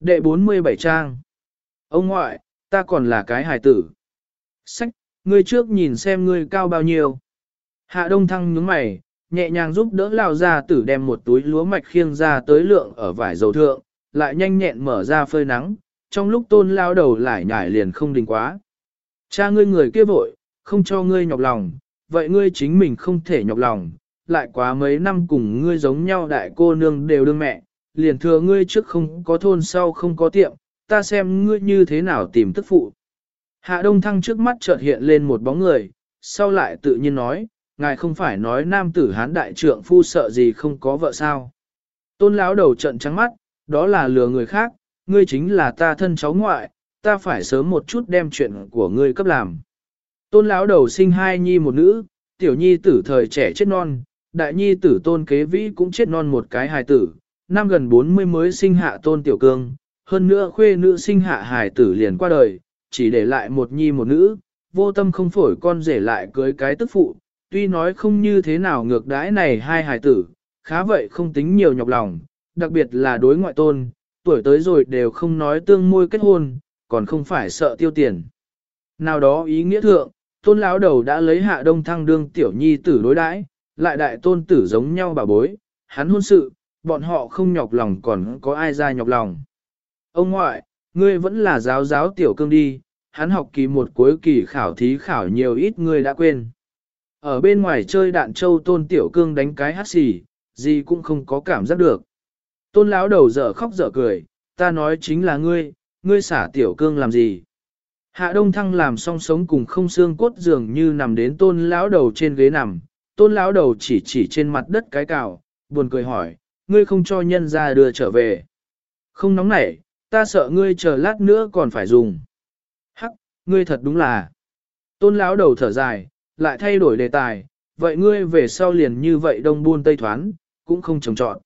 Đệ 47 trang. Ông ngoại, ta còn là cái hài tử. Sách, ngươi trước nhìn xem ngươi cao bao nhiêu. Hạ đông thăng nhướng mày, nhẹ nhàng giúp đỡ lao ra tử đem một túi lúa mạch khiêng ra tới lượng ở vải dầu thượng, lại nhanh nhẹn mở ra phơi nắng, trong lúc tôn lao đầu lại nhải liền không đình quá. Cha ngươi người kia vội, không cho ngươi nhọc lòng, vậy ngươi chính mình không thể nhọc lòng, lại quá mấy năm cùng ngươi giống nhau đại cô nương đều đương mẹ, liền thừa ngươi trước không có thôn sau không có tiệm, ta xem ngươi như thế nào tìm tức phụ. Hạ Đông Thăng trước mắt chợt hiện lên một bóng người, sau lại tự nhiên nói, ngài không phải nói nam tử hán đại trượng phu sợ gì không có vợ sao. Tôn lão đầu trận trắng mắt, đó là lừa người khác, ngươi chính là ta thân cháu ngoại, ta phải sớm một chút đem chuyện của ngươi cấp làm. Tôn lão đầu sinh hai nhi một nữ, tiểu nhi tử thời trẻ chết non, đại nhi tử tôn kế vĩ cũng chết non một cái hài tử, năm gần 40 mới sinh hạ tôn tiểu cương, hơn nữa khuê nữ sinh hạ hài tử liền qua đời, chỉ để lại một nhi một nữ, vô tâm không phổi con rể lại cưới cái tức phụ, tuy nói không như thế nào ngược đãi này hai hài tử, khá vậy không tính nhiều nhọc lòng, đặc biệt là đối ngoại tôn, tuổi tới rồi đều không nói tương môi kết hôn, còn không phải sợ tiêu tiền. Nào đó ý nghĩa thượng, tôn lão đầu đã lấy hạ đông thăng đương tiểu nhi tử đối đãi, lại đại tôn tử giống nhau bà bối, hắn hôn sự, bọn họ không nhọc lòng còn có ai ra nhọc lòng. Ông ngoại, ngươi vẫn là giáo giáo tiểu cương đi, hắn học kỳ một cuối kỳ khảo thí khảo nhiều ít ngươi đã quên. Ở bên ngoài chơi đạn châu tôn tiểu cương đánh cái hát xì, gì cũng không có cảm giác được. Tôn lão đầu dở khóc dở cười, ta nói chính là ngươi, ngươi xả tiểu cương làm gì. Hạ đông thăng làm song sống cùng không xương cốt dường như nằm đến tôn lão đầu trên ghế nằm, tôn lão đầu chỉ chỉ trên mặt đất cái cào, buồn cười hỏi, ngươi không cho nhân ra đưa trở về. Không nóng nảy, ta sợ ngươi chờ lát nữa còn phải dùng. Hắc, ngươi thật đúng là. Tôn lão đầu thở dài, lại thay đổi đề tài, vậy ngươi về sau liền như vậy đông buôn tây thoán, cũng không trồng trọn.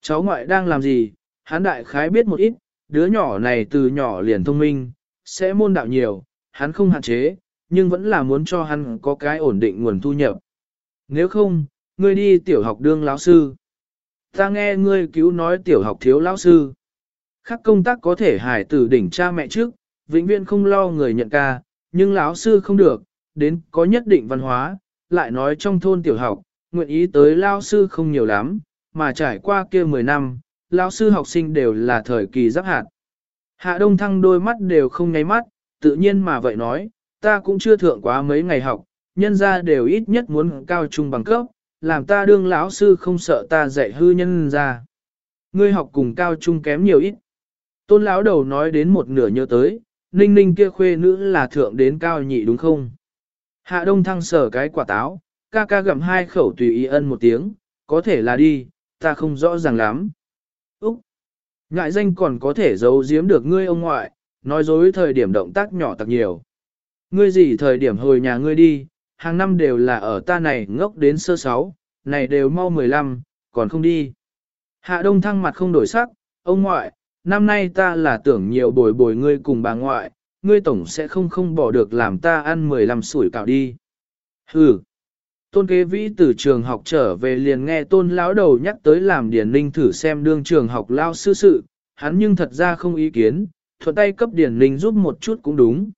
Cháu ngoại đang làm gì, hắn đại khái biết một ít, đứa nhỏ này từ nhỏ liền thông minh, sẽ môn đạo nhiều, hắn không hạn chế, nhưng vẫn là muốn cho hắn có cái ổn định nguồn thu nhập. Nếu không, ngươi đi tiểu học đương lão sư. Ta nghe ngươi cứu nói tiểu học thiếu lão sư. Khác công tác có thể hải tử đỉnh cha mẹ trước, vĩnh viễn không lo người nhận ca, nhưng lão sư không được, đến có nhất định văn hóa, lại nói trong thôn tiểu học, nguyện ý tới lão sư không nhiều lắm, mà trải qua kia 10 năm, lão sư học sinh đều là thời kỳ giáp hạt. Hạ Đông Thăng đôi mắt đều không nháy mắt, tự nhiên mà vậy nói, ta cũng chưa thượng quá mấy ngày học, nhân ra đều ít nhất muốn cao trung bằng cấp, làm ta đương lão sư không sợ ta dạy hư nhân ra. Ngươi học cùng cao trung kém nhiều ít. Tôn lão đầu nói đến một nửa nhớ tới, ninh ninh kia khuê nữ là thượng đến cao nhị đúng không? Hạ đông thăng sở cái quả táo, ca ca gặm hai khẩu tùy ý ân một tiếng, có thể là đi, ta không rõ ràng lắm. Úc! Ngại danh còn có thể giấu giếm được ngươi ông ngoại, nói dối thời điểm động tác nhỏ tặc nhiều. Ngươi gì thời điểm hồi nhà ngươi đi, hàng năm đều là ở ta này ngốc đến sơ sáu, này đều mau 15, còn không đi. Hạ đông thăng mặt không đổi sắc, ông ngoại, năm nay ta là tưởng nhiều bồi bồi ngươi cùng bà ngoại, ngươi tổng sẽ không không bỏ được làm ta ăn 15 sủi cảo đi. Hừ. Tôn kế vĩ từ trường học trở về liền nghe tôn lão đầu nhắc tới làm điển ninh thử xem đương trường học lao sư sự, hắn nhưng thật ra không ý kiến, thuận tay cấp điển ninh giúp một chút cũng đúng.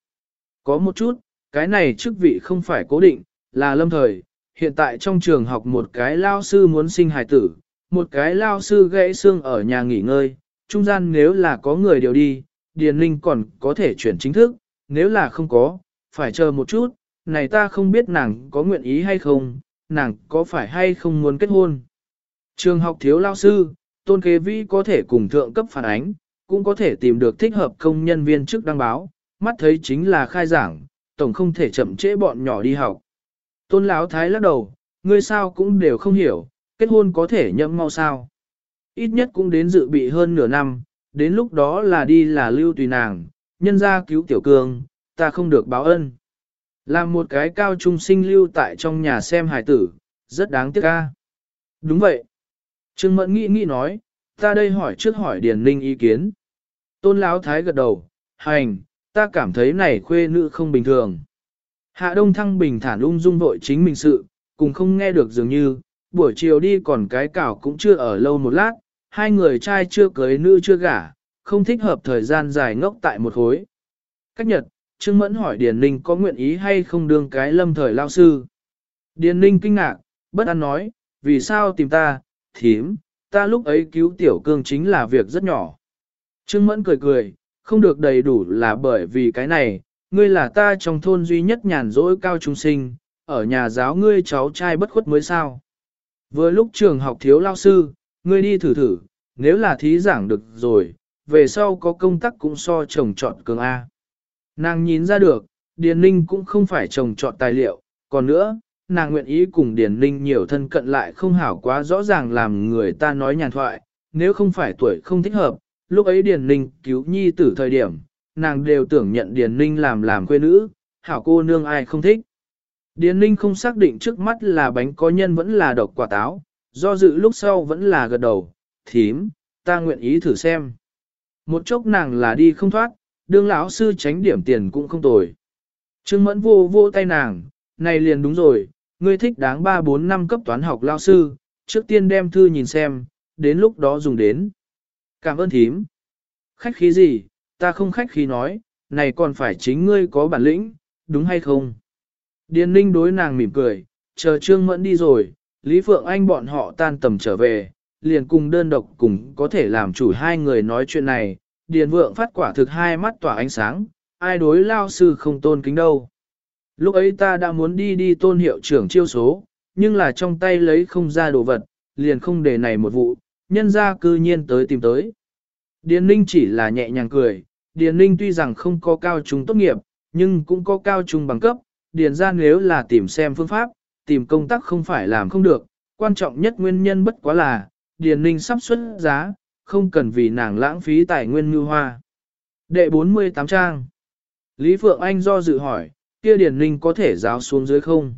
Có một chút, cái này chức vị không phải cố định, là lâm thời, hiện tại trong trường học một cái lao sư muốn sinh hài tử, một cái lao sư gãy xương ở nhà nghỉ ngơi, trung gian nếu là có người điều đi, Điền linh còn có thể chuyển chính thức, nếu là không có, phải chờ một chút, này ta không biết nàng có nguyện ý hay không, nàng có phải hay không muốn kết hôn. Trường học thiếu lao sư, tôn kế vĩ có thể cùng thượng cấp phản ánh, cũng có thể tìm được thích hợp công nhân viên chức đăng báo, mắt thấy chính là khai giảng, tổng không thể chậm trễ bọn nhỏ đi học. Tôn Lão thái lắc đầu, ngươi sao cũng đều không hiểu, kết hôn có thể nhậm mau sao. Ít nhất cũng đến dự bị hơn nửa năm, đến lúc đó là đi là lưu tùy nàng, nhân ra cứu tiểu cương, ta không được báo ân. Làm một cái cao trung sinh lưu tại trong nhà xem hài tử, rất đáng tiếc ca. Đúng vậy. Trương Mẫn nghĩ nghĩ nói, ta đây hỏi trước hỏi Điền Ninh ý kiến. Tôn Lão Thái gật đầu, hành, ta cảm thấy này khuê nữ không bình thường. Hạ Đông Thăng bình thản ung dung vội chính mình sự, cùng không nghe được dường như, buổi chiều đi còn cái cảo cũng chưa ở lâu một lát, hai người trai chưa cưới nữ chưa gả, không thích hợp thời gian dài ngốc tại một hối. Cách nhật, Trương Mẫn hỏi Điền Ninh có nguyện ý hay không đương cái lâm thời lao sư. Điền Ninh kinh ngạc, bất an nói, vì sao tìm ta, thím, ta lúc ấy cứu tiểu cương chính là việc rất nhỏ. Trương Mẫn cười cười, không được đầy đủ là bởi vì cái này, ngươi là ta trong thôn duy nhất nhàn rỗi cao trung sinh, ở nhà giáo ngươi cháu trai bất khuất mới sao. Vừa lúc trường học thiếu lao sư, ngươi đi thử thử, nếu là thí giảng được rồi, về sau có công tác cũng so chồng chọn cường A. Nàng nhìn ra được, Điền Ninh cũng không phải chồng chọn tài liệu, còn nữa, nàng nguyện ý cùng Điền Ninh nhiều thân cận lại không hảo quá rõ ràng làm người ta nói nhàn thoại, nếu không phải tuổi không thích hợp, lúc ấy Điền Ninh cứu nhi tử thời điểm, nàng đều tưởng nhận Điền Ninh làm làm quê nữ, hảo cô nương ai không thích. Điền Ninh không xác định trước mắt là bánh có nhân vẫn là độc quả táo, do dự lúc sau vẫn là gật đầu, thím, ta nguyện ý thử xem. Một chốc nàng là đi không thoát, đương lão sư tránh điểm tiền cũng không tồi. Trương Mẫn vô vô tay nàng, này liền đúng rồi, ngươi thích đáng 3-4 năm cấp toán học lao sư, trước tiên đem thư nhìn xem, đến lúc đó dùng đến. Cảm ơn thím. Khách khí gì, ta không khách khí nói, này còn phải chính ngươi có bản lĩnh, đúng hay không? Điền ninh đối nàng mỉm cười, chờ Trương Mẫn đi rồi, Lý Phượng Anh bọn họ tan tầm trở về, liền cùng đơn độc cùng có thể làm chủ hai người nói chuyện này, Điền Vượng phát quả thực hai mắt tỏa ánh sáng, ai đối lao sư không tôn kính đâu. Lúc ấy ta đã muốn đi đi tôn hiệu trưởng chiêu số, nhưng là trong tay lấy không ra đồ vật, liền không để này một vụ, nhân ra cư nhiên tới tìm tới. Điền Ninh chỉ là nhẹ nhàng cười, Điền Ninh tuy rằng không có cao trung tốt nghiệp, nhưng cũng có cao trung bằng cấp, Điền ra nếu là tìm xem phương pháp, tìm công tác không phải làm không được, quan trọng nhất nguyên nhân bất quá là, Điền Ninh sắp xuất giá, không cần vì nàng lãng phí tài nguyên như hoa. Đệ 48 trang Lý Phượng Anh do dự hỏi, kia Điền Ninh có thể giáo xuống dưới không?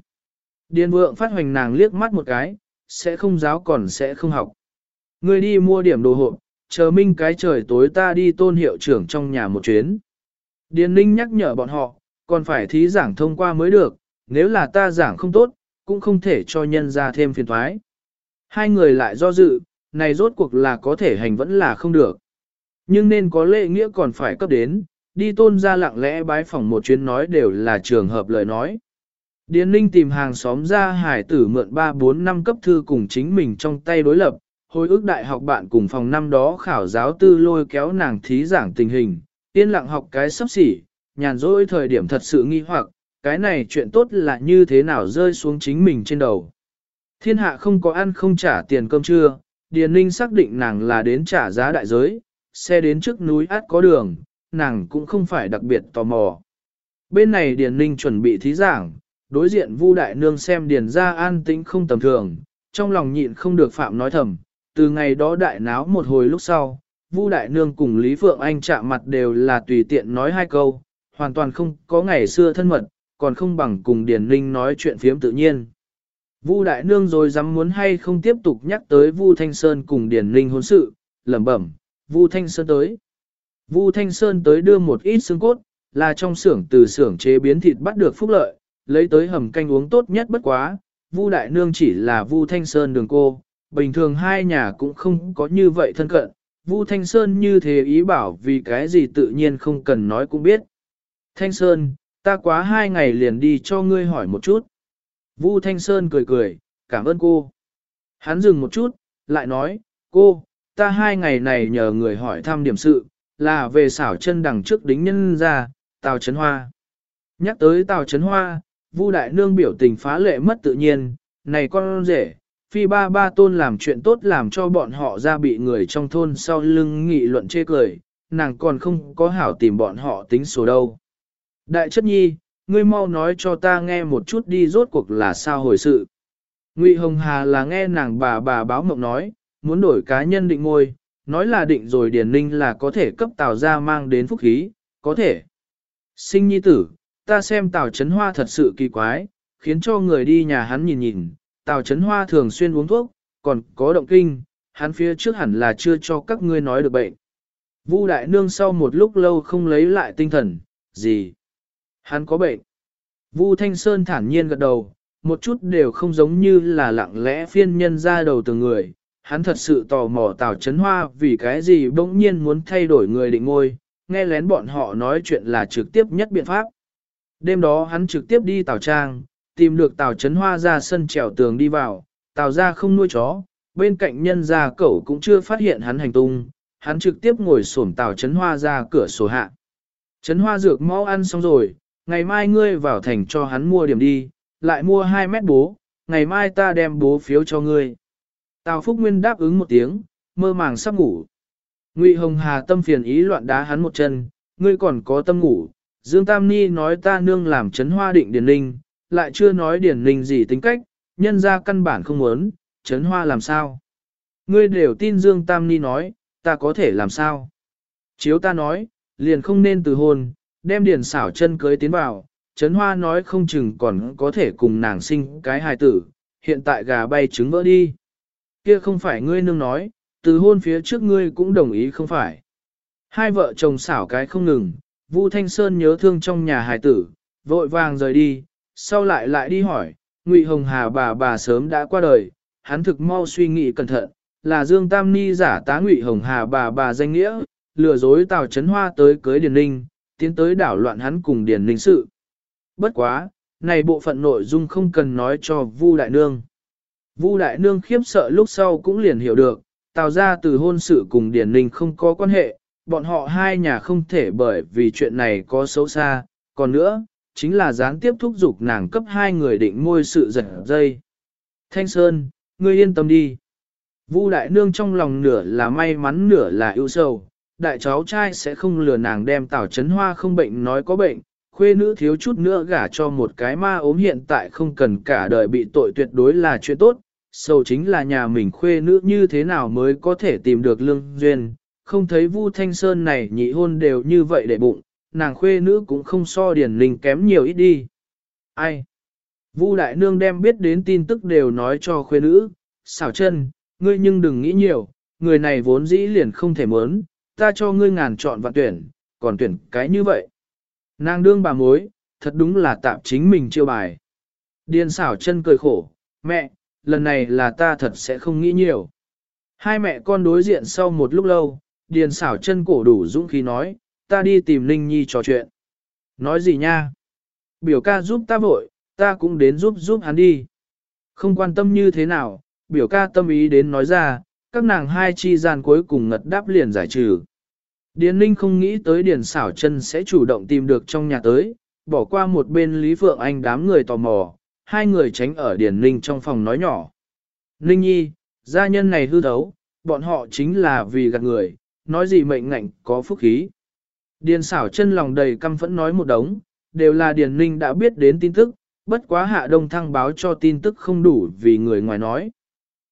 Điền Vượng phát hoành nàng liếc mắt một cái, sẽ không giáo còn sẽ không học. Ngươi đi mua điểm đồ hộp, chờ minh cái trời tối ta đi tôn hiệu trưởng trong nhà một chuyến. Điền Ninh nhắc nhở bọn họ, còn phải thí giảng thông qua mới được, nếu là ta giảng không tốt, cũng không thể cho nhân ra thêm phiền thoái. Hai người lại do dự, này rốt cuộc là có thể hành vẫn là không được. Nhưng nên có lệ nghĩa còn phải cấp đến, đi tôn ra lặng lẽ bái phỏng một chuyến nói đều là trường hợp lời nói. Điền Ninh tìm hàng xóm ra hải tử mượn 3-4 năm cấp thư cùng chính mình trong tay đối lập, hồi ước đại học bạn cùng phòng năm đó khảo giáo tư lôi kéo nàng thí giảng tình hình, yên lặng học cái sắp xỉ, nhàn rỗi thời điểm thật sự nghi hoặc, cái này chuyện tốt là như thế nào rơi xuống chính mình trên đầu. Thiên hạ không có ăn không trả tiền cơm trưa, Điền Ninh xác định nàng là đến trả giá đại giới, xe đến trước núi át có đường, nàng cũng không phải đặc biệt tò mò. Bên này Điền Ninh chuẩn bị thí giảng, đối diện Vu Đại Nương xem Điền ra an tĩnh không tầm thường, trong lòng nhịn không được phạm nói thầm, từ ngày đó đại náo một hồi lúc sau, Vu Đại Nương cùng Lý Phượng Anh chạm mặt đều là tùy tiện nói hai câu, hoàn toàn không có ngày xưa thân mật, còn không bằng cùng Điền Ninh nói chuyện phiếm tự nhiên. Vu Đại Nương rồi dám muốn hay không tiếp tục nhắc tới Vu Thanh Sơn cùng Điền Ninh hôn sự, lẩm bẩm, Vu Thanh Sơn tới. Vu Thanh Sơn tới đưa một ít xương cốt, là trong xưởng từ xưởng chế biến thịt bắt được phúc lợi, lấy tới hầm canh uống tốt nhất bất quá. Vu Đại Nương chỉ là Vu Thanh Sơn đường cô, bình thường hai nhà cũng không có như vậy thân cận. Vu Thanh Sơn như thế ý bảo vì cái gì tự nhiên không cần nói cũng biết. Thanh Sơn, ta quá hai ngày liền đi cho ngươi hỏi một chút. Vu Thanh Sơn cười cười, cảm ơn cô. Hắn dừng một chút, lại nói, cô, ta hai ngày này nhờ người hỏi thăm điểm sự, là về xảo chân đằng trước đính nhân ra, Tào Trấn Hoa. Nhắc tới Tào Trấn Hoa, Vu Đại Nương biểu tình phá lệ mất tự nhiên, này con rể, phi ba ba tôn làm chuyện tốt làm cho bọn họ ra bị người trong thôn sau lưng nghị luận chê cười, nàng còn không có hảo tìm bọn họ tính số đâu. Đại chất nhi, ngươi mau nói cho ta nghe một chút đi rốt cuộc là sao hồi sự. Ngụy Hồng Hà là nghe nàng bà bà báo mộng nói, muốn đổi cá nhân định ngôi, nói là định rồi Điền Ninh là có thể cấp Tào ra mang đến phúc khí, có thể. Sinh nhi tử, ta xem Tào Trấn Hoa thật sự kỳ quái, khiến cho người đi nhà hắn nhìn nhìn, Tào Trấn Hoa thường xuyên uống thuốc, còn có động kinh, hắn phía trước hẳn là chưa cho các ngươi nói được bệnh. Vu Đại Nương sau một lúc lâu không lấy lại tinh thần, gì? Hắn có bệnh. Vu Thanh Sơn thản nhiên gật đầu, một chút đều không giống như là lặng lẽ phiên nhân ra đầu từ người, Hắn thật sự tò mò Tào Trấn Hoa vì cái gì bỗng nhiên muốn thay đổi người định ngôi, nghe lén bọn họ nói chuyện là trực tiếp nhất biện pháp. Đêm đó hắn trực tiếp đi Tào Trang, tìm được Tào Trấn Hoa ra sân trèo tường đi vào, Tào ra không nuôi chó, bên cạnh nhân gia cẩu cũng chưa phát hiện hắn hành tung, hắn trực tiếp ngồi xổm Tào Trấn Hoa ra cửa sổ hạ. Trấn Hoa dược mau ăn xong rồi, ngày mai ngươi vào thành cho hắn mua điểm đi, lại mua 2 mét bố, ngày mai ta đem bố phiếu cho ngươi. Tào Phúc Nguyên đáp ứng một tiếng, mơ màng sắp ngủ. Ngụy Hồng Hà tâm phiền ý loạn đá hắn một chân, ngươi còn có tâm ngủ. Dương Tam Ni nói ta nương làm chấn hoa định điển linh, lại chưa nói điển ninh gì tính cách, nhân ra căn bản không muốn, chấn hoa làm sao. Ngươi đều tin Dương Tam Ni nói, ta có thể làm sao. Chiếu ta nói, liền không nên từ hôn, đem điển xảo chân cưới tiến vào, chấn hoa nói không chừng còn có thể cùng nàng sinh cái hài tử, hiện tại gà bay trứng vỡ đi. Kia không phải ngươi nương nói, từ hôn phía trước ngươi cũng đồng ý không phải. Hai vợ chồng xảo cái không ngừng, Vu Thanh Sơn nhớ thương trong nhà hài tử, vội vàng rời đi, sau lại lại đi hỏi, Ngụy Hồng Hà bà bà sớm đã qua đời, hắn thực mau suy nghĩ cẩn thận, là Dương Tam Ni giả tá Ngụy Hồng Hà bà bà danh nghĩa, lừa dối Tào Trấn Hoa tới cưới Điền Ninh, tiến tới đảo loạn hắn cùng Điền Ninh sự. Bất quá, này bộ phận nội dung không cần nói cho Vu Đại Nương. Vu Đại Nương khiếp sợ lúc sau cũng liền hiểu được, Tào ra từ hôn sự cùng Điền Ninh không có quan hệ, bọn họ hai nhà không thể bởi vì chuyện này có xấu xa, còn nữa, chính là gián tiếp thúc giục nàng cấp hai người định môi sự giật dây. Thanh Sơn, ngươi yên tâm đi. Vu đại nương trong lòng nửa là may mắn nửa là ưu sầu, đại cháu trai sẽ không lừa nàng đem tảo chấn hoa không bệnh nói có bệnh, khuê nữ thiếu chút nữa gả cho một cái ma ốm hiện tại không cần cả đời bị tội tuyệt đối là chuyện tốt, sầu chính là nhà mình khuê nữ như thế nào mới có thể tìm được lương duyên, không thấy Vu Thanh Sơn này nhị hôn đều như vậy để bụng, nàng khuê nữ cũng không so điển linh kém nhiều ít đi. Ai? Vu Đại Nương đem biết đến tin tức đều nói cho khuê nữ, xảo chân, ngươi nhưng đừng nghĩ nhiều, người này vốn dĩ liền không thể mớn, ta cho ngươi ngàn chọn và tuyển, còn tuyển cái như vậy. Nàng đương bà mối, thật đúng là tạm chính mình chiêu bài. Điền xảo chân cười khổ, mẹ, lần này là ta thật sẽ không nghĩ nhiều. Hai mẹ con đối diện sau một lúc lâu, điền xảo chân cổ đủ dũng khí nói, ta đi tìm Ninh Nhi trò chuyện. Nói gì nha? Biểu ca giúp ta vội, ta cũng đến giúp giúp hắn đi. Không quan tâm như thế nào, biểu ca tâm ý đến nói ra, các nàng hai chi gian cuối cùng ngật đáp liền giải trừ. Điền Ninh không nghĩ tới Điền xảo chân sẽ chủ động tìm được trong nhà tới, bỏ qua một bên Lý Phượng Anh đám người tò mò, hai người tránh ở Điền Ninh trong phòng nói nhỏ. Ninh Nhi, gia nhân này hư thấu, bọn họ chính là vì gạt người, nói gì mệnh ngạnh có phúc khí. Điền xảo chân lòng đầy căm phẫn nói một đống, đều là Điền Ninh đã biết đến tin tức, bất quá hạ đông thăng báo cho tin tức không đủ vì người ngoài nói.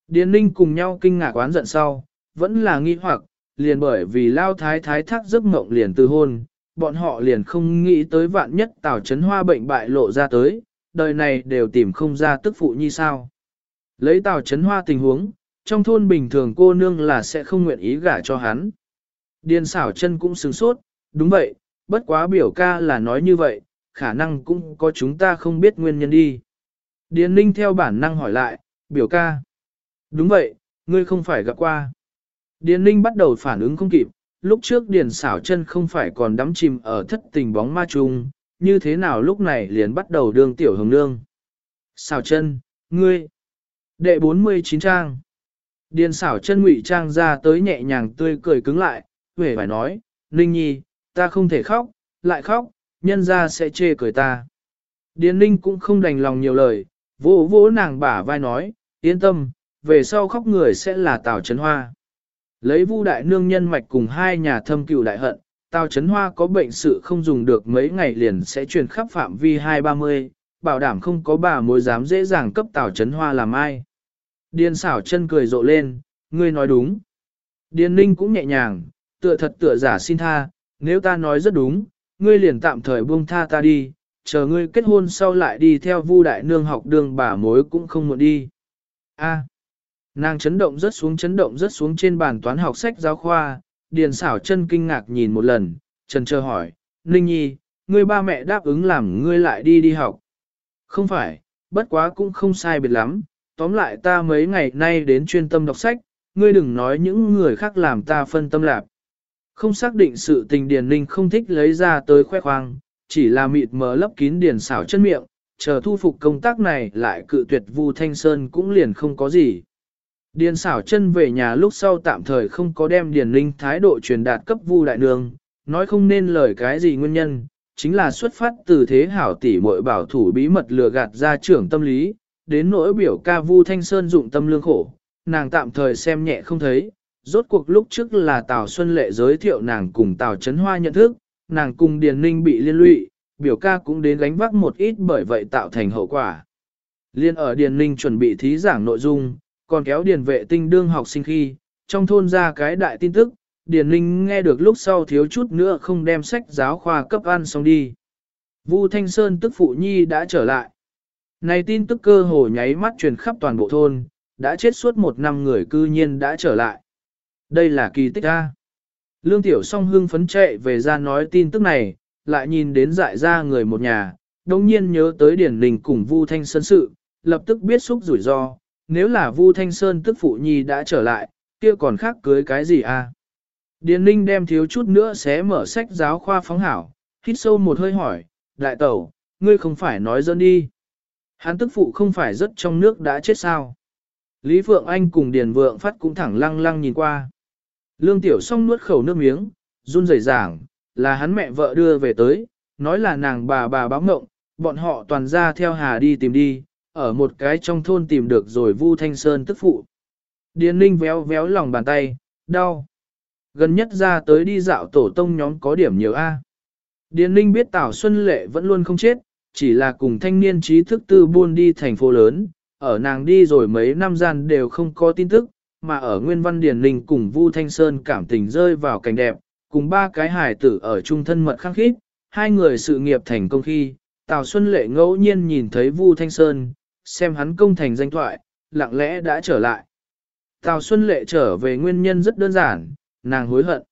Điền Ninh cùng nhau kinh ngạc oán giận sau, vẫn là nghi hoặc, liền bởi vì lao thái thái thác giấc mộng liền từ hôn, bọn họ liền không nghĩ tới vạn nhất tào chấn hoa bệnh bại lộ ra tới, đời này đều tìm không ra tức phụ như sao. Lấy tào chấn hoa tình huống, trong thôn bình thường cô nương là sẽ không nguyện ý gả cho hắn. Điền xảo chân cũng sướng sốt, đúng vậy, bất quá biểu ca là nói như vậy, khả năng cũng có chúng ta không biết nguyên nhân đi. Điền ninh theo bản năng hỏi lại, biểu ca. Đúng vậy, ngươi không phải gặp qua. Điền ninh bắt đầu phản ứng không kịp, lúc trước điền xảo chân không phải còn đắm chìm ở thất tình bóng ma trùng, như thế nào lúc này liền bắt đầu đương tiểu hồng nương. Xảo chân, ngươi. Đệ 49 trang. Điền xảo chân ngụy trang ra tới nhẹ nhàng tươi cười cứng lại, vẻ phải nói, Ninh Nhi, ta không thể khóc, lại khóc, nhân ra sẽ chê cười ta. Điền Ninh cũng không đành lòng nhiều lời, vỗ vỗ nàng bả vai nói, yên tâm, về sau khóc người sẽ là Tào Trấn Hoa. Lấy Vu đại nương nhân mạch cùng hai nhà thâm cựu đại hận, Tào Trấn Hoa có bệnh sự không dùng được mấy ngày liền sẽ truyền khắp phạm vi 230, bảo đảm không có bà mối dám dễ dàng cấp Tào Trấn Hoa làm ai. Điền xảo chân cười rộ lên, ngươi nói đúng. Điền ninh cũng nhẹ nhàng, tựa thật tựa giả xin tha, nếu ta nói rất đúng, ngươi liền tạm thời buông tha ta đi, chờ ngươi kết hôn sau lại đi theo vu đại nương học đường bà mối cũng không muộn đi. A. nàng chấn động rất xuống chấn động rất xuống trên bàn toán học sách giáo khoa, điền xảo chân kinh ngạc nhìn một lần, trần chờ hỏi, Ninh Nhi, ngươi ba mẹ đáp ứng làm ngươi lại đi đi học. Không phải, bất quá cũng không sai biệt lắm, tóm lại ta mấy ngày nay đến chuyên tâm đọc sách, ngươi đừng nói những người khác làm ta phân tâm lạc. Không xác định sự tình Điền Ninh không thích lấy ra tới khoe khoang, chỉ là mịt mờ lấp kín Điền xảo chân miệng, chờ thu phục công tác này lại cự tuyệt Vu Thanh Sơn cũng liền không có gì. Điền xảo chân về nhà lúc sau tạm thời không có đem Điền Ninh thái độ truyền đạt cấp Vu Đại Nương, nói không nên lời cái gì nguyên nhân, chính là xuất phát từ thế hảo tỷ muội bảo thủ bí mật lừa gạt ra trưởng tâm lý, đến nỗi biểu ca Vu Thanh Sơn dụng tâm lương khổ, nàng tạm thời xem nhẹ không thấy. Rốt cuộc lúc trước là Tào Xuân Lệ giới thiệu nàng cùng Tào Trấn Hoa nhận thức, nàng cùng Điền Ninh bị liên lụy, biểu ca cũng đến gánh vác một ít bởi vậy tạo thành hậu quả. Liên ở Điền Ninh chuẩn bị thí giảng nội dung, còn kéo Điền vệ tinh đương học sinh khi, trong thôn ra cái đại tin tức, Điền Ninh nghe được lúc sau thiếu chút nữa không đem sách giáo khoa cấp ăn xong đi. Vu Thanh Sơn tức phụ nhi đã trở lại. Này tin tức cơ hồ nháy mắt truyền khắp toàn bộ thôn, đã chết suốt một năm người cư nhiên đã trở lại. Đây là kỳ tích A. Lương Tiểu song hương phấn chạy về ra nói tin tức này, lại nhìn đến dại ra người một nhà, đồng nhiên nhớ tới Điển Ninh cùng Vu Thanh Sơn sự, lập tức biết xúc rủi ro, nếu là Vu Thanh Sơn tức phụ nhi đã trở lại, kia còn khác cưới cái gì a? Điền Ninh đem thiếu chút nữa xé mở sách giáo khoa phóng hảo, hít sâu một hơi hỏi, đại tẩu, ngươi không phải nói dân đi. Hắn tức phụ không phải rất trong nước đã chết sao. Lý vượng Anh cùng Điền Vượng Phát cũng thẳng lăng lăng nhìn qua. Lương Tiểu song nuốt khẩu nước miếng, run rẩy giảng, là hắn mẹ vợ đưa về tới, nói là nàng bà bà báo ngộng, bọn họ toàn ra theo Hà đi tìm đi, ở một cái trong thôn tìm được rồi Vu Thanh Sơn tức phụ. Điền Ninh véo véo lòng bàn tay, đau. Gần nhất ra tới đi dạo tổ tông nhóm có điểm nhiều A. Điền Ninh biết Tào Xuân Lệ vẫn luôn không chết, chỉ là cùng thanh niên trí thức tư buôn đi thành phố lớn, ở nàng đi rồi mấy năm gian đều không có tin tức, mà ở Nguyên Văn Điền Ninh cùng Vu Thanh Sơn cảm tình rơi vào cảnh đẹp, cùng ba cái hài tử ở chung thân mật khăng khít, hai người sự nghiệp thành công khi, Tào Xuân Lệ ngẫu nhiên nhìn thấy Vu Thanh Sơn, xem hắn công thành danh thoại, lặng lẽ đã trở lại. Tào Xuân Lệ trở về nguyên nhân rất đơn giản, nàng hối hận.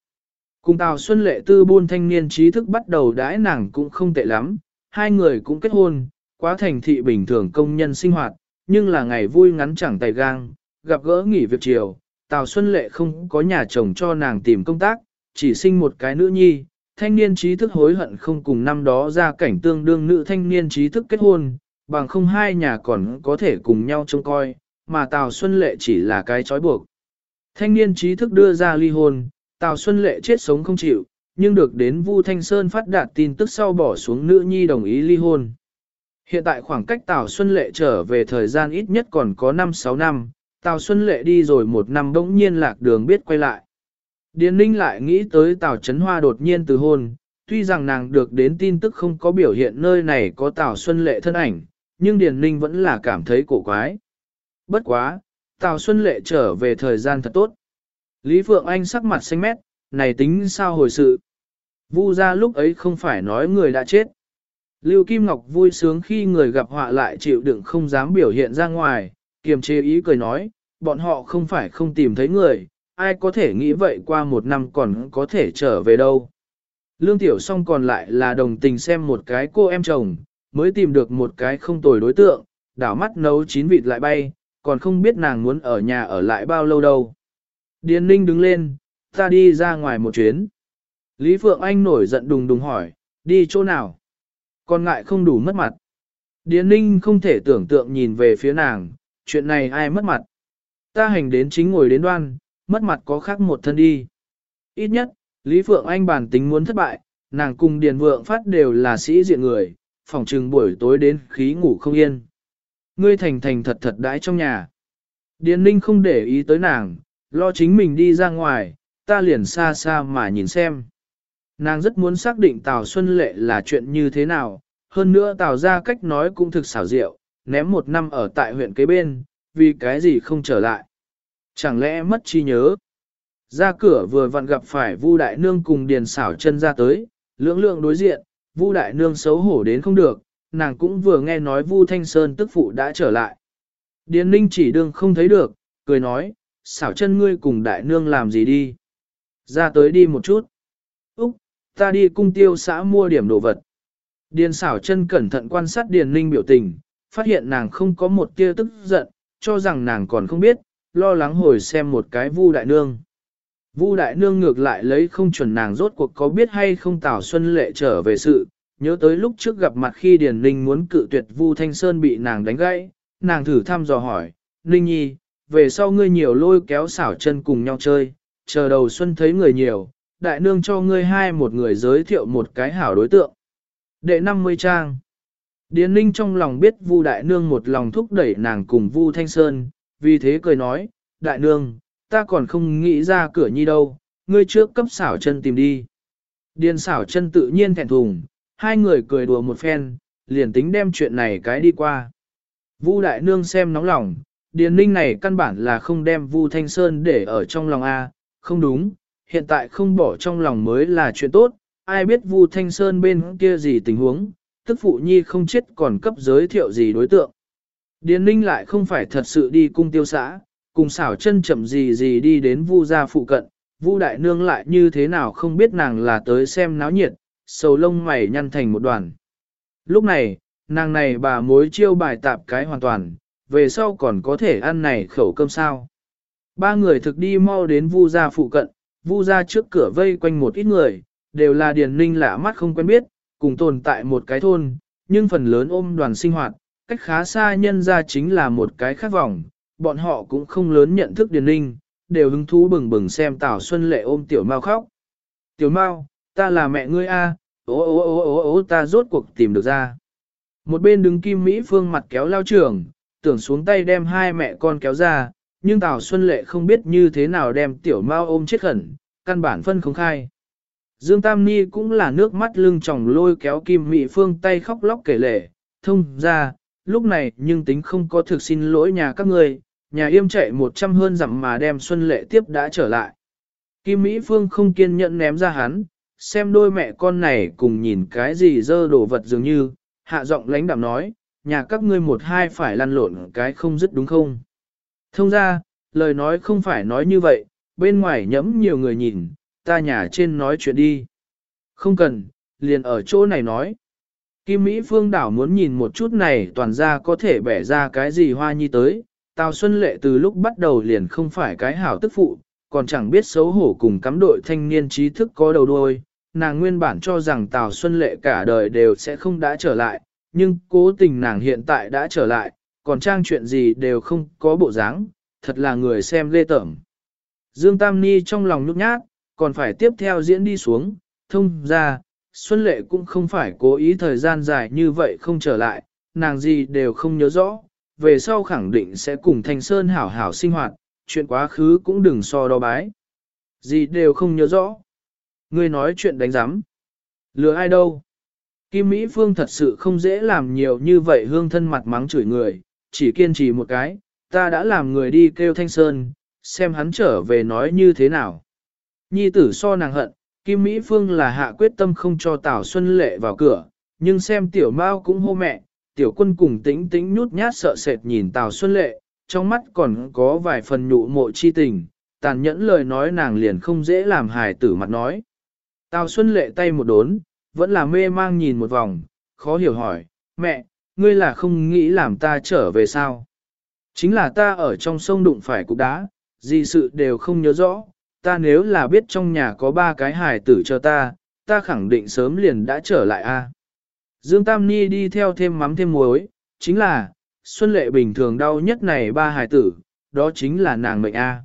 Cùng Tào Xuân Lệ tư buôn thanh niên trí thức bắt đầu đãi nàng cũng không tệ lắm, hai người cũng kết hôn, quá thành thị bình thường công nhân sinh hoạt, nhưng là ngày vui ngắn chẳng tay gang, gặp gỡ nghỉ việc chiều, Tào Xuân Lệ không có nhà chồng cho nàng tìm công tác, chỉ sinh một cái nữ nhi, thanh niên trí thức hối hận không cùng năm đó ra cảnh tương đương nữ thanh niên trí thức kết hôn, bằng không hai nhà còn có thể cùng nhau trông coi, mà Tào Xuân Lệ chỉ là cái trói buộc. Thanh niên trí thức đưa ra ly hôn, Tào Xuân Lệ chết sống không chịu, nhưng được đến Vu Thanh Sơn phát đạt tin tức sau bỏ xuống nữ nhi đồng ý ly hôn. Hiện tại khoảng cách Tào Xuân Lệ trở về thời gian ít nhất còn có 5-6 năm, Tào Xuân Lệ đi rồi một năm bỗng nhiên lạc đường biết quay lại. Điền Ninh lại nghĩ tới Tào Trấn Hoa đột nhiên từ hôn, tuy rằng nàng được đến tin tức không có biểu hiện nơi này có Tào Xuân Lệ thân ảnh, nhưng Điền Ninh vẫn là cảm thấy cổ quái. Bất quá, Tào Xuân Lệ trở về thời gian thật tốt. Lý Phượng Anh sắc mặt xanh mét, này tính sao hồi sự. Vu ra lúc ấy không phải nói người đã chết. Lưu Kim Ngọc vui sướng khi người gặp họa lại chịu đựng không dám biểu hiện ra ngoài, kiềm chế ý cười nói, bọn họ không phải không tìm thấy người, ai có thể nghĩ vậy qua một năm còn có thể trở về đâu. Lương Tiểu Song còn lại là đồng tình xem một cái cô em chồng, mới tìm được một cái không tồi đối tượng, đảo mắt nấu chín vịt lại bay, còn không biết nàng muốn ở nhà ở lại bao lâu đâu. Điền Ninh đứng lên, ta đi ra ngoài một chuyến. Lý Phượng Anh nổi giận đùng đùng hỏi, đi chỗ nào? Còn ngại không đủ mất mặt. Điền Ninh không thể tưởng tượng nhìn về phía nàng, chuyện này ai mất mặt. Ta hành đến chính ngồi đến đoan, mất mặt có khác một thân đi. Ít nhất, Lý Phượng Anh bản tính muốn thất bại, nàng cùng Điền Vượng Phát đều là sĩ diện người, phòng trừng buổi tối đến khí ngủ không yên. Ngươi thành thành thật thật đãi trong nhà. Điền Ninh không để ý tới nàng, lo chính mình đi ra ngoài, ta liền xa xa mà nhìn xem. Nàng rất muốn xác định Tào Xuân Lệ là chuyện như thế nào, hơn nữa Tào ra cách nói cũng thực xảo diệu, ném một năm ở tại huyện kế bên, vì cái gì không trở lại. Chẳng lẽ mất chi nhớ? Ra cửa vừa vặn gặp phải Vu Đại Nương cùng Điền xảo chân ra tới, lưỡng lượng đối diện, Vu Đại Nương xấu hổ đến không được, nàng cũng vừa nghe nói Vu Thanh Sơn tức phụ đã trở lại. Điền Ninh chỉ đương không thấy được, cười nói, xảo chân ngươi cùng Đại Nương làm gì đi? Ra tới đi một chút. Úc, ta đi cung tiêu xã mua điểm đồ vật. Điền xảo chân cẩn thận quan sát Điền Ninh biểu tình, phát hiện nàng không có một tia tức giận, cho rằng nàng còn không biết, lo lắng hồi xem một cái vu đại nương. Vu đại nương ngược lại lấy không chuẩn nàng rốt cuộc có biết hay không Tào Xuân Lệ trở về sự, nhớ tới lúc trước gặp mặt khi Điền Ninh muốn cự tuyệt Vu Thanh Sơn bị nàng đánh gãy, nàng thử thăm dò hỏi, Ninh Nhi, về sau ngươi nhiều lôi kéo xảo chân cùng nhau chơi, chờ đầu xuân thấy người nhiều, đại nương cho ngươi hai một người giới thiệu một cái hảo đối tượng. Đệ 50 trang Điền Ninh trong lòng biết Vu Đại Nương một lòng thúc đẩy nàng cùng Vu Thanh Sơn, vì thế cười nói, Đại Nương, ta còn không nghĩ ra cửa nhi đâu, ngươi trước cấp xảo chân tìm đi. Điền xảo chân tự nhiên thẹn thùng, hai người cười đùa một phen, liền tính đem chuyện này cái đi qua. Vu Đại Nương xem nóng lòng, Điền Ninh này căn bản là không đem Vu Thanh Sơn để ở trong lòng A, không đúng, hiện tại không bỏ trong lòng mới là chuyện tốt, ai biết Vu Thanh Sơn bên kia gì tình huống, tức phụ nhi không chết còn cấp giới thiệu gì đối tượng. Điền Ninh lại không phải thật sự đi cung tiêu xã, cùng xảo chân chậm gì gì đi đến Vu gia phụ cận, Vu đại nương lại như thế nào không biết nàng là tới xem náo nhiệt, sầu lông mày nhăn thành một đoàn. Lúc này, nàng này bà mối chiêu bài tạp cái hoàn toàn, về sau còn có thể ăn này khẩu cơm sao. Ba người thực đi mau đến Vu gia phụ cận, Vu gia trước cửa vây quanh một ít người, đều là Điền Ninh lạ mắt không quen biết, cùng tồn tại một cái thôn, nhưng phần lớn ôm đoàn sinh hoạt, cách khá xa nhân ra chính là một cái khác vòng, bọn họ cũng không lớn nhận thức Điền Linh, đều hứng thú bừng bừng xem Tào Xuân Lệ ôm Tiểu Mao khóc. Tiểu Mao, ta là mẹ ngươi a, ố ố ố ố ố ta rốt cuộc tìm được ra. Một bên đứng Kim Mỹ Phương mặt kéo lao trưởng, tưởng xuống tay đem hai mẹ con kéo ra, nhưng Tào Xuân Lệ không biết như thế nào đem Tiểu Mao ôm chết khẩn, căn bản phân không khai. Dương Tam Ni cũng là nước mắt lưng tròng lôi kéo Kim Mỹ Phương tay khóc lóc kể lể, thông ra, lúc này nhưng tính không có thực xin lỗi nhà các người, nhà yêm chạy một trăm hơn dặm mà đem Xuân Lệ tiếp đã trở lại. Kim Mỹ Phương không kiên nhẫn ném ra hắn, xem đôi mẹ con này cùng nhìn cái gì dơ đồ vật dường như, hạ giọng lãnh đạm nói, nhà các ngươi một hai phải lăn lộn cái không dứt đúng không? Thông ra, lời nói không phải nói như vậy, bên ngoài nhẫm nhiều người nhìn, ta nhà trên nói chuyện đi. Không cần, liền ở chỗ này nói. Kim Mỹ Phương đảo muốn nhìn một chút này toàn ra có thể bẻ ra cái gì hoa nhi tới. Tào Xuân Lệ từ lúc bắt đầu liền không phải cái hảo tức phụ, còn chẳng biết xấu hổ cùng cắm đội thanh niên trí thức có đầu đuôi. Nàng nguyên bản cho rằng Tào Xuân Lệ cả đời đều sẽ không đã trở lại, nhưng cố tình nàng hiện tại đã trở lại, còn trang chuyện gì đều không có bộ dáng, thật là người xem lê tởm. Dương Tam Ni trong lòng nhút nhát, còn phải tiếp theo diễn đi xuống, thông ra, Xuân Lệ cũng không phải cố ý thời gian dài như vậy không trở lại, nàng gì đều không nhớ rõ, về sau khẳng định sẽ cùng Thanh Sơn hảo hảo sinh hoạt, chuyện quá khứ cũng đừng so đo bái. Gì đều không nhớ rõ. Ngươi nói chuyện đánh giám. Lừa ai đâu? Kim Mỹ Phương thật sự không dễ làm nhiều như vậy hương thân mặt mắng chửi người, chỉ kiên trì một cái, ta đã làm người đi kêu Thanh Sơn, xem hắn trở về nói như thế nào. Nhi tử so nàng hận, Kim Mỹ Phương là hạ quyết tâm không cho Tào Xuân Lệ vào cửa, nhưng xem tiểu Mao cũng hô mẹ, tiểu quân cùng tĩnh tĩnh nhút nhát sợ sệt nhìn Tào Xuân Lệ, trong mắt còn có vài phần nhụ mộ chi tình, tàn nhẫn lời nói nàng liền không dễ làm hài tử mặt nói. Tào Xuân Lệ tay một đốn, vẫn là mê mang nhìn một vòng, khó hiểu hỏi, mẹ, ngươi là không nghĩ làm ta trở về sao? Chính là ta ở trong sông đụng phải cục đá, gì sự đều không nhớ rõ, ta nếu là biết trong nhà có ba cái hài tử cho ta, ta khẳng định sớm liền đã trở lại a. Dương Tam Ni đi theo thêm mắm thêm muối, chính là, Xuân Lệ bình thường đau nhất này ba hài tử, đó chính là nàng mệnh a.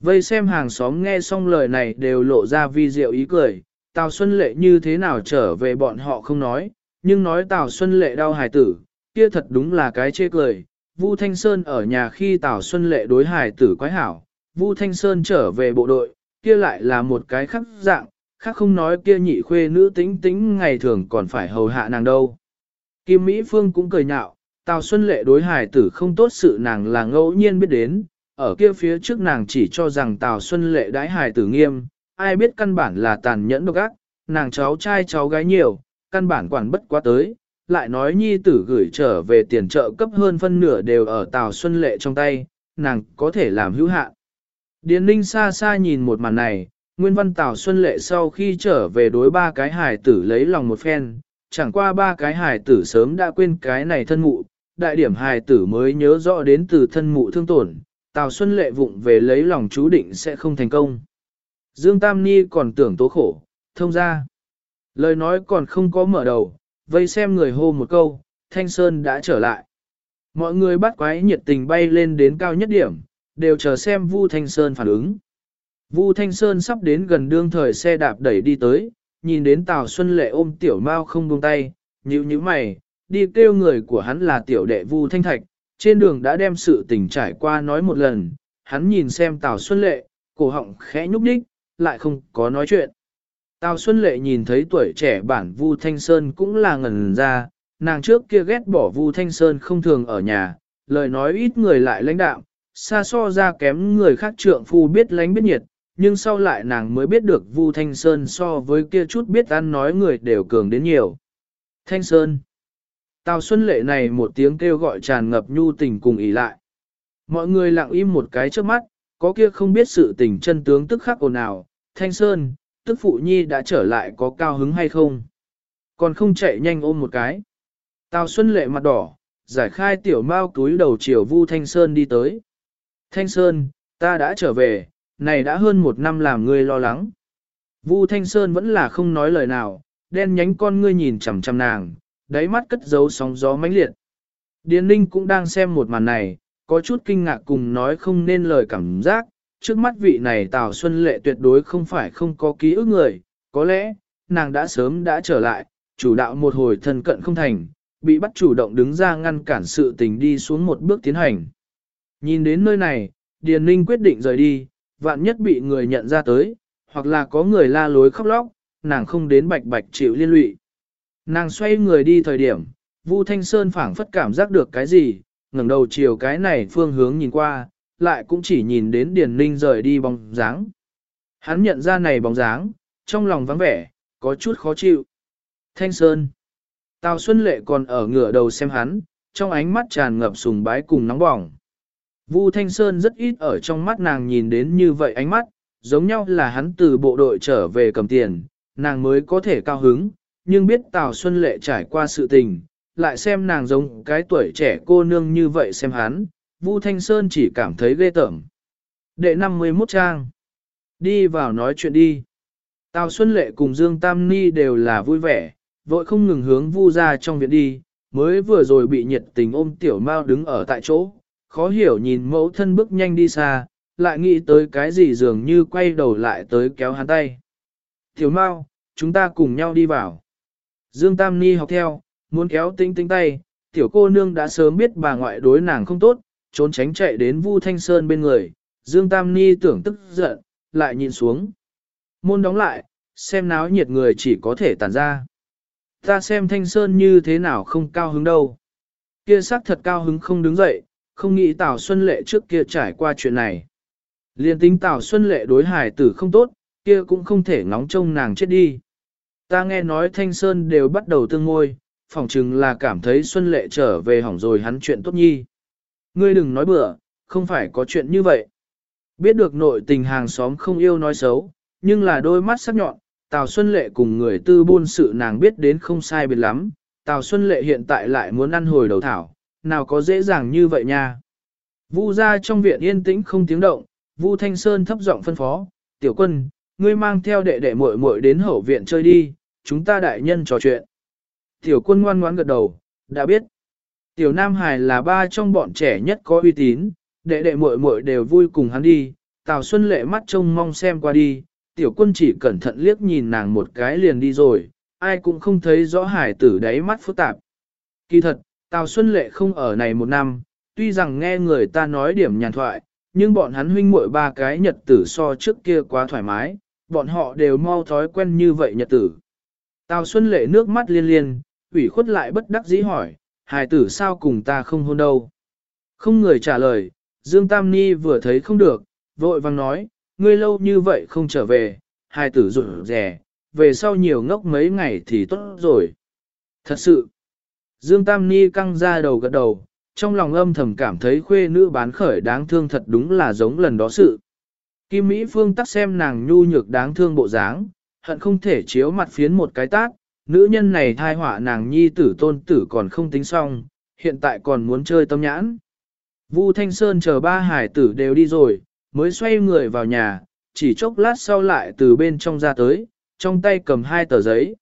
Vây xem hàng xóm nghe xong lời này đều lộ ra vi diệu ý cười, Tào Xuân Lệ như thế nào trở về bọn họ không nói, nhưng nói Tào Xuân Lệ đau hài tử, kia thật đúng là cái chê cười. Vu Thanh Sơn ở nhà khi Tào Xuân Lệ đối hài tử quái hảo, Vu Thanh Sơn trở về bộ đội, kia lại là một cái khác dạng, khác không nói kia nhị khuê nữ tính tính ngày thường còn phải hầu hạ nàng đâu. Kim Mỹ Phương cũng cười nhạo, Tào Xuân Lệ đối hài tử không tốt sự nàng là ngẫu nhiên biết đến, ở kia phía trước nàng chỉ cho rằng Tào Xuân Lệ đãi hài tử nghiêm, ai biết căn bản là tàn nhẫn độc ác, nàng cháu trai cháu gái nhiều, căn bản quản bất quá tới, lại nói nhi tử gửi trở về tiền trợ cấp hơn phân nửa đều ở Tào Xuân Lệ trong tay, nàng có thể làm hữu hạn. Điền Ninh xa xa nhìn một màn này, Nguyên Văn Tào Xuân Lệ sau khi trở về đối ba cái hài tử lấy lòng một phen, chẳng qua ba cái hài tử sớm đã quên cái này thân mụ, đại điểm hài tử mới nhớ rõ đến từ thân mụ thương tổn. Tào Xuân Lệ vụng về lấy lòng chú định sẽ không thành công. Dương Tam Ni còn tưởng tố khổ, thông ra. Lời nói còn không có mở đầu, vây xem người hô một câu, Thanh Sơn đã trở lại. Mọi người bắt quái nhiệt tình bay lên đến cao nhất điểm, đều chờ xem Vu Thanh Sơn phản ứng. Vu Thanh Sơn sắp đến gần đương thời xe đạp đẩy đi tới, nhìn đến Tào Xuân Lệ ôm tiểu mao không buông tay, nhíu nhíu mày, đi kêu người của hắn là tiểu đệ Vu Thanh Thạch, trên đường đã đem sự tình trải qua nói một lần, hắn nhìn xem Tào Xuân Lệ, cổ họng khẽ nhúc đích, lại không có nói chuyện. Tào Xuân Lệ nhìn thấy tuổi trẻ bản Vu Thanh Sơn cũng là ngẩn ra, nàng trước kia ghét bỏ Vu Thanh Sơn không thường ở nhà, lời nói ít người lại lãnh đạo, xa so ra kém người khác trượng phu biết lánh biết nhiệt, nhưng sau lại nàng mới biết được Vu Thanh Sơn so với kia chút biết ăn nói người đều cường đến nhiều. Thanh Sơn Tào Xuân Lệ này một tiếng kêu gọi tràn ngập nhu tình cùng ý lại. Mọi người lặng im một cái trước mắt, có kia không biết sự tình chân tướng tức khắc ồn ào, Thanh Sơn, tức phụ nhi đã trở lại có cao hứng hay không? Còn không chạy nhanh ôm một cái. Tào Xuân Lệ mặt đỏ, giải khai tiểu mao túi đầu chiều Vu Thanh Sơn đi tới. Thanh Sơn, ta đã trở về, này đã hơn một năm làm ngươi lo lắng. Vu Thanh Sơn vẫn là không nói lời nào, đen nhánh con ngươi nhìn chằm chằm nàng, đáy mắt cất giấu sóng gió mãnh liệt. Điền Linh cũng đang xem một màn này, có chút kinh ngạc cùng nói không nên lời cảm giác, trước mắt vị này Tào Xuân Lệ tuyệt đối không phải không có ký ức người, có lẽ, nàng đã sớm đã trở lại, chủ đạo một hồi thân cận không thành, bị bắt chủ động đứng ra ngăn cản sự tình đi xuống một bước tiến hành. Nhìn đến nơi này, Điền Ninh quyết định rời đi, vạn nhất bị người nhận ra tới, hoặc là có người la lối khóc lóc, nàng không đến bạch bạch chịu liên lụy. Nàng xoay người đi thời điểm, Vu Thanh Sơn phảng phất cảm giác được cái gì, ngẩng đầu chiều cái này phương hướng nhìn qua, lại cũng chỉ nhìn đến Điền Ninh rời đi bóng dáng. Hắn nhận ra này bóng dáng, trong lòng vắng vẻ, có chút khó chịu. Thanh Sơn. Tào Xuân Lệ còn ở ngửa đầu xem hắn, trong ánh mắt tràn ngập sùng bái cùng nóng bỏng. Vu Thanh Sơn rất ít ở trong mắt nàng nhìn đến như vậy ánh mắt, giống nhau là hắn từ bộ đội trở về cầm tiền, nàng mới có thể cao hứng, nhưng biết Tào Xuân Lệ trải qua sự tình, lại xem nàng giống cái tuổi trẻ cô nương như vậy xem hắn, Vu Thanh Sơn chỉ cảm thấy ghê tởm. Đệ 51 trang. Đi vào nói chuyện đi. Tào Xuân Lệ cùng Dương Tam Ni đều là vui vẻ, vội không ngừng hướng Vu ra trong viện đi, mới vừa rồi bị nhiệt tình ôm tiểu mao đứng ở tại chỗ, khó hiểu nhìn mẫu thân bước nhanh đi xa, lại nghĩ tới cái gì dường như quay đầu lại tới kéo hắn tay. Tiểu mau, chúng ta cùng nhau đi vào. Dương Tam Ni học theo, muốn kéo tinh tinh tay, tiểu cô nương đã sớm biết bà ngoại đối nàng không tốt, trốn tránh chạy đến Vu Thanh Sơn bên người, Dương Tam Ni tưởng tức giận, lại nhìn xuống. Môn đóng lại, xem náo nhiệt người chỉ có thể tản ra. Ta xem Thanh Sơn như thế nào không cao hứng đâu. Kia sắc thật cao hứng không đứng dậy, không nghĩ Tào Xuân Lệ trước kia trải qua chuyện này. Liên tính Tào Xuân Lệ đối hải tử không tốt, kia cũng không thể ngóng trông nàng chết đi. Ta nghe nói Thanh Sơn đều bắt đầu tương ngôi, phỏng chừng là cảm thấy Xuân Lệ trở về hỏng rồi hắn chuyện tốt nhi. Ngươi đừng nói bừa, không phải có chuyện như vậy. Biết được nội tình hàng xóm không yêu nói xấu, nhưng là đôi mắt sắc nhọn, Tào Xuân Lệ cùng người tư buôn sự nàng biết đến không sai biệt lắm. Tào Xuân Lệ hiện tại lại muốn ăn hồi đầu thảo, nào có dễ dàng như vậy nha. Vu ra trong viện yên tĩnh không tiếng động, Vu Thanh Sơn thấp giọng phân phó, tiểu quân, ngươi mang theo đệ đệ muội muội đến hậu viện chơi đi, chúng ta đại nhân trò chuyện. Tiểu quân ngoan ngoãn gật đầu, đã biết. Tiểu Nam Hải là ba trong bọn trẻ nhất có uy tín, đệ đệ muội muội đều vui cùng hắn đi, Tào Xuân lệ mắt trông mong xem qua đi, tiểu quân chỉ cẩn thận liếc nhìn nàng một cái liền đi rồi, ai cũng không thấy rõ hải tử đáy mắt phức tạp. Kỳ thật, Tào Xuân lệ không ở này một năm, tuy rằng nghe người ta nói điểm nhàn thoại, nhưng bọn hắn huynh muội ba cái nhật tử so trước kia quá thoải mái, bọn họ đều mau thói quen như vậy nhật tử. Tào Xuân lệ nước mắt liên liên, ủy khuất lại bất đắc dĩ hỏi, hài tử sao cùng ta không hôn đâu. Không người trả lời, Dương Tam Ni vừa thấy không được, vội vang nói, ngươi lâu như vậy không trở về, hài tử rụt rè, về sau nhiều ngốc mấy ngày thì tốt rồi. Thật sự, Dương Tam Ni căng ra đầu gật đầu, trong lòng âm thầm cảm thấy khuê nữ bán khởi đáng thương thật đúng là giống lần đó sự. Kim Mỹ Phương tắc xem nàng nhu nhược đáng thương bộ dáng, hận không thể chiếu mặt phiến một cái tác, nữ nhân này thai họa nàng nhi tử tôn tử còn không tính xong, hiện tại còn muốn chơi tâm nhãn. Vu Thanh Sơn chờ ba hải tử đều đi rồi, mới xoay người vào nhà, chỉ chốc lát sau lại từ bên trong ra tới, trong tay cầm hai tờ giấy.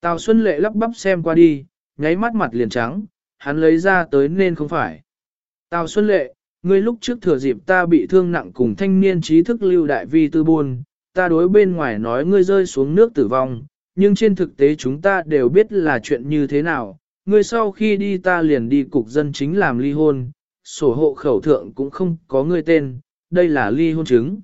Tào Xuân Lệ lắp bắp xem qua đi, nháy mắt mặt liền trắng, hắn lấy ra tới nên không phải. Tào Xuân Lệ, ngươi lúc trước thừa dịp ta bị thương nặng cùng thanh niên trí thức lưu đại vi tư buôn, ta đối bên ngoài nói ngươi rơi xuống nước tử vong, nhưng trên thực tế chúng ta đều biết là chuyện như thế nào. Ngươi sau khi đi ta liền đi cục dân chính làm ly hôn, sổ hộ khẩu thượng cũng không có ngươi tên, đây là ly hôn chứng.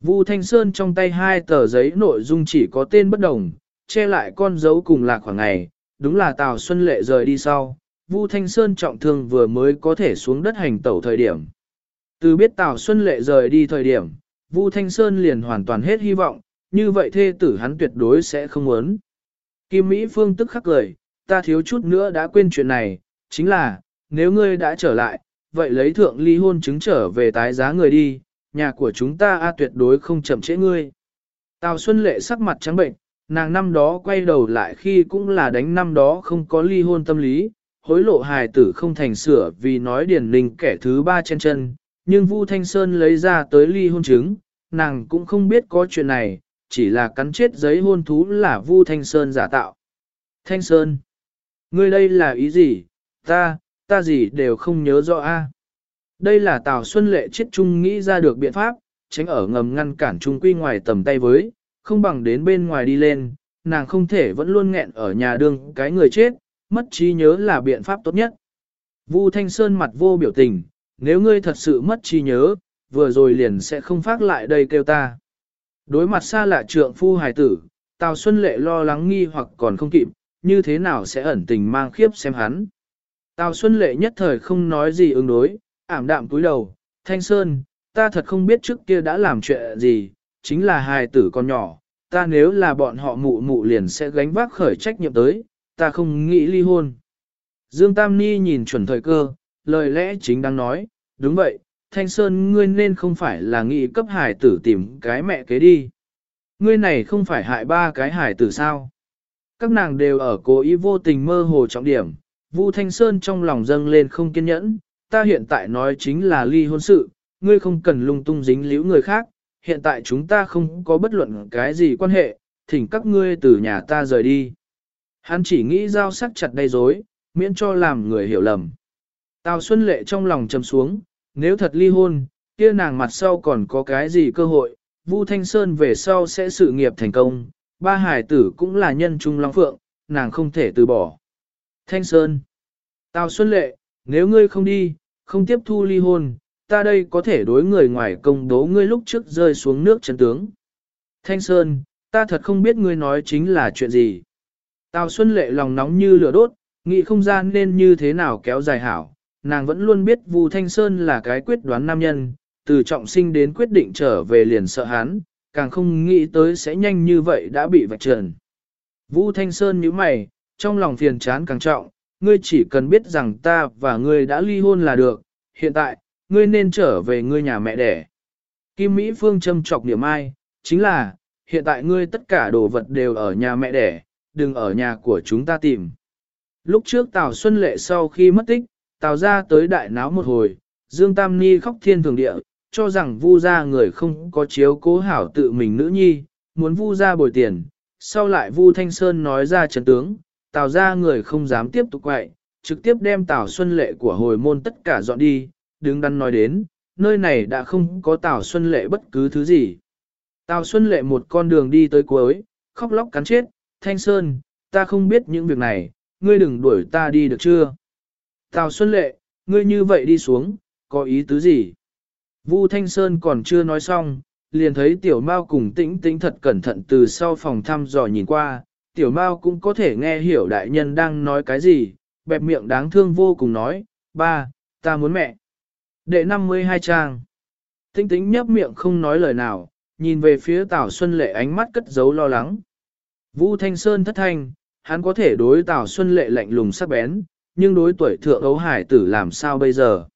Vu Thanh Sơn trong tay hai tờ giấy nội dung chỉ có tên bất đồng, che lại con dấu cùng lạc khoảng ngày, đúng là Tào Xuân Lệ rời đi sau, Vu Thanh Sơn trọng thương vừa mới có thể xuống đất hành tẩu thời điểm. Từ biết Tào Xuân Lệ rời đi thời điểm, Vu Thanh Sơn liền hoàn toàn hết hy vọng, như vậy thê tử hắn tuyệt đối sẽ không muốn. Kim Mỹ Phương tức khắc cười, ta thiếu chút nữa đã quên chuyện này, chính là, nếu ngươi đã trở lại, vậy lấy thượng ly hôn chứng trở về tái giá người đi, nhà của chúng ta a tuyệt đối không chậm trễ ngươi. Tào Xuân Lệ sắc mặt trắng bệnh, nàng năm đó quay đầu lại khi cũng là đánh năm đó không có ly hôn tâm lý, hối lộ hài tử không thành sửa vì nói điển linh kẻ thứ ba trên chân, nhưng Vu Thanh Sơn lấy ra tới ly hôn chứng, nàng cũng không biết có chuyện này, chỉ là cắn chết giấy hôn thú là Vu Thanh Sơn giả tạo. Thanh Sơn, ngươi đây là ý gì? Ta, ta gì đều không nhớ rõ a. Đây là Tào Xuân Lệ chết chung nghĩ ra được biện pháp, tránh ở ngầm ngăn cản trung quy ngoài tầm tay với, không bằng đến bên ngoài đi lên, nàng không thể vẫn luôn nghẹn ở nhà đường cái người chết, mất trí nhớ là biện pháp tốt nhất. Vu Thanh Sơn mặt vô biểu tình, nếu ngươi thật sự mất trí nhớ, vừa rồi liền sẽ không phát lại đây kêu ta. Đối mặt xa lạ trượng phu hài tử, Tào Xuân Lệ lo lắng nghi hoặc còn không kịp, như thế nào sẽ ẩn tình mang khiếp xem hắn. Tào Xuân Lệ nhất thời không nói gì ứng đối, ảm đạm túi đầu, Thanh Sơn, ta thật không biết trước kia đã làm chuyện gì, chính là hài tử con nhỏ, ta nếu là bọn họ mụ mụ liền sẽ gánh vác khởi trách nhiệm tới, ta không nghĩ ly hôn. Dương Tam Ni nhìn chuẩn thời cơ, lời lẽ chính đang nói, đúng vậy, Thanh Sơn ngươi nên không phải là nghĩ cấp hải tử tìm cái mẹ kế đi. Ngươi này không phải hại ba cái hải tử sao? Các nàng đều ở cố ý vô tình mơ hồ trọng điểm, Vu Thanh Sơn trong lòng dâng lên không kiên nhẫn, ta hiện tại nói chính là ly hôn sự, ngươi không cần lung tung dính líu người khác, hiện tại chúng ta không có bất luận cái gì quan hệ, thỉnh các ngươi từ nhà ta rời đi. Hắn chỉ nghĩ giao sắc chặt đầy dối, miễn cho làm người hiểu lầm. Tào Xuân Lệ trong lòng trầm xuống, nếu thật ly hôn, kia nàng mặt sau còn có cái gì cơ hội, Vu Thanh Sơn về sau sẽ sự nghiệp thành công, ba hải tử cũng là nhân trung long phượng, nàng không thể từ bỏ. Thanh Sơn Tào Xuân Lệ, nếu ngươi không đi, không tiếp thu ly hôn, ta đây có thể đối người ngoài công đố ngươi lúc trước rơi xuống nước chân tướng. Thanh Sơn, ta thật không biết ngươi nói chính là chuyện gì. Tào Xuân Lệ lòng nóng như lửa đốt, nghĩ không gian nên như thế nào kéo dài hảo. Nàng vẫn luôn biết Vu Thanh Sơn là cái quyết đoán nam nhân, từ trọng sinh đến quyết định trở về liền sợ hắn, càng không nghĩ tới sẽ nhanh như vậy đã bị vạch trần. Vu Thanh Sơn nhíu mày, trong lòng phiền chán càng trọng, ngươi chỉ cần biết rằng ta và ngươi đã ly hôn là được, hiện tại, ngươi nên trở về ngươi nhà mẹ đẻ. Kim Mỹ Phương châm trọc niệm ai, chính là, hiện tại ngươi tất cả đồ vật đều ở nhà mẹ đẻ, đừng ở nhà của chúng ta tìm. Lúc trước Tào Xuân Lệ sau khi mất tích, Tào ra tới đại náo một hồi, Dương Tam Ni khóc thiên thường địa, cho rằng vu ra người không có chiếu cố hảo tự mình nữ nhi, muốn vu ra bồi tiền. Sau lại vu Thanh Sơn nói ra trấn tướng, Tào ra người không dám tiếp tục quậy, trực tiếp đem Tào Xuân Lệ của hồi môn tất cả dọn đi, đứng đắn nói đến, nơi này đã không có Tào Xuân Lệ bất cứ thứ gì. Tào Xuân Lệ một con đường đi tới cuối, khóc lóc cắn chết, Thanh Sơn, ta không biết những việc này, ngươi đừng đuổi ta đi được chưa? Tào Xuân Lệ, ngươi như vậy đi xuống, có ý tứ gì? Vu Thanh Sơn còn chưa nói xong, liền thấy Tiểu Mao cùng tĩnh tĩnh thật cẩn thận từ sau phòng thăm dò nhìn qua, Tiểu Mao cũng có thể nghe hiểu đại nhân đang nói cái gì, bẹp miệng đáng thương vô cùng nói, ba, ta muốn mẹ. Đệ 52 trang. Tinh tính nhấp miệng không nói lời nào, nhìn về phía Tào Xuân Lệ ánh mắt cất giấu lo lắng. Vũ Thanh Sơn thất thanh, hắn có thể đối Tào Xuân Lệ lạnh lùng sắc bén, nhưng đối tuổi thượng ấu hải tử làm sao bây giờ?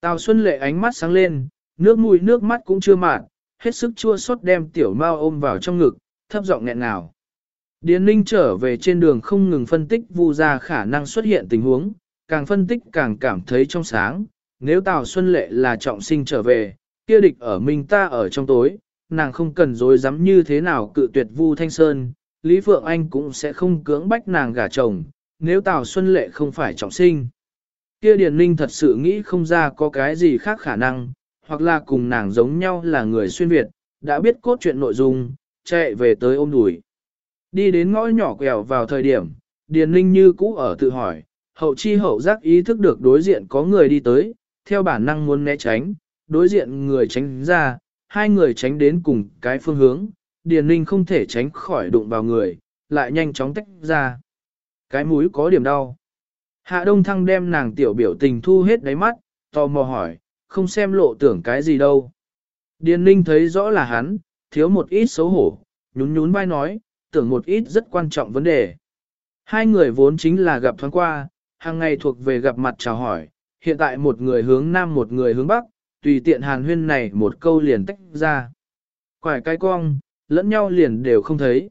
Tào Xuân Lệ ánh mắt sáng lên, nước mũi nước mắt cũng chưa mạn, hết sức chua xót đem tiểu mao ôm vào trong ngực, thấp giọng nghẹn nào. Điền Ninh trở về trên đường không ngừng phân tích vu ra khả năng xuất hiện tình huống, càng phân tích càng cảm thấy trong sáng, nếu Tào Xuân Lệ là trọng sinh trở về, kia địch ở mình ta ở trong tối, nàng không cần dối dám như thế nào cự tuyệt Vu Thanh Sơn, Lý Phượng Anh cũng sẽ không cưỡng bách nàng gả chồng, nếu Tào Xuân Lệ không phải trọng sinh. Kia Điền Ninh thật sự nghĩ không ra có cái gì khác khả năng, hoặc là cùng nàng giống nhau là người xuyên Việt, đã biết cốt truyện nội dung, chạy về tới ôm đùi. Đi đến ngõ nhỏ quẹo vào thời điểm, Điền Ninh như cũ ở tự hỏi, hậu chi hậu giác ý thức được đối diện có người đi tới, theo bản năng muốn né tránh, đối diện người tránh ra, hai người tránh đến cùng cái phương hướng, Điền Ninh không thể tránh khỏi đụng vào người, lại nhanh chóng tách ra. Cái mũi có điểm đau. Hạ Đông Thăng đem nàng tiểu biểu tình thu hết đáy mắt, tò mò hỏi, không xem lộ tưởng cái gì đâu. Điền Ninh thấy rõ là hắn, thiếu một ít xấu hổ, nhún nhún vai nói, tưởng một ít rất quan trọng vấn đề. Hai người vốn chính là gặp thoáng qua, hàng ngày thuộc về gặp mặt chào hỏi, hiện tại một người hướng nam một người hướng bắc, tùy tiện hàn huyên này một câu liền tách ra. Quải cái cong, lẫn nhau liền đều không thấy.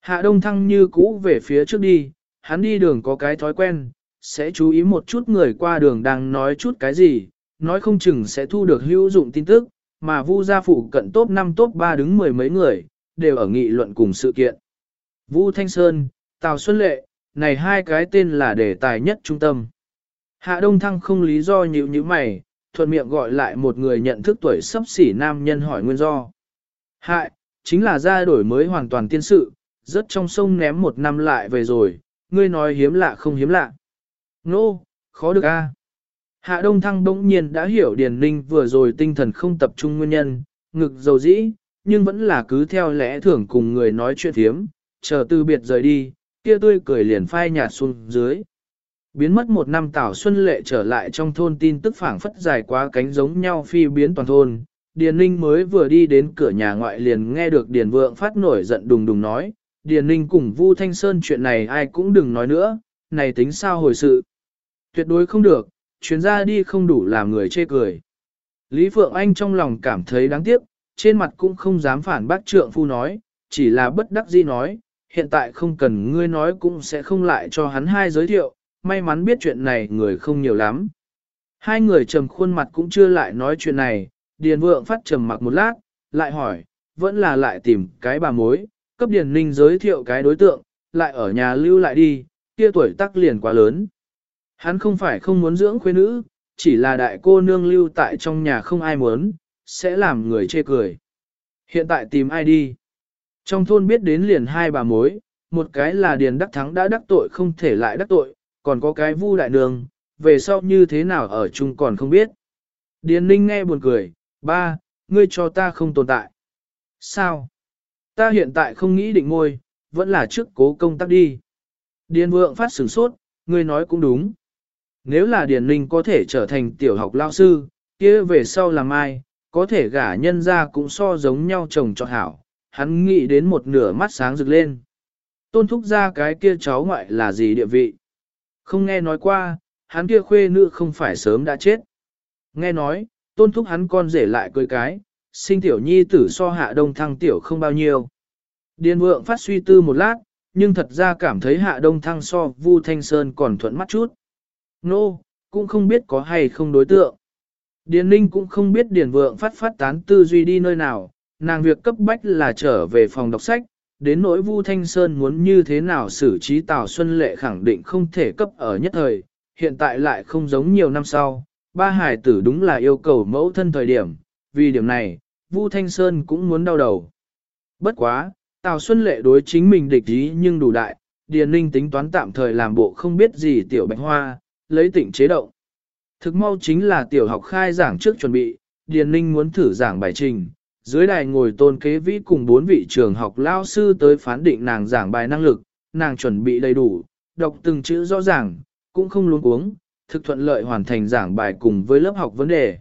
Hạ đông thăng như cũ về phía trước đi, hắn đi đường có cái thói quen, sẽ chú ý một chút người qua đường đang nói chút cái gì, nói không chừng sẽ thu được hữu dụng tin tức, mà Vu gia phụ cận top 5 top 3 đứng mười mấy người, đều ở nghị luận cùng sự kiện. Vu Thanh Sơn, Tào Xuân Lệ, này hai cái tên là đề tài nhất trung tâm. Hạ Đông Thăng không lý do nhịu như mày, thuận miệng gọi lại một người nhận thức tuổi sắp xỉ nam nhân hỏi nguyên do. Hại, chính là ra đổi mới hoàn toàn tiên sự, rất trong sông ném một năm lại về rồi, ngươi nói hiếm lạ không hiếm lạ. Nô, no, khó được a. Hạ Đông Thăng bỗng nhiên đã hiểu Điền Ninh vừa rồi tinh thần không tập trung nguyên nhân, ngực dầu dĩ, nhưng vẫn là cứ theo lẽ thường cùng người nói chuyện thiếm, chờ từ biệt rời đi, kia tươi cười liền phai nhạt xuống dưới. Biến mất một năm Tảo Xuân Lệ trở lại trong thôn tin tức phảng phất dài quá cánh giống nhau phi biến toàn thôn. Điền Ninh mới vừa đi đến cửa nhà ngoại liền nghe được Điền Vượng phát nổi giận đùng đùng nói, Điền Ninh cùng Vu Thanh Sơn chuyện này ai cũng đừng nói nữa, này tính sao hồi sự. Tuyệt đối không được, chuyến ra đi không đủ làm người chê cười. Lý Phượng Anh trong lòng cảm thấy đáng tiếc, trên mặt cũng không dám phản bác trượng phu nói, chỉ là bất đắc dĩ nói, hiện tại không cần ngươi nói cũng sẽ không lại cho hắn hai giới thiệu, may mắn biết chuyện này người không nhiều lắm. Hai người trầm khuôn mặt cũng chưa lại nói chuyện này, Điền Vượng phát trầm mặc một lát, lại hỏi, vẫn là lại tìm cái bà mối, cấp Điền Ninh giới thiệu cái đối tượng, lại ở nhà lưu lại đi, kia tuổi tác liền quá lớn. Hắn không phải không muốn dưỡng khuê nữ, chỉ là đại cô nương lưu tại trong nhà không ai muốn, sẽ làm người chê cười. Hiện tại tìm ai đi? Trong thôn biết đến liền hai bà mối, một cái là Điền Đắc Thắng đã đắc tội không thể lại đắc tội, còn có cái Vu Đại Nương, về sau như thế nào ở chung còn không biết. Điền Ninh nghe buồn cười, ba, ngươi cho ta không tồn tại. Sao? Ta hiện tại không nghĩ định ngôi, vẫn là trước cố công tác đi. Điền Vượng phát sửng sốt, ngươi nói cũng đúng. Nếu là Điền Ninh có thể trở thành tiểu học lao sư, kia về sau làm ai, có thể gả nhân ra cũng so giống nhau chồng cho hảo, hắn nghĩ đến một nửa mắt sáng rực lên. Tôn thúc ra cái kia cháu ngoại là gì địa vị? Không nghe nói qua, hắn kia khuê nữ không phải sớm đã chết. Nghe nói, tôn thúc hắn con rể lại cưới cái, sinh tiểu nhi tử so hạ đông thăng tiểu không bao nhiêu. Điền vượng phát suy tư một lát, nhưng thật ra cảm thấy hạ đông thăng so Vu Thanh Sơn còn thuận mắt chút. Nô, no, cũng không biết có hay không đối tượng. Điền Ninh cũng không biết Điền Vượng phát phát tán tư duy đi nơi nào, nàng việc cấp bách là trở về phòng đọc sách, đến nỗi Vu Thanh Sơn muốn như thế nào xử trí Tào Xuân Lệ khẳng định không thể cấp ở nhất thời, hiện tại lại không giống nhiều năm sau, ba hải tử đúng là yêu cầu mẫu thân thời điểm, vì điểm này, Vu Thanh Sơn cũng muốn đau đầu. Bất quá, Tào Xuân Lệ đối chính mình địch ý nhưng đủ đại, Điền Ninh tính toán tạm thời làm bộ không biết gì tiểu bạch hoa, lấy tỉnh chế động. Thực mau chính là tiểu học khai giảng trước chuẩn bị, Điền Ninh muốn thử giảng bài trình, dưới đài ngồi tôn kế vĩ cùng bốn vị trường học lao sư tới phán định nàng giảng bài năng lực, nàng chuẩn bị đầy đủ, đọc từng chữ rõ ràng, cũng không luống cuống, thực thuận lợi hoàn thành giảng bài cùng với lớp học vấn đề.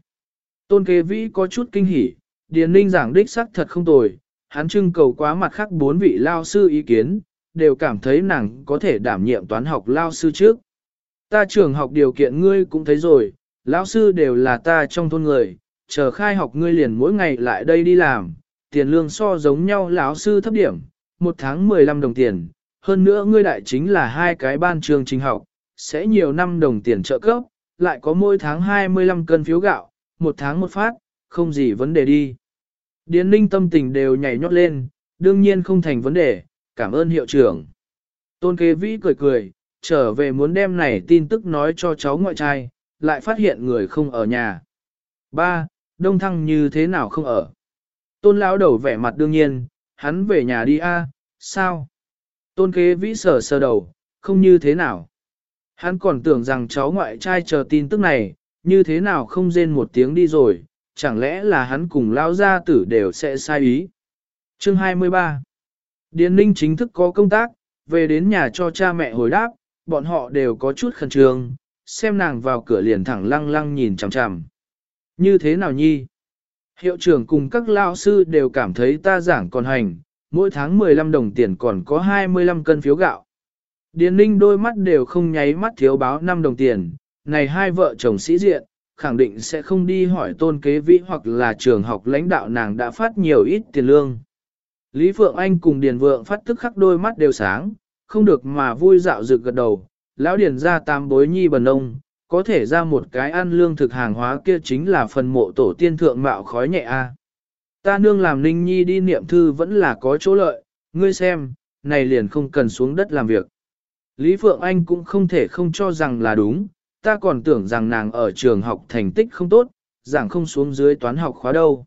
Tôn kế vĩ có chút kinh hỉ, Điền Ninh giảng đích sắc thật không tồi, hắn trưng cầu quá mặt khác bốn vị lao sư ý kiến, đều cảm thấy nàng có thể đảm nhiệm toán học lao sư trước. Ta trường học điều kiện ngươi cũng thấy rồi, lão sư đều là ta trong thôn người, chờ khai học ngươi liền mỗi ngày lại đây đi làm, tiền lương so giống nhau lão sư thấp điểm, một tháng 15 đồng tiền, hơn nữa ngươi đại chính là hai cái ban trường trình học, sẽ nhiều năm đồng tiền trợ cấp, lại có mỗi tháng 25 cân phiếu gạo, một tháng một phát, không gì vấn đề đi. Điền ninh tâm tình đều nhảy nhót lên, đương nhiên không thành vấn đề, cảm ơn hiệu trưởng. Tôn kế vĩ cười cười, trở về muốn đem này tin tức nói cho cháu ngoại trai, lại phát hiện người không ở nhà. Ba, Đông Thăng như thế nào không ở? Tôn lão đầu vẻ mặt đương nhiên, hắn về nhà đi a, sao? Tôn kế vĩ sở sơ đầu, không như thế nào. Hắn còn tưởng rằng cháu ngoại trai chờ tin tức này, như thế nào không rên một tiếng đi rồi, chẳng lẽ là hắn cùng lao gia tử đều sẽ sai ý. Chương 23 Điền Ninh chính thức có công tác, về đến nhà cho cha mẹ hồi đáp, bọn họ đều có chút khẩn trương, xem nàng vào cửa liền thẳng lăng lăng nhìn chằm chằm. Như thế nào nhi? Hiệu trưởng cùng các lao sư đều cảm thấy ta giảng còn hành, mỗi tháng 15 đồng tiền còn có 25 cân phiếu gạo. Điền ninh đôi mắt đều không nháy mắt thiếu báo 5 đồng tiền, này hai vợ chồng sĩ diện, khẳng định sẽ không đi hỏi tôn kế vĩ hoặc là trường học lãnh đạo nàng đã phát nhiều ít tiền lương. Lý Phượng Anh cùng Điền Vượng phát tức khắc đôi mắt đều sáng, không được mà vui dạo rực gật đầu, lão Điền ra tam bối nhi bần ông, có thể ra một cái ăn lương thực hàng hóa kia chính là phần mộ tổ tiên thượng mạo khói nhẹ a. Ta nương làm ninh nhi đi niệm thư vẫn là có chỗ lợi, ngươi xem, này liền không cần xuống đất làm việc. Lý Phượng Anh cũng không thể không cho rằng là đúng, ta còn tưởng rằng nàng ở trường học thành tích không tốt, giảng không xuống dưới toán học khóa đâu.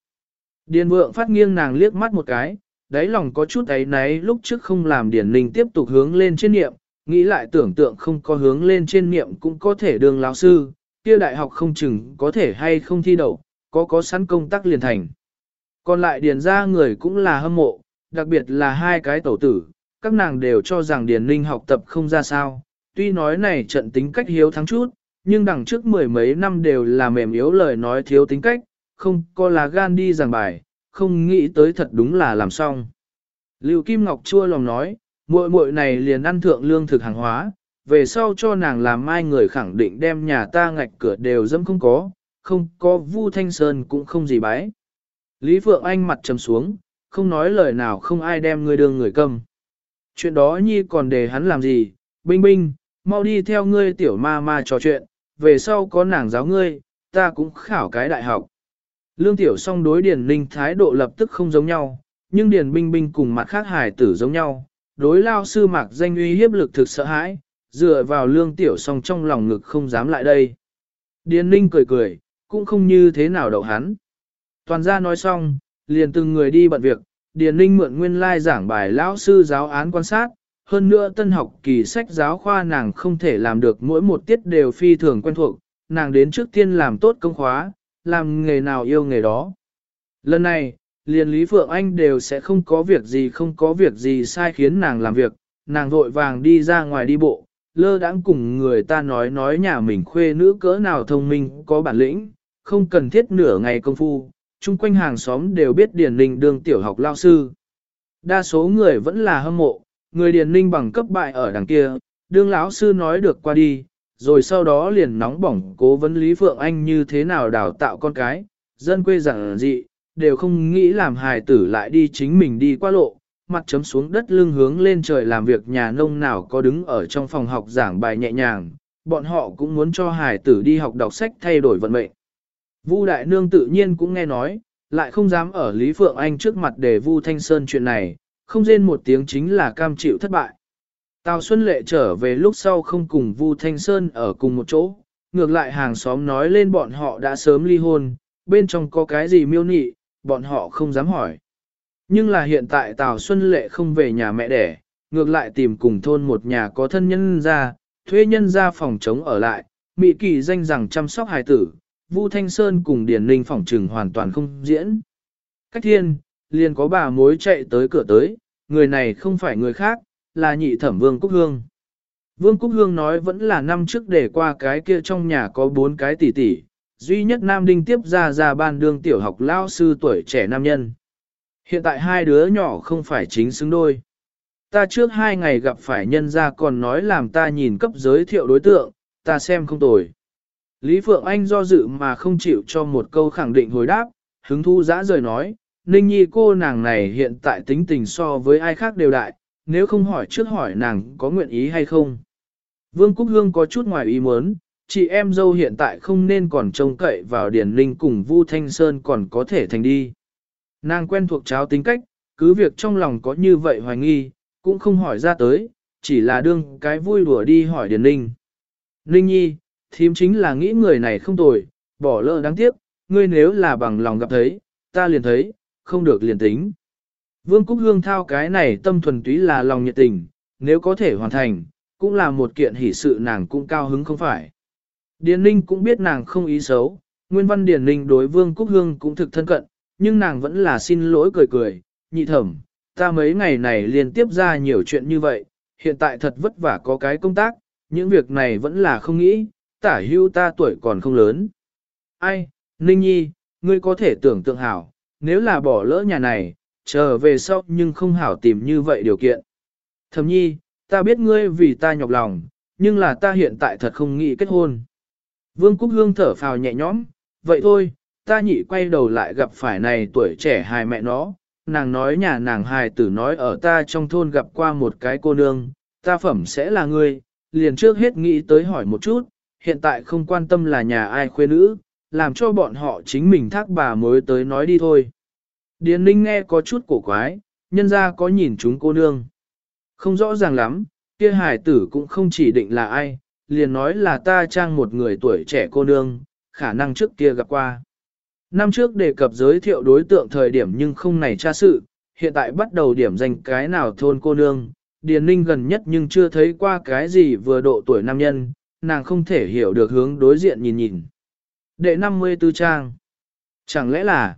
Điền vượng phát nghiêng nàng liếc mắt một cái, đáy lòng có chút ấy náy lúc trước không làm điển ninh tiếp tục hướng lên trên niệm, nghĩ lại tưởng tượng không có hướng lên trên niệm cũng có thể đường lão sư, kia đại học không chừng có thể hay không thi đậu, có có sẵn công tác liền thành. Còn lại điền ra người cũng là hâm mộ, đặc biệt là hai cái tổ tử, các nàng đều cho rằng điền linh học tập không ra sao, tuy nói này trận tính cách hiếu thắng chút, nhưng đằng trước mười mấy năm đều là mềm yếu lời nói thiếu tính cách, không có là gan đi giảng bài, không nghĩ tới thật đúng là làm xong. Lưu Kim Ngọc chua lòng nói, muội muội này liền ăn thượng lương thực hàng hóa, về sau cho nàng làm mai người khẳng định đem nhà ta ngạch cửa đều dẫm không có, không có Vu Thanh Sơn cũng không gì bái. Lý Phượng Anh mặt trầm xuống, không nói lời nào không ai đem ngươi đương người cầm Chuyện đó nhi còn để hắn làm gì, binh binh, mau đi theo ngươi tiểu ma ma trò chuyện, về sau có nàng giáo ngươi, ta cũng khảo cái đại học. Lương Tiểu song đối Điền Ninh thái độ lập tức không giống nhau, nhưng Điền Binh Binh cùng mặt khác hài tử giống nhau, đối lao sư mạc danh uy hiếp lực thực sợ hãi, dựa vào Lương Tiểu song trong lòng ngực không dám lại đây. Điền Ninh cười cười, cũng không như thế nào đậu hắn. Toàn gia nói xong, liền từng người đi bận việc, Điền Ninh mượn nguyên lai giảng bài lão sư giáo án quan sát, hơn nữa tân học kỳ sách giáo khoa nàng không thể làm được mỗi một tiết đều phi thường quen thuộc, nàng đến trước tiên làm tốt công khóa, làm nghề nào yêu nghề đó. Lần này, liền Lý Phượng Anh đều sẽ không có việc gì không có việc gì sai khiến nàng làm việc, nàng vội vàng đi ra ngoài đi bộ, lơ đãng cùng người ta nói nói nhà mình khuê nữ cỡ nào thông minh có bản lĩnh, không cần thiết nửa ngày công phu, chung quanh hàng xóm đều biết Điền Ninh đương tiểu học lao sư. Đa số người vẫn là hâm mộ, người Điền Ninh bằng cấp bại ở đằng kia, đương lão sư nói được qua đi, rồi sau đó liền nóng bỏng cố vấn Lý Phượng Anh như thế nào đào tạo con cái, dân quê giản dị, đều không nghĩ làm hài tử lại đi chính mình đi qua lộ, mặt chấm xuống đất lưng hướng lên trời làm việc nhà nông nào có đứng ở trong phòng học giảng bài nhẹ nhàng, bọn họ cũng muốn cho hài tử đi học đọc sách thay đổi vận mệnh. Vu Đại Nương tự nhiên cũng nghe nói, lại không dám ở Lý Phượng Anh trước mặt để Vu Thanh Sơn chuyện này, không rên một tiếng chính là cam chịu thất bại. Tào Xuân Lệ trở về lúc sau không cùng Vu Thanh Sơn ở cùng một chỗ, ngược lại hàng xóm nói lên bọn họ đã sớm ly hôn, bên trong có cái gì miêu nị, bọn họ không dám hỏi. Nhưng là hiện tại Tào Xuân Lệ không về nhà mẹ đẻ, ngược lại tìm cùng thôn một nhà có thân nhân ra, thuê nhân ra phòng chống ở lại, Mỹ Kỳ danh rằng chăm sóc hài tử, Vu Thanh Sơn cùng Điền Ninh phòng trừng hoàn toàn không diễn. Cách thiên, liền có bà mối chạy tới cửa tới, người này không phải người khác, là nhị thẩm Vương Cúc Hương. Vương Cúc Hương nói vẫn là năm trước để qua cái kia trong nhà có bốn cái tỷ tỷ, duy nhất Nam Đinh tiếp ra ra ban đương tiểu học lao sư tuổi trẻ nam nhân. Hiện tại hai đứa nhỏ không phải chính xứng đôi. Ta trước hai ngày gặp phải nhân gia còn nói làm ta nhìn cấp giới thiệu đối tượng, ta xem không tồi. Lý Phượng Anh do dự mà không chịu cho một câu khẳng định hồi đáp, hứng thu dã rời nói, Ninh Nhi cô nàng này hiện tại tính tình so với ai khác đều đại, nếu không hỏi trước hỏi nàng có nguyện ý hay không. Vương Cúc Hương có chút ngoài ý muốn, chị em dâu hiện tại không nên còn trông cậy vào Điền Linh cùng Vu Thanh Sơn còn có thể thành đi. Nàng quen thuộc cháo tính cách, cứ việc trong lòng có như vậy hoài nghi, cũng không hỏi ra tới, chỉ là đương cái vui đùa đi hỏi Điền Linh. Linh nhi, thím chính là nghĩ người này không tồi, bỏ lỡ đáng tiếc, ngươi nếu là bằng lòng gặp thấy, ta liền thấy, không được liền tính. Vương Cúc Hương thao cái này tâm thuần túy là lòng nhiệt tình, nếu có thể hoàn thành, cũng là một kiện hỷ sự nàng cũng cao hứng không phải. Điền Ninh cũng biết nàng không ý xấu, Nguyên Văn Điền Ninh đối Vương Cúc Hương cũng thực thân cận, nhưng nàng vẫn là xin lỗi cười cười, nhị thẩm, ta mấy ngày này liên tiếp ra nhiều chuyện như vậy, hiện tại thật vất vả có cái công tác, những việc này vẫn là không nghĩ, tả hưu ta tuổi còn không lớn. Ai, Ninh Nhi, ngươi có thể tưởng tượng hảo, nếu là bỏ lỡ nhà này, trở về sau nhưng không hảo tìm như vậy điều kiện. Thẩm nhi, ta biết ngươi vì ta nhọc lòng, nhưng là ta hiện tại thật không nghĩ kết hôn. Vương Cúc Hương thở phào nhẹ nhõm, vậy thôi, ta nhị quay đầu lại gặp phải này tuổi trẻ hài mẹ nó, nàng nói nhà nàng hài tử nói ở ta trong thôn gặp qua một cái cô nương, ta phẩm sẽ là ngươi, liền trước hết nghĩ tới hỏi một chút, hiện tại không quan tâm là nhà ai khuê nữ, làm cho bọn họ chính mình thác bà mới tới nói đi thôi. Điền Ninh nghe có chút cổ quái, nhân ra có nhìn chúng cô nương. Không rõ ràng lắm, kia hài tử cũng không chỉ định là ai, liền nói là ta trang một người tuổi trẻ cô nương, khả năng trước kia gặp qua. Năm trước đề cập giới thiệu đối tượng thời điểm nhưng không này tra sự, hiện tại bắt đầu điểm danh cái nào thôn cô nương, Điền Ninh gần nhất nhưng chưa thấy qua cái gì vừa độ tuổi nam nhân, nàng không thể hiểu được hướng đối diện nhìn nhìn. Đệ 54 trang. Chẳng lẽ là...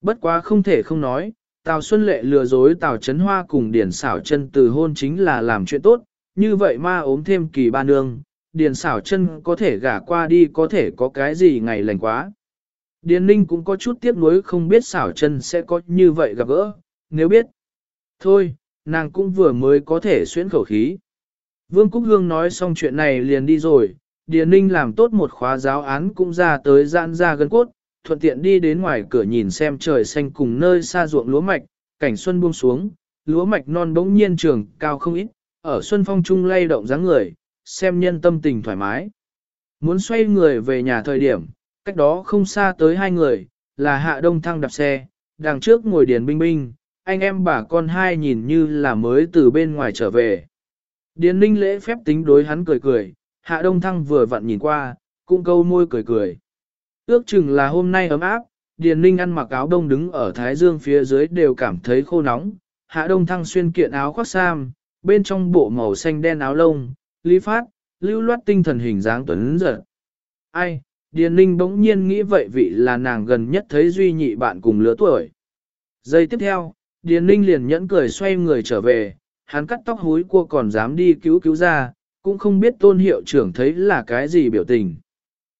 Bất quá không thể không nói, Tào Xuân Lệ lừa dối Tào Trấn Hoa cùng điển xảo chân từ hôn chính là làm chuyện tốt, như vậy ma ốm thêm kỳ ba nương, Điền xảo chân có thể gả qua đi có thể có cái gì ngày lành quá. Điền Ninh cũng có chút tiếc nuối không biết xảo chân sẽ có như vậy gặp gỡ, nếu biết. Thôi, nàng cũng vừa mới có thể xuyễn khẩu khí. Vương Cúc Hương nói xong chuyện này liền đi rồi, Điền Ninh làm tốt một khóa giáo án cũng ra tới giãn ra gần cốt, thuận tiện đi đến ngoài cửa nhìn xem trời xanh cùng nơi xa ruộng lúa mạch, cảnh xuân buông xuống, lúa mạch non bỗng nhiên trường cao không ít, ở xuân phong trung lay động dáng người, xem nhân tâm tình thoải mái. Muốn xoay người về nhà thời điểm, cách đó không xa tới hai người, là hạ đông thăng đạp xe, đằng trước ngồi điền binh binh, anh em bà con hai nhìn như là mới từ bên ngoài trở về. Điền ninh lễ phép tính đối hắn cười cười, hạ đông thăng vừa vặn nhìn qua, cũng câu môi cười cười. Ước chừng là hôm nay ấm áp, Điền Ninh ăn mặc áo đông đứng ở Thái Dương phía dưới đều cảm thấy khô nóng. Hạ Đông Thăng xuyên kiện áo khoác sam, bên trong bộ màu xanh đen áo lông, lý phát, lưu loát tinh thần hình dáng tuấn giật. Ai, Điền Ninh bỗng nhiên nghĩ vậy vị là nàng gần nhất thấy duy nhị bạn cùng lứa tuổi. Giây tiếp theo, Điền Ninh liền nhẫn cười xoay người trở về, hắn cắt tóc hối cua còn dám đi cứu cứu ra, cũng không biết tôn hiệu trưởng thấy là cái gì biểu tình.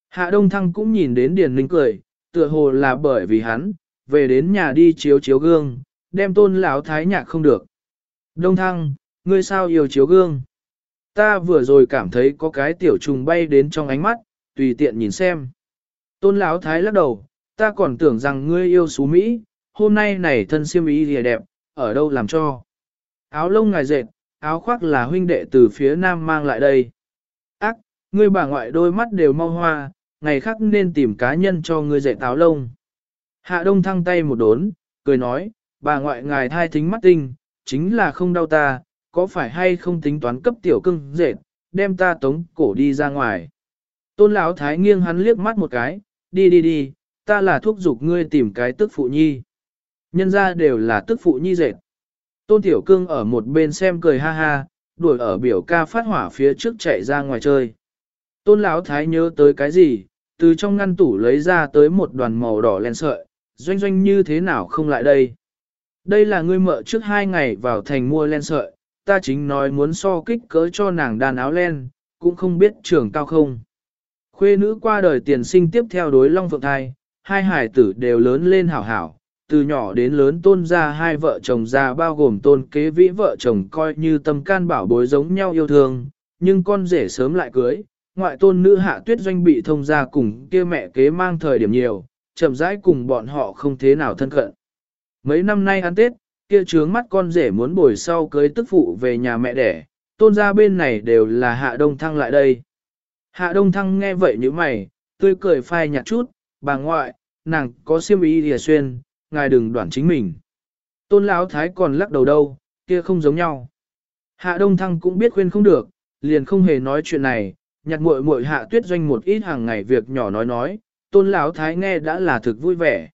Hạ Đông Thăng cũng nhìn đến Điền Ninh cười, tựa hồ là bởi vì hắn, về đến nhà đi chiếu chiếu gương, đem tôn lão thái nhạc không được. Đông Thăng, ngươi sao yêu chiếu gương? Ta vừa rồi cảm thấy có cái tiểu trùng bay đến trong ánh mắt, tùy tiện nhìn xem. Tôn lão thái lắc đầu, ta còn tưởng rằng ngươi yêu xú Mỹ, hôm nay này thân siêm ý thì đẹp, ở đâu làm cho. Áo lông ngài dệt, áo khoác là huynh đệ từ phía nam mang lại đây. Ác, ngươi bà ngoại đôi mắt đều mau hoa, ngày khác nên tìm cá nhân cho ngươi dạy táo lông. Hạ đông thăng tay một đốn, cười nói, bà ngoại ngài thai thính mắt tinh, chính là không đau ta, có phải hay không tính toán cấp tiểu cưng dệt, đem ta tống cổ đi ra ngoài. Tôn lão thái nghiêng hắn liếc mắt một cái, đi đi đi, ta là thuốc dục ngươi tìm cái tức phụ nhi. Nhân ra đều là tức phụ nhi dệt. Tôn tiểu cưng ở một bên xem cười ha ha, đuổi ở biểu ca phát hỏa phía trước chạy ra ngoài chơi. Tôn lão thái nhớ tới cái gì, từ trong ngăn tủ lấy ra tới một đoàn màu đỏ len sợi, doanh doanh như thế nào không lại đây. Đây là ngươi mợ trước hai ngày vào thành mua len sợi, ta chính nói muốn so kích cỡ cho nàng đàn áo len, cũng không biết trưởng cao không. Khuê nữ qua đời tiền sinh tiếp theo đối long phượng thai, hai hải tử đều lớn lên hảo hảo, từ nhỏ đến lớn tôn ra hai vợ chồng già bao gồm tôn kế vĩ vợ chồng coi như tâm can bảo bối giống nhau yêu thương, nhưng con rể sớm lại cưới, ngoại tôn nữ hạ tuyết doanh bị thông ra cùng kia mẹ kế mang thời điểm nhiều, chậm rãi cùng bọn họ không thế nào thân cận. Mấy năm nay ăn Tết, kia trướng mắt con rể muốn bồi sau cưới tức phụ về nhà mẹ đẻ, tôn ra bên này đều là hạ đông thăng lại đây. Hạ Đông Thăng nghe vậy như mày, tươi cười phai nhạt chút, bà ngoại, nàng có siêm ý lìa xuyên, ngài đừng đoản chính mình. Tôn Lão Thái còn lắc đầu đâu, kia không giống nhau. Hạ Đông Thăng cũng biết khuyên không được, liền không hề nói chuyện này, nhặt muội muội Hạ Tuyết doanh một ít hàng ngày việc nhỏ nói nói, Tôn Lão Thái nghe đã là thực vui vẻ.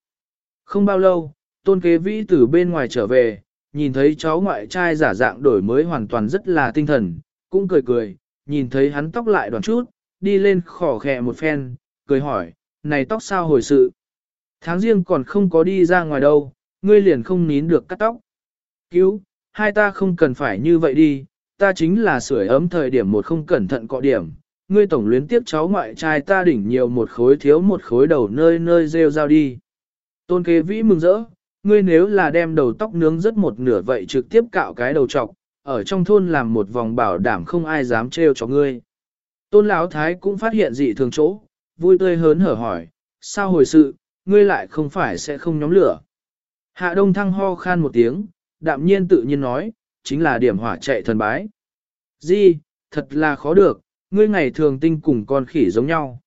Không bao lâu, Tôn Kế Vĩ từ bên ngoài trở về, nhìn thấy cháu ngoại trai giả dạng đổi mới hoàn toàn rất là tinh thần, cũng cười cười, nhìn thấy hắn tóc lại đoàn chút, đi lên khỏ khẽ một phen, cười hỏi, này tóc sao hồi sự? Tháng riêng còn không có đi ra ngoài đâu, ngươi liền không nín được cắt tóc. Cứu, hai ta không cần phải như vậy đi, ta chính là sưởi ấm thời điểm một không cẩn thận cọ điểm. Ngươi tổng luyến tiếp cháu ngoại trai ta đỉnh nhiều một khối thiếu một khối đầu nơi nơi rêu rao đi. Tôn kế vĩ mừng rỡ, ngươi nếu là đem đầu tóc nướng rất một nửa vậy trực tiếp cạo cái đầu trọc, ở trong thôn làm một vòng bảo đảm không ai dám trêu cho ngươi. Tôn Lão Thái cũng phát hiện dị thường chỗ, vui tươi hớn hở hỏi, sao hồi sự, ngươi lại không phải sẽ không nhóm lửa. Hạ Đông Thăng ho khan một tiếng, đạm nhiên tự nhiên nói, chính là điểm hỏa chạy thần bái. Di, thật là khó được, ngươi ngày thường tinh cùng con khỉ giống nhau.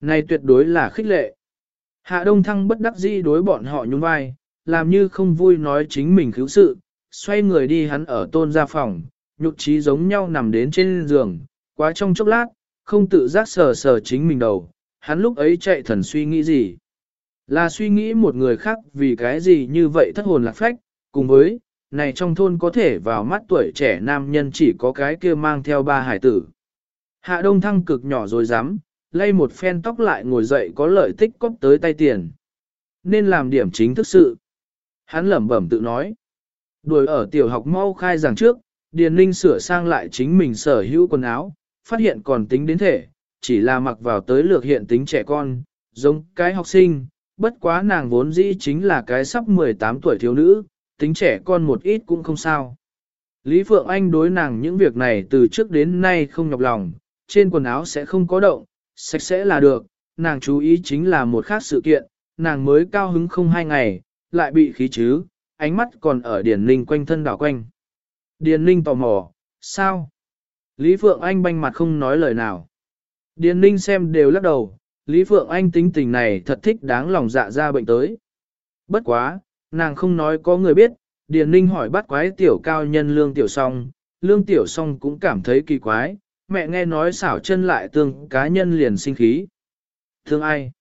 Này tuyệt đối là khích lệ. Hạ Đông Thăng bất đắc dĩ đối bọn họ nhún vai, làm như không vui nói chính mình cứu sự, xoay người đi hắn ở tôn ra phòng, nhục trí giống nhau nằm đến trên giường, quá trong chốc lát, không tự giác sờ sờ chính mình đầu, hắn lúc ấy chạy thần suy nghĩ gì. Là suy nghĩ một người khác vì cái gì như vậy thất hồn lạc phách, cùng với, này trong thôn có thể vào mắt tuổi trẻ nam nhân chỉ có cái kia mang theo ba hải tử. Hạ đông thăng cực nhỏ rồi dám, lay một phen tóc lại ngồi dậy có lợi tích cóp tới tay tiền. Nên làm điểm chính thức sự. Hắn lẩm bẩm tự nói. Đuổi ở tiểu học mau khai giảng trước, Điền Ninh sửa sang lại chính mình sở hữu quần áo, phát hiện còn tính đến thể, chỉ là mặc vào tới lược hiện tính trẻ con, giống cái học sinh, bất quá nàng vốn dĩ chính là cái sắp 18 tuổi thiếu nữ, tính trẻ con một ít cũng không sao. Lý Phượng Anh đối nàng những việc này từ trước đến nay không nhọc lòng, trên quần áo sẽ không có động, sạch sẽ là được, nàng chú ý chính là một khác sự kiện, nàng mới cao hứng không hai ngày, lại bị khí chứ, ánh mắt còn ở Điền Ninh quanh thân đảo quanh. Điền Ninh tò mò, sao? Lý Phượng Anh banh mặt không nói lời nào. Điền Ninh xem đều lắc đầu, Lý Phượng Anh tính tình này thật thích đáng lòng dạ ra bệnh tới. Bất quá, nàng không nói có người biết, Điền Ninh hỏi bắt quái tiểu cao nhân lương tiểu song, lương tiểu song cũng cảm thấy kỳ quái, mẹ nghe nói xảo chân lại tương cá nhân liền sinh khí. Thương ai?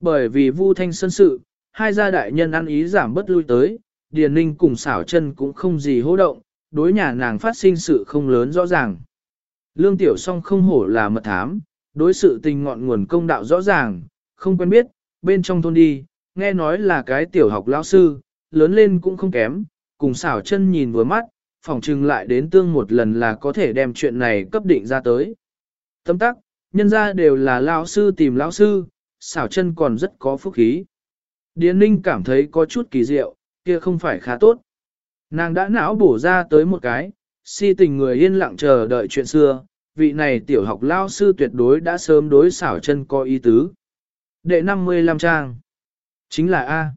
Bởi vì Vu Thanh sân sự, hai gia đại nhân ăn ý giảm bất lui tới, Điền Ninh cùng xảo chân cũng không gì hô động, đối nhà nàng phát sinh sự không lớn rõ ràng. Lương tiểu song không hổ là mật thám, đối sự tình ngọn nguồn công đạo rõ ràng, không quen biết, bên trong thôn đi, nghe nói là cái tiểu học lão sư, lớn lên cũng không kém, cùng xảo chân nhìn vừa mắt, phỏng chừng lại đến tương một lần là có thể đem chuyện này cấp định ra tới. Tâm tắc, nhân ra đều là lão sư tìm lão sư, xảo chân còn rất có phúc khí. Điền ninh cảm thấy có chút kỳ diệu, kia không phải khá tốt. Nàng đã não bổ ra tới một cái, si tình người yên lặng chờ đợi chuyện xưa, vị này tiểu học lao sư tuyệt đối đã sớm đối xảo chân có ý tứ. Đệ 55 trang. Chính là A.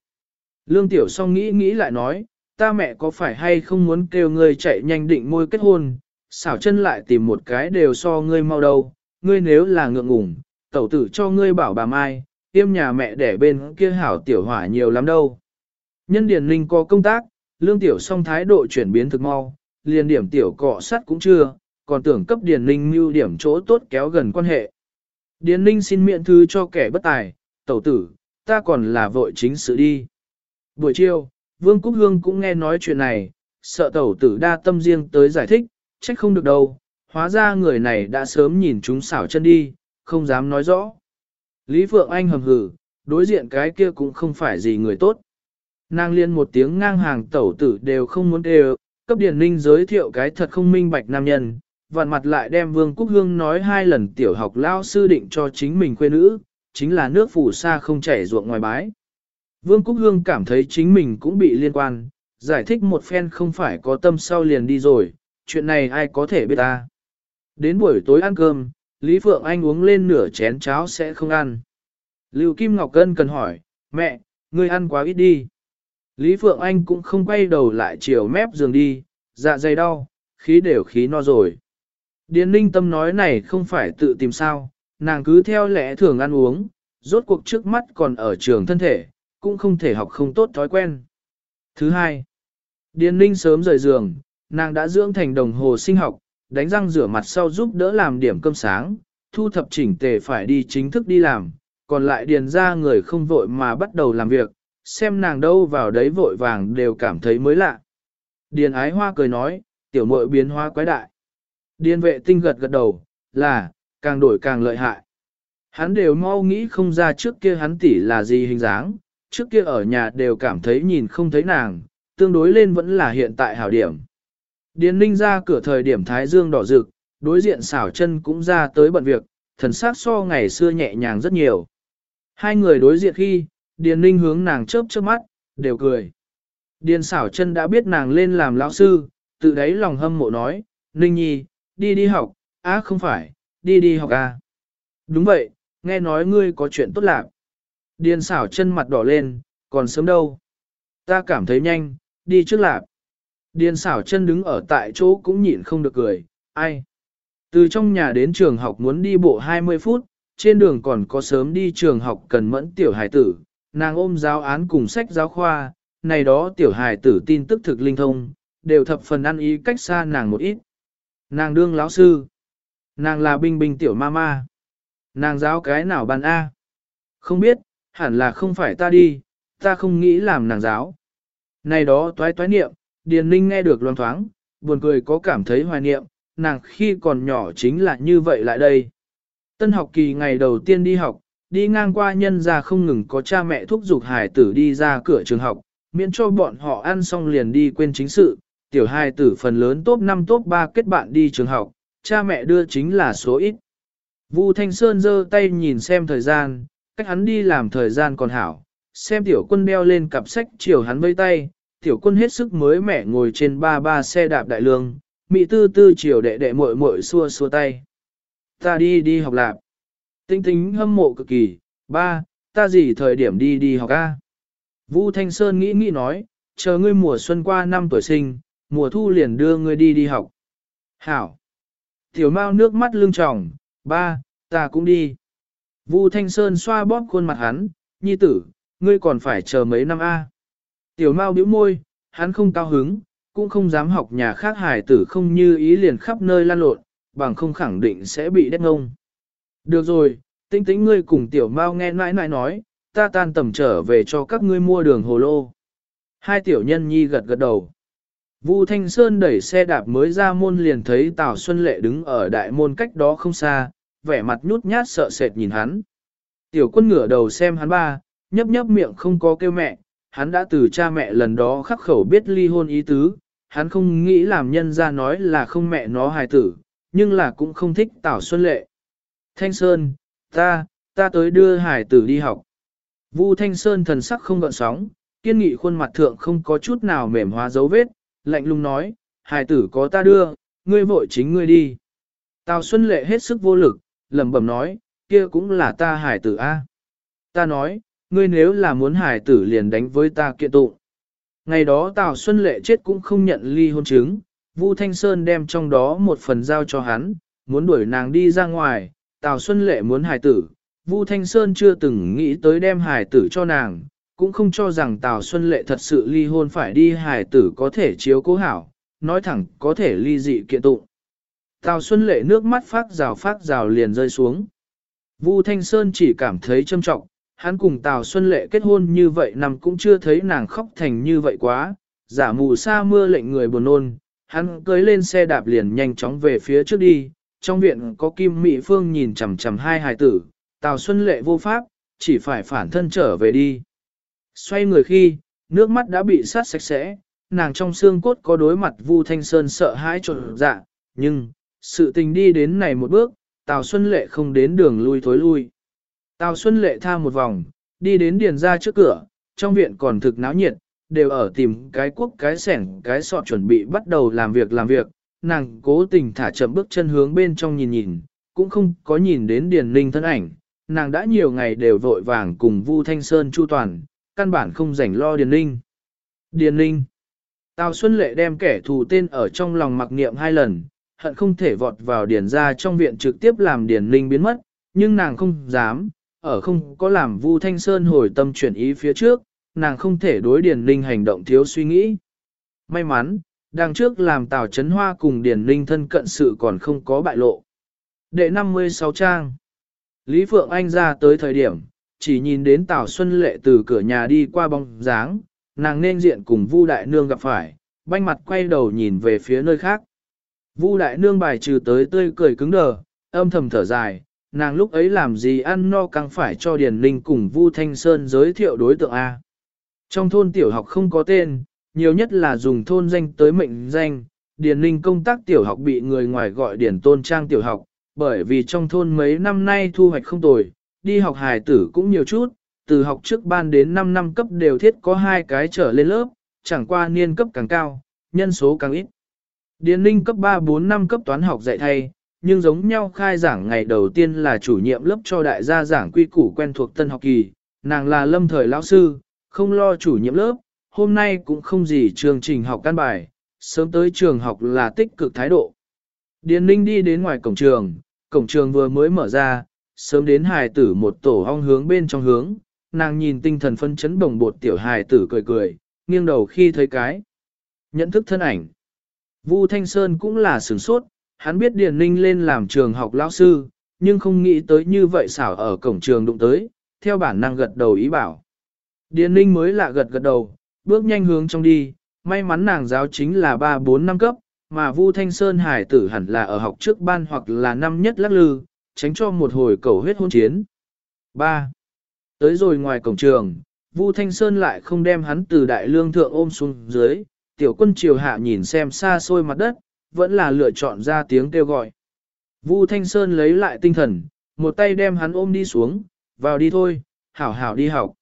Lương tiểu song nghĩ nghĩ lại nói, ta mẹ có phải hay không muốn kêu ngươi chạy nhanh định môi kết hôn, xảo chân lại tìm một cái đều so ngươi mau đâu, ngươi nếu là ngượng ngủng, tẩu tử cho ngươi bảo bà Mai, tiêm nhà mẹ để bên kia hảo tiểu hỏa nhiều lắm đâu. Nhân điển linh có công tác, lương tiểu song thái độ chuyển biến thực mau, liền điểm tiểu cọ sắt cũng chưa, còn tưởng cấp điển linh mưu điểm chỗ tốt kéo gần quan hệ. điển linh xin miệng thư cho kẻ bất tài, tẩu tử, ta còn là vội chính sự đi. Buổi chiều, Vương Cúc Hương cũng nghe nói chuyện này, sợ tẩu tử đa tâm riêng tới giải thích, trách không được đâu, hóa ra người này đã sớm nhìn chúng xảo chân đi, không dám nói rõ. Lý Phượng Anh hầm hừ, đối diện cái kia cũng không phải gì người tốt. Nàng liên một tiếng ngang hàng tẩu tử đều không muốn đều, cấp Điền Ninh giới thiệu cái thật không minh bạch nam nhân, vạn mặt lại đem Vương Quốc Hương nói hai lần tiểu học lao sư định cho chính mình quê nữ, chính là nước phủ xa không chảy ruộng ngoài bái. Vương Quốc Hương cảm thấy chính mình cũng bị liên quan, giải thích một phen không phải có tâm sau liền đi rồi, chuyện này ai có thể biết ta. Đến buổi tối ăn cơm, Lý Phượng Anh uống lên nửa chén cháo sẽ không ăn. Lưu Kim Ngọc Cân cần hỏi, mẹ, ngươi ăn quá ít đi. Lý Phượng Anh cũng không quay đầu lại chiều mép giường đi, dạ dày đau, khí đều khí no rồi. Điền ninh tâm nói này không phải tự tìm sao, nàng cứ theo lẽ thường ăn uống, rốt cuộc trước mắt còn ở trường thân thể, cũng không thể học không tốt thói quen. Thứ hai, Điền Ninh sớm rời giường, nàng đã dưỡng thành đồng hồ sinh học, đánh răng rửa mặt sau giúp đỡ làm điểm cơm sáng, thu thập chỉnh tề phải đi chính thức đi làm, còn lại điền ra người không vội mà bắt đầu làm việc, xem nàng đâu vào đấy vội vàng đều cảm thấy mới lạ. Điền ái hoa cười nói, tiểu muội biến hóa quái đại. Điền vệ tinh gật gật đầu, là, càng đổi càng lợi hại. Hắn đều mau nghĩ không ra trước kia hắn tỷ là gì hình dáng, trước kia ở nhà đều cảm thấy nhìn không thấy nàng, tương đối lên vẫn là hiện tại hảo điểm. Điền ninh ra cửa thời điểm Thái Dương đỏ rực, đối diện xảo chân cũng ra tới bận việc, thần sắc so ngày xưa nhẹ nhàng rất nhiều. Hai người đối diện khi, Điền ninh hướng nàng chớp chớp mắt, đều cười. Điền xảo chân đã biết nàng lên làm lão sư, tự đáy lòng hâm mộ nói, Ninh Nhi, đi đi học, á không phải, đi đi học à. Đúng vậy, nghe nói ngươi có chuyện tốt lạc. Điền xảo chân mặt đỏ lên, còn sớm đâu. Ta cảm thấy nhanh, đi trước lạc. Điền xảo chân đứng ở tại chỗ cũng nhịn không được cười, ai. Từ trong nhà đến trường học muốn đi bộ 20 phút, trên đường còn có sớm đi trường học cần mẫn tiểu hải tử, nàng ôm giáo án cùng sách giáo khoa, này đó tiểu hải tử tin tức thực linh thông, đều thập phần ăn ý cách xa nàng một ít. Nàng đương lão sư, nàng là binh binh tiểu ma ma, nàng giáo cái nào bàn A. Không biết, hẳn là không phải ta đi, ta không nghĩ làm nàng giáo. Này đó toái toái niệm, Điền Ninh nghe được loan thoáng, buồn cười có cảm thấy hoài niệm, nàng khi còn nhỏ chính là như vậy lại đây. Tân học kỳ ngày đầu tiên đi học, đi ngang qua nhân ra không ngừng có cha mẹ thúc giục hài tử đi ra cửa trường học, miễn cho bọn họ ăn xong liền đi quên chính sự, tiểu hài tử phần lớn top 5 top 3 kết bạn đi trường học, cha mẹ đưa chính là số ít. Vu Thanh Sơn giơ tay nhìn xem thời gian, cách hắn đi làm thời gian còn hảo, xem tiểu quân đeo lên cặp sách chiều hắn vây tay, tiểu quân hết sức mới mẻ ngồi trên ba ba xe đạp đại lương, mị tư tư chiều đệ đệ muội muội xua xua tay. Ta đi đi học lạp. Tinh tính hâm mộ cực kỳ, ba, ta gì thời điểm đi đi học a? Vu Thanh Sơn nghĩ nghĩ nói, chờ ngươi mùa xuân qua năm tuổi sinh, mùa thu liền đưa ngươi đi đi học. Hảo. Tiểu Mao nước mắt lưng tròng, ba, ta cũng đi. Vu Thanh Sơn xoa bóp khuôn mặt hắn, nhi tử, ngươi còn phải chờ mấy năm a. Tiểu Mao bĩu môi, hắn không cao hứng, cũng không dám học nhà khác hài tử không như ý liền khắp nơi lan lộn, bằng không khẳng định sẽ bị đét ngông. Được rồi, tinh tính ngươi cùng Tiểu Mao nghe nãi nãi nói, ta tan tầm trở về cho các ngươi mua đường hồ lô. Hai tiểu nhân nhi gật gật đầu. Vu Thanh Sơn đẩy xe đạp mới ra môn liền thấy Tào Xuân Lệ đứng ở đại môn cách đó không xa, vẻ mặt nhút nhát sợ sệt nhìn hắn. Tiểu quân ngửa đầu xem hắn ba, nhấp nhấp miệng không có kêu mẹ, hắn đã từ cha mẹ lần đó khắc khẩu biết ly hôn ý tứ, hắn không nghĩ làm nhân ra nói là không mẹ nó hài tử, nhưng là cũng không thích Tào Xuân Lệ. Thanh Sơn, ta, ta tới đưa hài tử đi học. Vu Thanh Sơn thần sắc không gợn sóng, kiên nghị khuôn mặt thượng không có chút nào mềm hóa dấu vết, lạnh lùng nói, hài tử có ta đưa, ngươi vội chính ngươi đi. Tào Xuân Lệ hết sức vô lực, lẩm bẩm nói, kia cũng là ta hài tử a. Ta nói, ngươi nếu là muốn Hải tử liền đánh với ta kiện tụng. Ngày đó Tào Xuân Lệ chết cũng không nhận ly hôn chứng, Vu Thanh Sơn đem trong đó một phần giao cho hắn, muốn đuổi nàng đi ra ngoài, Tào Xuân Lệ muốn Hải tử, Vu Thanh Sơn chưa từng nghĩ tới đem Hải tử cho nàng, cũng không cho rằng Tào Xuân Lệ thật sự ly hôn phải đi Hải tử có thể chiếu cố hảo, nói thẳng có thể ly dị kiện tụng. Tào Xuân Lệ nước mắt phát rào phát rào liền rơi xuống. Vu Thanh Sơn chỉ cảm thấy châm trọng, hắn cùng Tào Xuân Lệ kết hôn như vậy nằm cũng chưa thấy nàng khóc thành như vậy quá, giả mù sa mưa lệnh người buồn nôn, hắn cưới lên xe đạp liền nhanh chóng về phía trước đi, trong viện có Kim Mỹ Phương nhìn chằm chằm hai hài tử, Tào Xuân Lệ vô pháp, chỉ phải phản thân trở về đi. Xoay người khi, nước mắt đã bị sát sạch sẽ, nàng trong xương cốt có đối mặt Vu Thanh Sơn sợ hãi trộn dạ, nhưng, sự tình đi đến này một bước, Tào Xuân Lệ không đến đường lui thối lui. Tào Xuân Lệ tha một vòng, đi đến điền ra trước cửa, trong viện còn thực náo nhiệt, đều ở tìm cái quốc cái sẻng cái sọ chuẩn bị bắt đầu làm việc làm việc, nàng cố tình thả chậm bước chân hướng bên trong nhìn nhìn, cũng không có nhìn đến điền ninh thân ảnh, nàng đã nhiều ngày đều vội vàng cùng Vu Thanh Sơn chu toàn, căn bản không rảnh lo điền ninh. Điền ninh. Tào Xuân Lệ đem kẻ thù tên ở trong lòng mặc niệm hai lần, hận không thể vọt vào điền ra trong viện trực tiếp làm điền ninh biến mất, nhưng nàng không dám, ở không có làm Vu Thanh Sơn hồi tâm chuyển ý phía trước, nàng không thể đối Điền Ninh hành động thiếu suy nghĩ. May mắn, đằng trước làm Tào Trấn Hoa cùng Điền Ninh thân cận sự còn không có bại lộ. Đệ 56 trang Lý Phượng Anh ra tới thời điểm, chỉ nhìn đến Tào Xuân Lệ từ cửa nhà đi qua bóng dáng, nàng nên diện cùng Vu Đại Nương gặp phải, banh mặt quay đầu nhìn về phía nơi khác. Vu Đại Nương bài trừ tới tươi cười cứng đờ, âm thầm thở dài, nàng lúc ấy làm gì ăn no càng phải cho Điền Ninh cùng Vu Thanh Sơn giới thiệu đối tượng A. Trong thôn tiểu học không có tên, nhiều nhất là dùng thôn danh tới mệnh danh, Điền Ninh công tác tiểu học bị người ngoài gọi Điền Tôn Trang tiểu học, bởi vì trong thôn mấy năm nay thu hoạch không tồi, đi học hài tử cũng nhiều chút, từ học trước ban đến 5 năm cấp đều thiết có hai cái trở lên lớp, chẳng qua niên cấp càng cao, nhân số càng ít. Điền Ninh cấp 3-4 năm cấp toán học dạy thay, nhưng giống nhau khai giảng ngày đầu tiên là chủ nhiệm lớp cho đại gia giảng quy củ quen thuộc tân học kỳ, nàng là lâm thời lão sư, không lo chủ nhiệm lớp, hôm nay cũng không gì chương trình học căn bài, sớm tới trường học là tích cực thái độ. Điền Ninh đi đến ngoài cổng trường, cổng trường vừa mới mở ra, sớm đến hài tử một tổ hong hướng bên trong hướng, nàng nhìn tinh thần phân chấn bồng bột tiểu hài tử cười cười, nghiêng đầu khi thấy cái. Nhận thức thân ảnh. Vu Thanh Sơn cũng là sửng sốt, hắn biết Điền Ninh lên làm trường học lão sư, nhưng không nghĩ tới như vậy xảo ở cổng trường đụng tới, theo bản năng gật đầu ý bảo. Điền Ninh mới lạ gật gật đầu, bước nhanh hướng trong đi, may mắn nàng giáo chính là 3-4 năm cấp, mà Vu Thanh Sơn hải tử hẳn là ở học trước ban hoặc là năm nhất lắc lư, tránh cho một hồi cầu huyết hôn chiến. 3. Tới rồi ngoài cổng trường, Vu Thanh Sơn lại không đem hắn từ đại lương thượng ôm xuống dưới, tiểu quân triều hạ nhìn xem xa xôi mặt đất, vẫn là lựa chọn ra tiếng kêu gọi. Vu Thanh Sơn lấy lại tinh thần, một tay đem hắn ôm đi xuống, vào đi thôi, hảo hảo đi học.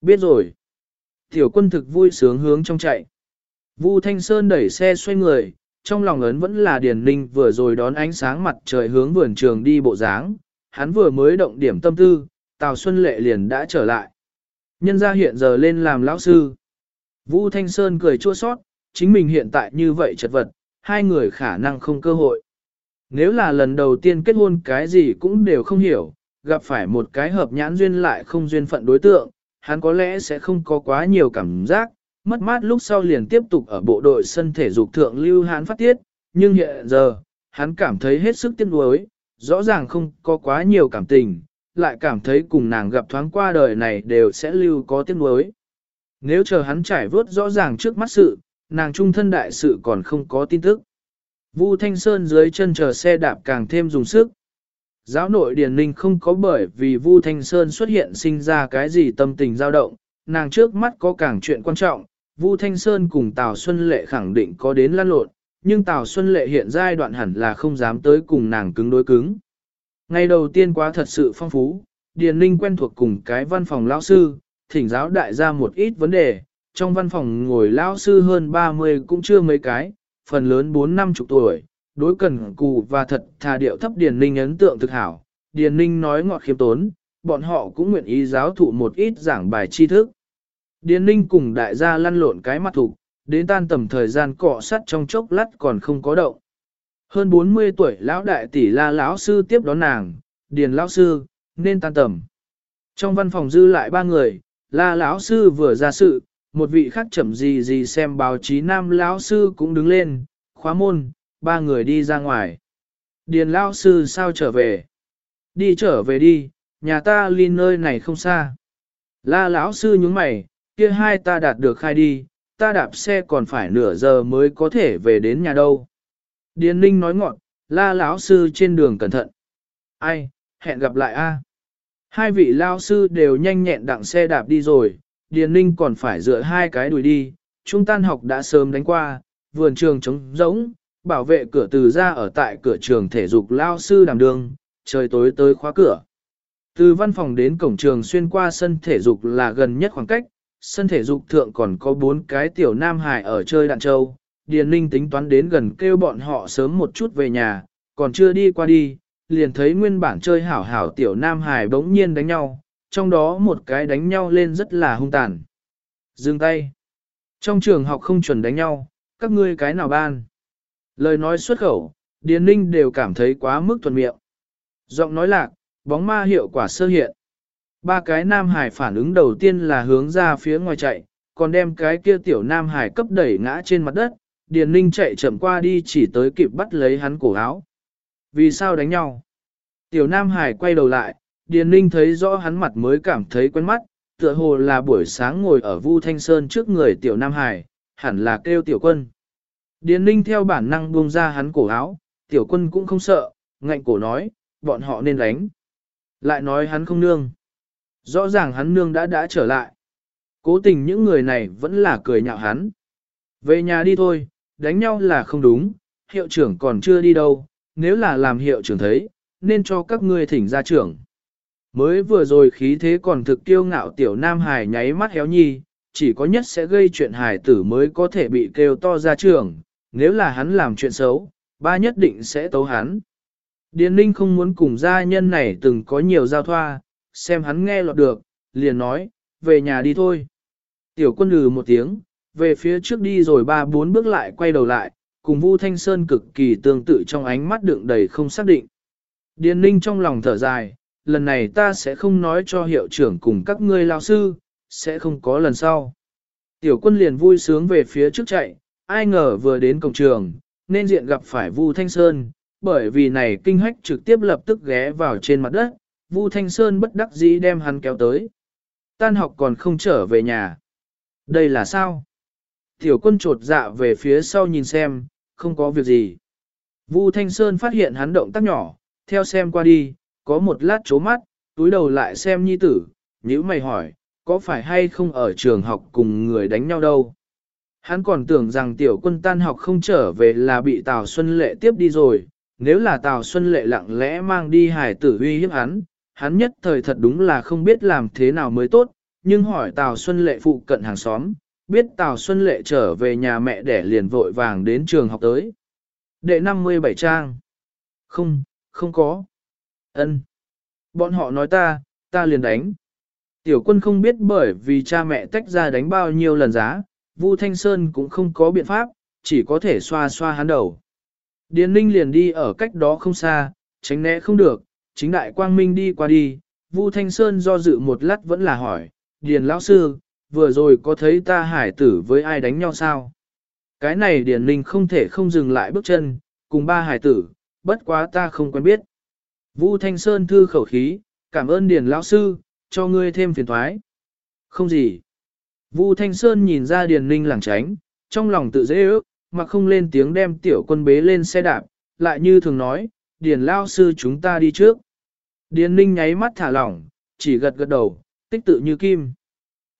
Biết rồi. Tiểu quân thực vui sướng hướng trong chạy. Vu Thanh Sơn đẩy xe xoay người, trong lòng ấn vẫn là Điền Ninh vừa rồi đón ánh sáng mặt trời hướng vườn trường đi bộ dáng, hắn vừa mới động điểm tâm tư, Tào Xuân Lệ liền đã trở lại. Nhân ra hiện giờ lên làm lão sư. Vu Thanh Sơn cười chua sót, chính mình hiện tại như vậy chật vật, hai người khả năng không cơ hội. Nếu là lần đầu tiên kết hôn cái gì cũng đều không hiểu, gặp phải một cái hợp nhãn duyên lại không duyên phận đối tượng, hắn có lẽ sẽ không có quá nhiều cảm giác, mất mát lúc sau liền tiếp tục ở bộ đội sân thể dục thượng lưu hắn phát tiết, nhưng hiện giờ, hắn cảm thấy hết sức tiếc nuối, rõ ràng không có quá nhiều cảm tình, lại cảm thấy cùng nàng gặp thoáng qua đời này đều sẽ lưu có tiếc nuối. Nếu chờ hắn trải vớt rõ ràng trước mắt sự, nàng trung thân đại sự còn không có tin tức. Vu Thanh Sơn dưới chân chờ xe đạp càng thêm dùng sức. Giáo nội Điền Ninh không có bởi vì Vu Thanh Sơn xuất hiện sinh ra cái gì tâm tình dao động, nàng trước mắt có càng chuyện quan trọng, Vu Thanh Sơn cùng Tào Xuân Lệ khẳng định có đến lăn lộn, nhưng Tào Xuân Lệ hiện giai đoạn hẳn là không dám tới cùng nàng cứng đối cứng. Ngày đầu tiên quá thật sự phong phú, Điền Ninh quen thuộc cùng cái văn phòng lão sư, thỉnh giáo đại gia một ít vấn đề, trong văn phòng ngồi lão sư hơn 30 cũng chưa mấy cái, phần lớn 4 năm chục tuổi, đối cần cù và thật thà điệu thấp Điền Ninh ấn tượng thực hảo. Điền Ninh nói ngọt khiêm tốn, bọn họ cũng nguyện ý giáo thụ một ít giảng bài tri thức. Điền Ninh cùng đại gia lăn lộn cái mặt thục, đến tan tầm thời gian cọ sắt trong chốc lát còn không có động. Hơn 40 tuổi lão đại tỷ la lão sư tiếp đón nàng, Điền lão sư, nên tan tầm. Trong văn phòng dư lại ba người, la lão sư vừa ra sự, một vị khác chậm gì gì xem báo chí nam lão sư cũng đứng lên, khóa môn, ba người đi ra ngoài. Điền lão sư sao trở về? Đi trở về đi, nhà ta ly nơi này không xa. La lão sư nhúng mày, kia hai ta đạt được khai đi, ta đạp xe còn phải nửa giờ mới có thể về đến nhà đâu. Điền Ninh nói ngọn, la lão sư trên đường cẩn thận. Ai, hẹn gặp lại a. Hai vị lão sư đều nhanh nhẹn đặng xe đạp đi rồi, Điền Ninh còn phải dựa hai cái đuổi đi, trung tan học đã sớm đánh qua, vườn trường trống rỗng, bảo vệ cửa từ ra ở tại cửa trường thể dục lao sư đàm đường, trời tối tới khóa cửa. Từ văn phòng đến cổng trường xuyên qua sân thể dục là gần nhất khoảng cách, sân thể dục thượng còn có bốn cái tiểu nam hải ở chơi đạn châu. Điền Ninh tính toán đến gần kêu bọn họ sớm một chút về nhà, còn chưa đi qua đi, liền thấy nguyên bản chơi hảo hảo tiểu nam hải bỗng nhiên đánh nhau, trong đó một cái đánh nhau lên rất là hung tàn. Dừng tay. Trong trường học không chuẩn đánh nhau, các ngươi cái nào ban. Lời nói xuất khẩu, Điền Ninh đều cảm thấy quá mức thuần miệng. Giọng nói lạc, bóng ma hiệu quả sơ hiện. Ba cái Nam Hải phản ứng đầu tiên là hướng ra phía ngoài chạy, còn đem cái kia tiểu Nam Hải cấp đẩy ngã trên mặt đất, Điền Ninh chạy chậm qua đi chỉ tới kịp bắt lấy hắn cổ áo. Vì sao đánh nhau? Tiểu Nam Hải quay đầu lại, Điền Ninh thấy rõ hắn mặt mới cảm thấy quen mắt, tựa hồ là buổi sáng ngồi ở Vu Thanh Sơn trước người Tiểu Nam Hải, hẳn là kêu Tiểu Quân. Điền Ninh theo bản năng buông ra hắn cổ áo, Tiểu Quân cũng không sợ, ngạnh cổ nói, bọn họ nên đánh. Lại nói hắn không nương. Rõ ràng hắn nương đã đã trở lại. Cố tình những người này vẫn là cười nhạo hắn. Về nhà đi thôi, đánh nhau là không đúng, hiệu trưởng còn chưa đi đâu, nếu là làm hiệu trưởng thấy, nên cho các ngươi thỉnh ra trưởng. Mới vừa rồi khí thế còn thực kiêu ngạo tiểu nam hài nháy mắt héo nhi, chỉ có nhất sẽ gây chuyện hài tử mới có thể bị kêu to ra trường, nếu là hắn làm chuyện xấu, ba nhất định sẽ tấu hắn. Điền linh không muốn cùng gia nhân này từng có nhiều giao thoa, xem hắn nghe lọt được, liền nói, về nhà đi thôi. Tiểu quân lừ một tiếng, về phía trước đi rồi ba bốn bước lại quay đầu lại, cùng Vu Thanh Sơn cực kỳ tương tự trong ánh mắt đựng đầy không xác định. Điền Ninh trong lòng thở dài, lần này ta sẽ không nói cho hiệu trưởng cùng các ngươi lao sư, sẽ không có lần sau. Tiểu quân liền vui sướng về phía trước chạy, ai ngờ vừa đến cổng trường, nên diện gặp phải Vu Thanh Sơn, bởi vì này kinh hách trực tiếp lập tức ghé vào trên mặt đất, Vu Thanh Sơn bất đắc dĩ đem hắn kéo tới. Tan học còn không trở về nhà. Đây là sao? Tiểu quân trột dạ về phía sau nhìn xem, không có việc gì. Vu Thanh Sơn phát hiện hắn động tác nhỏ, theo xem qua đi, có một lát chố mắt, túi đầu lại xem nhi tử, nhữ mày hỏi, có phải hay không ở trường học cùng người đánh nhau đâu? Hắn còn tưởng rằng tiểu quân tan học không trở về là bị Tào Xuân Lệ tiếp đi rồi, nếu là Tào Xuân Lệ lặng lẽ mang đi hải tử uy hiếp hắn, hắn nhất thời thật đúng là không biết làm thế nào mới tốt, nhưng hỏi Tào Xuân Lệ phụ cận hàng xóm, biết Tào Xuân Lệ trở về nhà mẹ để liền vội vàng đến trường học tới. Đệ 57 trang. Không, không có ân Bọn họ nói ta, ta liền đánh. Tiểu quân không biết bởi vì cha mẹ tách ra đánh bao nhiêu lần giá, Vu Thanh Sơn cũng không có biện pháp, chỉ có thể xoa xoa hắn đầu. Điền Ninh liền đi ở cách đó không xa, tránh né không được, chính đại quang minh đi qua đi, Vu Thanh Sơn do dự một lát vẫn là hỏi, Điền lão sư, vừa rồi có thấy ta hải tử với ai đánh nhau sao? Cái này Điền Ninh không thể không dừng lại bước chân, cùng ba hải tử, bất quá ta không quen biết. Vu Thanh Sơn thư khẩu khí, cảm ơn Điền lão sư, cho ngươi thêm phiền thoái. Không gì. Vu Thanh Sơn nhìn ra Điền Ninh lảng tránh, trong lòng tự dễ ước, mà không lên tiếng đem tiểu quân bế lên xe đạp, lại như thường nói, Điền lão sư chúng ta đi trước. Điền Ninh nháy mắt thả lỏng, chỉ gật gật đầu, tích tự như kim.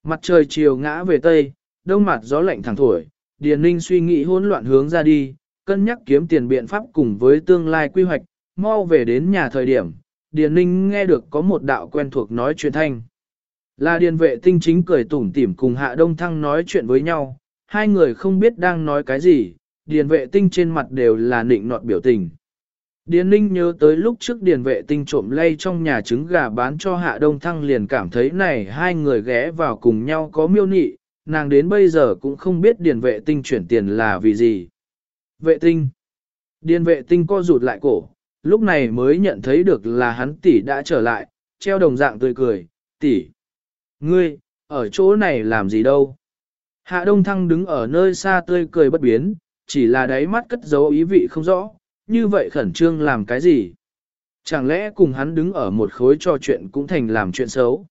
Mặt trời chiều ngã về tây, đông mặt gió lạnh thẳng thổi, Điền Ninh suy nghĩ hỗn loạn hướng ra đi, cân nhắc kiếm tiền biện pháp cùng với tương lai quy hoạch, mau về đến nhà thời điểm, Điền Ninh nghe được có một đạo quen thuộc nói chuyện thanh. Là điền vệ tinh chính cười tủm tỉm cùng Hạ Đông Thăng nói chuyện với nhau, hai người không biết đang nói cái gì, điền vệ tinh trên mặt đều là nịnh nọt biểu tình. Điền Ninh nhớ tới lúc trước điền vệ tinh trộm lây trong nhà trứng gà bán cho Hạ Đông Thăng liền cảm thấy này hai người ghé vào cùng nhau có miêu nị, nàng đến bây giờ cũng không biết điền vệ tinh chuyển tiền là vì gì. Vệ tinh. Điền vệ tinh co rụt lại cổ, lúc này mới nhận thấy được là hắn tỷ đã trở lại, treo đồng dạng tươi cười, tỷ. Ngươi, ở chỗ này làm gì đâu? Hạ Đông Thăng đứng ở nơi xa tươi cười bất biến, chỉ là đáy mắt cất giấu ý vị không rõ, như vậy khẩn trương làm cái gì? Chẳng lẽ cùng hắn đứng ở một khối trò chuyện cũng thành làm chuyện xấu?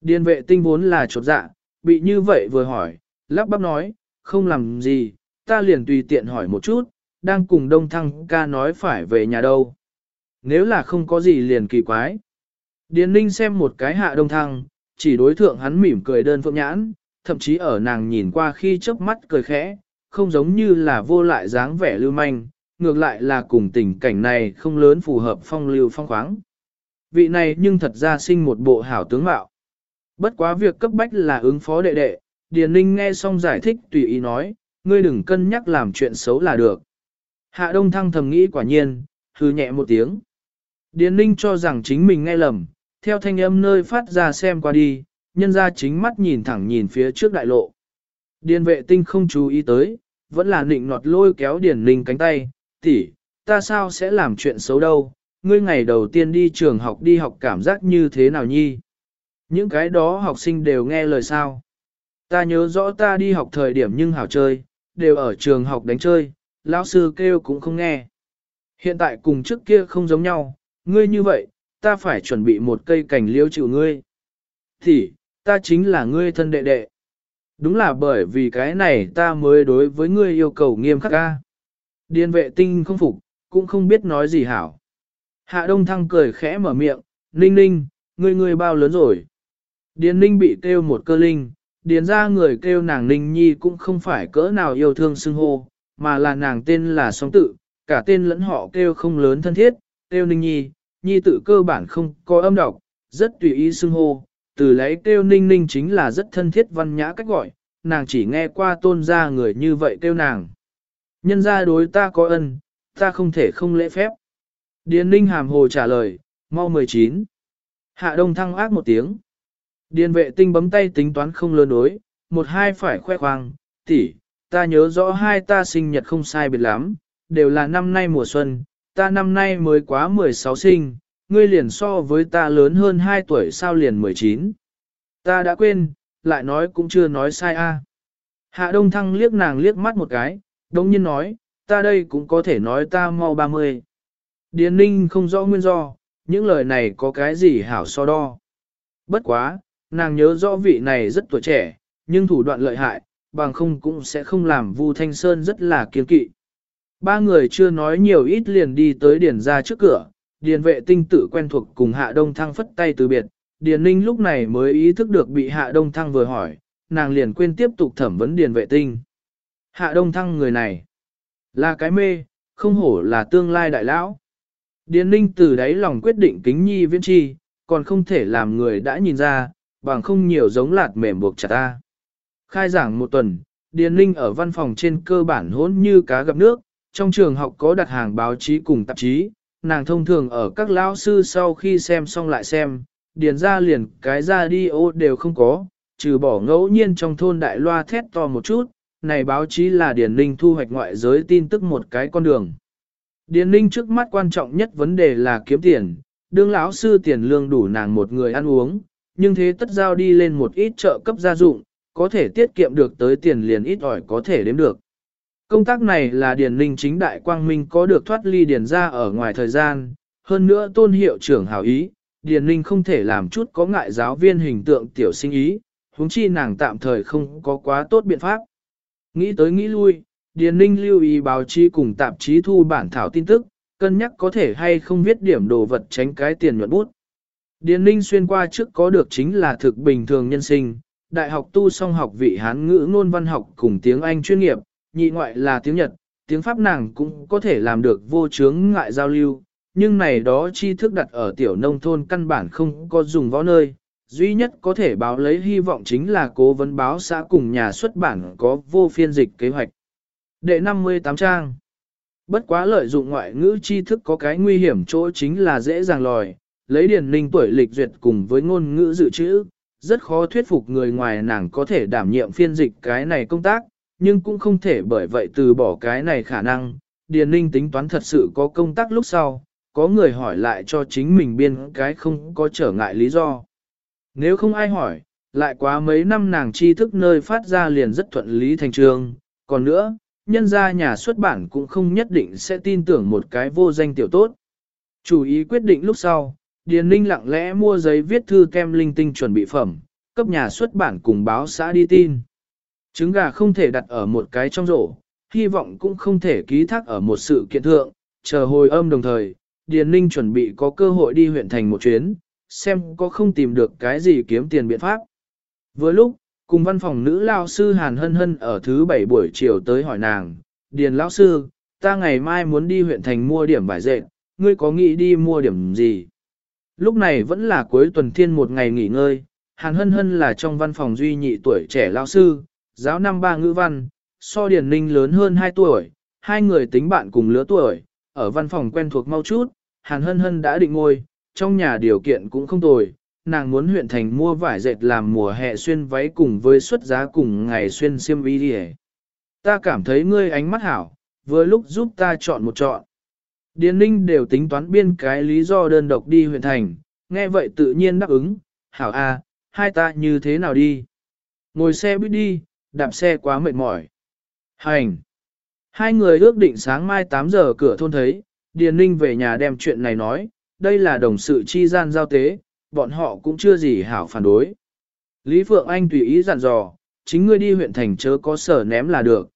Điên vệ tinh vốn là chột dạ, bị như vậy vừa hỏi, lắp bắp nói, không làm gì, ta liền tùy tiện hỏi một chút, đang cùng Đông Thăng ca nói phải về nhà đâu. Nếu là không có gì liền kỳ quái. Điền Ninh xem một cái hạ Đông Thăng, chỉ đối thượng hắn mỉm cười đơn phượng nhãn, thậm chí ở nàng nhìn qua khi chớp mắt cười khẽ, không giống như là vô lại dáng vẻ lưu manh, ngược lại là cùng tình cảnh này không lớn phù hợp phong lưu phong khoáng. Vị này nhưng thật ra sinh một bộ hảo tướng mạo. Bất quá việc cấp bách là ứng phó đệ đệ, Điền Ninh nghe xong giải thích tùy ý nói, ngươi đừng cân nhắc làm chuyện xấu là được. Hạ Đông Thăng thầm nghĩ quả nhiên, hư nhẹ một tiếng. Điền Ninh cho rằng chính mình nghe lầm, theo thanh âm nơi phát ra xem qua đi, nhân ra chính mắt nhìn thẳng nhìn phía trước đại lộ. Điền vệ tinh không chú ý tới, vẫn là nịnh nọt lôi kéo Điền Ninh cánh tay, tỷ, ta sao sẽ làm chuyện xấu đâu, ngươi ngày đầu tiên đi trường học đi học cảm giác như thế nào nhi? Những cái đó học sinh đều nghe lời sao? Ta nhớ rõ ta đi học thời điểm nhưng hảo chơi, đều ở trường học đánh chơi, lão sư kêu cũng không nghe. Hiện tại cùng trước kia không giống nhau, ngươi như vậy, ta phải chuẩn bị một cây cành liêu chịu ngươi. Thì, ta chính là ngươi thân đệ đệ. Đúng là bởi vì cái này ta mới đối với ngươi yêu cầu nghiêm khắc ca. Điền vệ tinh không phục, cũng không biết nói gì hảo. Hạ Đông Thăng cười khẽ mở miệng, Ninh Ninh, ngươi ngươi bao lớn rồi. Điền Ninh bị kêu một cơ linh, điền ra người kêu nàng Ninh Nhi cũng không phải cỡ nào yêu thương xưng hô, mà là nàng tên là song tự, cả tên lẫn họ kêu không lớn thân thiết, kêu Ninh Nhi, Nhi tự cơ bản không có âm đọc, rất tùy ý xưng hô, từ lấy kêu Ninh Ninh chính là rất thân thiết văn nhã cách gọi, nàng chỉ nghe qua tôn gia người như vậy kêu nàng. Nhân gia đối ta có ân, ta không thể không lễ phép. Điền Ninh hàm hồ trả lời, mau 19. Hạ Đông thăng ác một tiếng. Điền vệ tinh bấm tay tính toán không lơn đối, một hai phải khoe khoang, tỷ, ta nhớ rõ hai ta sinh nhật không sai biệt lắm, đều là năm nay mùa xuân, ta năm nay mới quá 16 sinh, ngươi liền so với ta lớn hơn 2 tuổi sao liền 19. Ta đã quên, lại nói cũng chưa nói sai a. Hạ Đông Thăng liếc nàng liếc mắt một cái, đống nhiên nói, ta đây cũng có thể nói ta mau 30. Điền Ninh không rõ nguyên do, những lời này có cái gì hảo so đo. Bất quá, nàng nhớ rõ vị này rất tuổi trẻ, nhưng thủ đoạn lợi hại, bằng không cũng sẽ không làm Vu Thanh Sơn rất là kiên kỵ. Ba người chưa nói nhiều ít liền đi tới điền ra trước cửa, điền vệ tinh tự quen thuộc cùng hạ đông thăng phất tay từ biệt, điền ninh lúc này mới ý thức được bị hạ đông thăng vừa hỏi, nàng liền quên tiếp tục thẩm vấn điền vệ tinh. Hạ đông thăng người này, là cái mê, không hổ là tương lai đại lão. Điền ninh từ đáy lòng quyết định kính nhi viễn chi, còn không thể làm người đã nhìn ra, bằng không nhiều giống lạt mềm buộc chặt ta. Khai giảng một tuần, Điền ninh ở văn phòng trên cơ bản hỗn như cá gặp nước, trong trường học có đặt hàng báo chí cùng tạp chí, nàng thông thường ở các lão sư sau khi xem xong lại xem, điền ra liền cái ra đi ô đều không có, trừ bỏ ngẫu nhiên trong thôn đại loa thét to một chút, này báo chí là Điền Ninh thu hoạch ngoại giới tin tức một cái con đường. Điền Ninh trước mắt quan trọng nhất vấn đề là kiếm tiền, đương lão sư tiền lương đủ nàng một người ăn uống, nhưng thế tất giao đi lên một ít trợ cấp gia dụng, có thể tiết kiệm được tới tiền liền ít ỏi có thể đếm được. Công tác này là Điền Ninh chính đại quang minh có được thoát ly Điền ra ở ngoài thời gian, hơn nữa tôn hiệu trưởng hảo ý, Điền Ninh không thể làm chút có ngại giáo viên hình tượng tiểu sinh ý, huống chi nàng tạm thời không có quá tốt biện pháp. Nghĩ tới nghĩ lui, Điền Ninh lưu ý báo chí cùng tạp chí thu bản thảo tin tức, cân nhắc có thể hay không viết điểm đồ vật tránh cái tiền nhuận bút. Điền Ninh xuyên qua trước có được chính là thực bình thường nhân sinh, đại học tu song học vị Hán ngữ ngôn văn học cùng tiếng Anh chuyên nghiệp, nhị ngoại là tiếng Nhật, tiếng Pháp nàng cũng có thể làm được vô chướng ngại giao lưu, nhưng này đó tri thức đặt ở tiểu nông thôn căn bản không có dùng võ nơi, duy nhất có thể báo lấy hy vọng chính là cố vấn báo xã cùng nhà xuất bản có vô phiên dịch kế hoạch. Đệ 58 trang Bất quá lợi dụng ngoại ngữ tri thức có cái nguy hiểm chỗ chính là dễ dàng lòi, lấy điển ninh tuổi lịch duyệt cùng với ngôn ngữ dự trữ, rất khó thuyết phục người ngoài nàng có thể đảm nhiệm phiên dịch cái này công tác, nhưng cũng không thể bởi vậy từ bỏ cái này khả năng. Điền Ninh tính toán thật sự có công tác lúc sau, có người hỏi lại cho chính mình biên cái không có trở ngại lý do. Nếu không ai hỏi, lại quá mấy năm nàng tri thức nơi phát ra liền rất thuận lý thành trường. Còn nữa, nhân gia nhà xuất bản cũng không nhất định sẽ tin tưởng một cái vô danh tiểu tốt. Chủ ý quyết định lúc sau, Điền Ninh lặng lẽ mua giấy viết thư kem linh tinh chuẩn bị phẩm, cấp nhà xuất bản cùng báo xã đi tin. Trứng gà không thể đặt ở một cái trong rổ, hy vọng cũng không thể ký thác ở một sự kiện thượng, chờ hồi âm đồng thời, Điền Ninh chuẩn bị có cơ hội đi huyện thành một chuyến, xem có không tìm được cái gì kiếm tiền biện pháp. Vừa lúc, cùng văn phòng nữ lao sư Hàn Hân Hân ở thứ bảy buổi chiều tới hỏi nàng, Điền lão sư, ta ngày mai muốn đi huyện thành mua điểm vải dệt, ngươi có nghĩ đi mua điểm gì? Lúc này vẫn là cuối tuần thiên một ngày nghỉ ngơi, Hàn Hân Hân là trong văn phòng duy nhị tuổi trẻ lao sư, giáo năm ba ngữ văn, so Điền Ninh lớn hơn 2 tuổi, hai người tính bạn cùng lứa tuổi, ở văn phòng quen thuộc mau chút, Hàn Hân Hân đã định ngôi, trong nhà điều kiện cũng không tồi, nàng muốn huyện thành mua vải dệt làm mùa hè xuyên váy cùng với xuất giá cùng ngày xuyên xiêm y đi Ta cảm thấy ngươi ánh mắt hảo, vừa lúc giúp ta chọn một chọn. Điền Ninh đều tính toán biên cái lý do đơn độc đi huyện thành, nghe vậy tự nhiên đáp ứng, hảo a, hai ta như thế nào đi? Ngồi xe buýt đi, đạp xe quá mệt mỏi. Hành! Hai người ước định sáng mai 8 giờ cửa thôn thấy, Điền Ninh về nhà đem chuyện này nói, đây là đồng sự chi gian giao tế, bọn họ cũng chưa gì hảo phản đối. Lý Phượng Anh tùy ý dặn dò, chính ngươi đi huyện thành chớ có sở ném là được.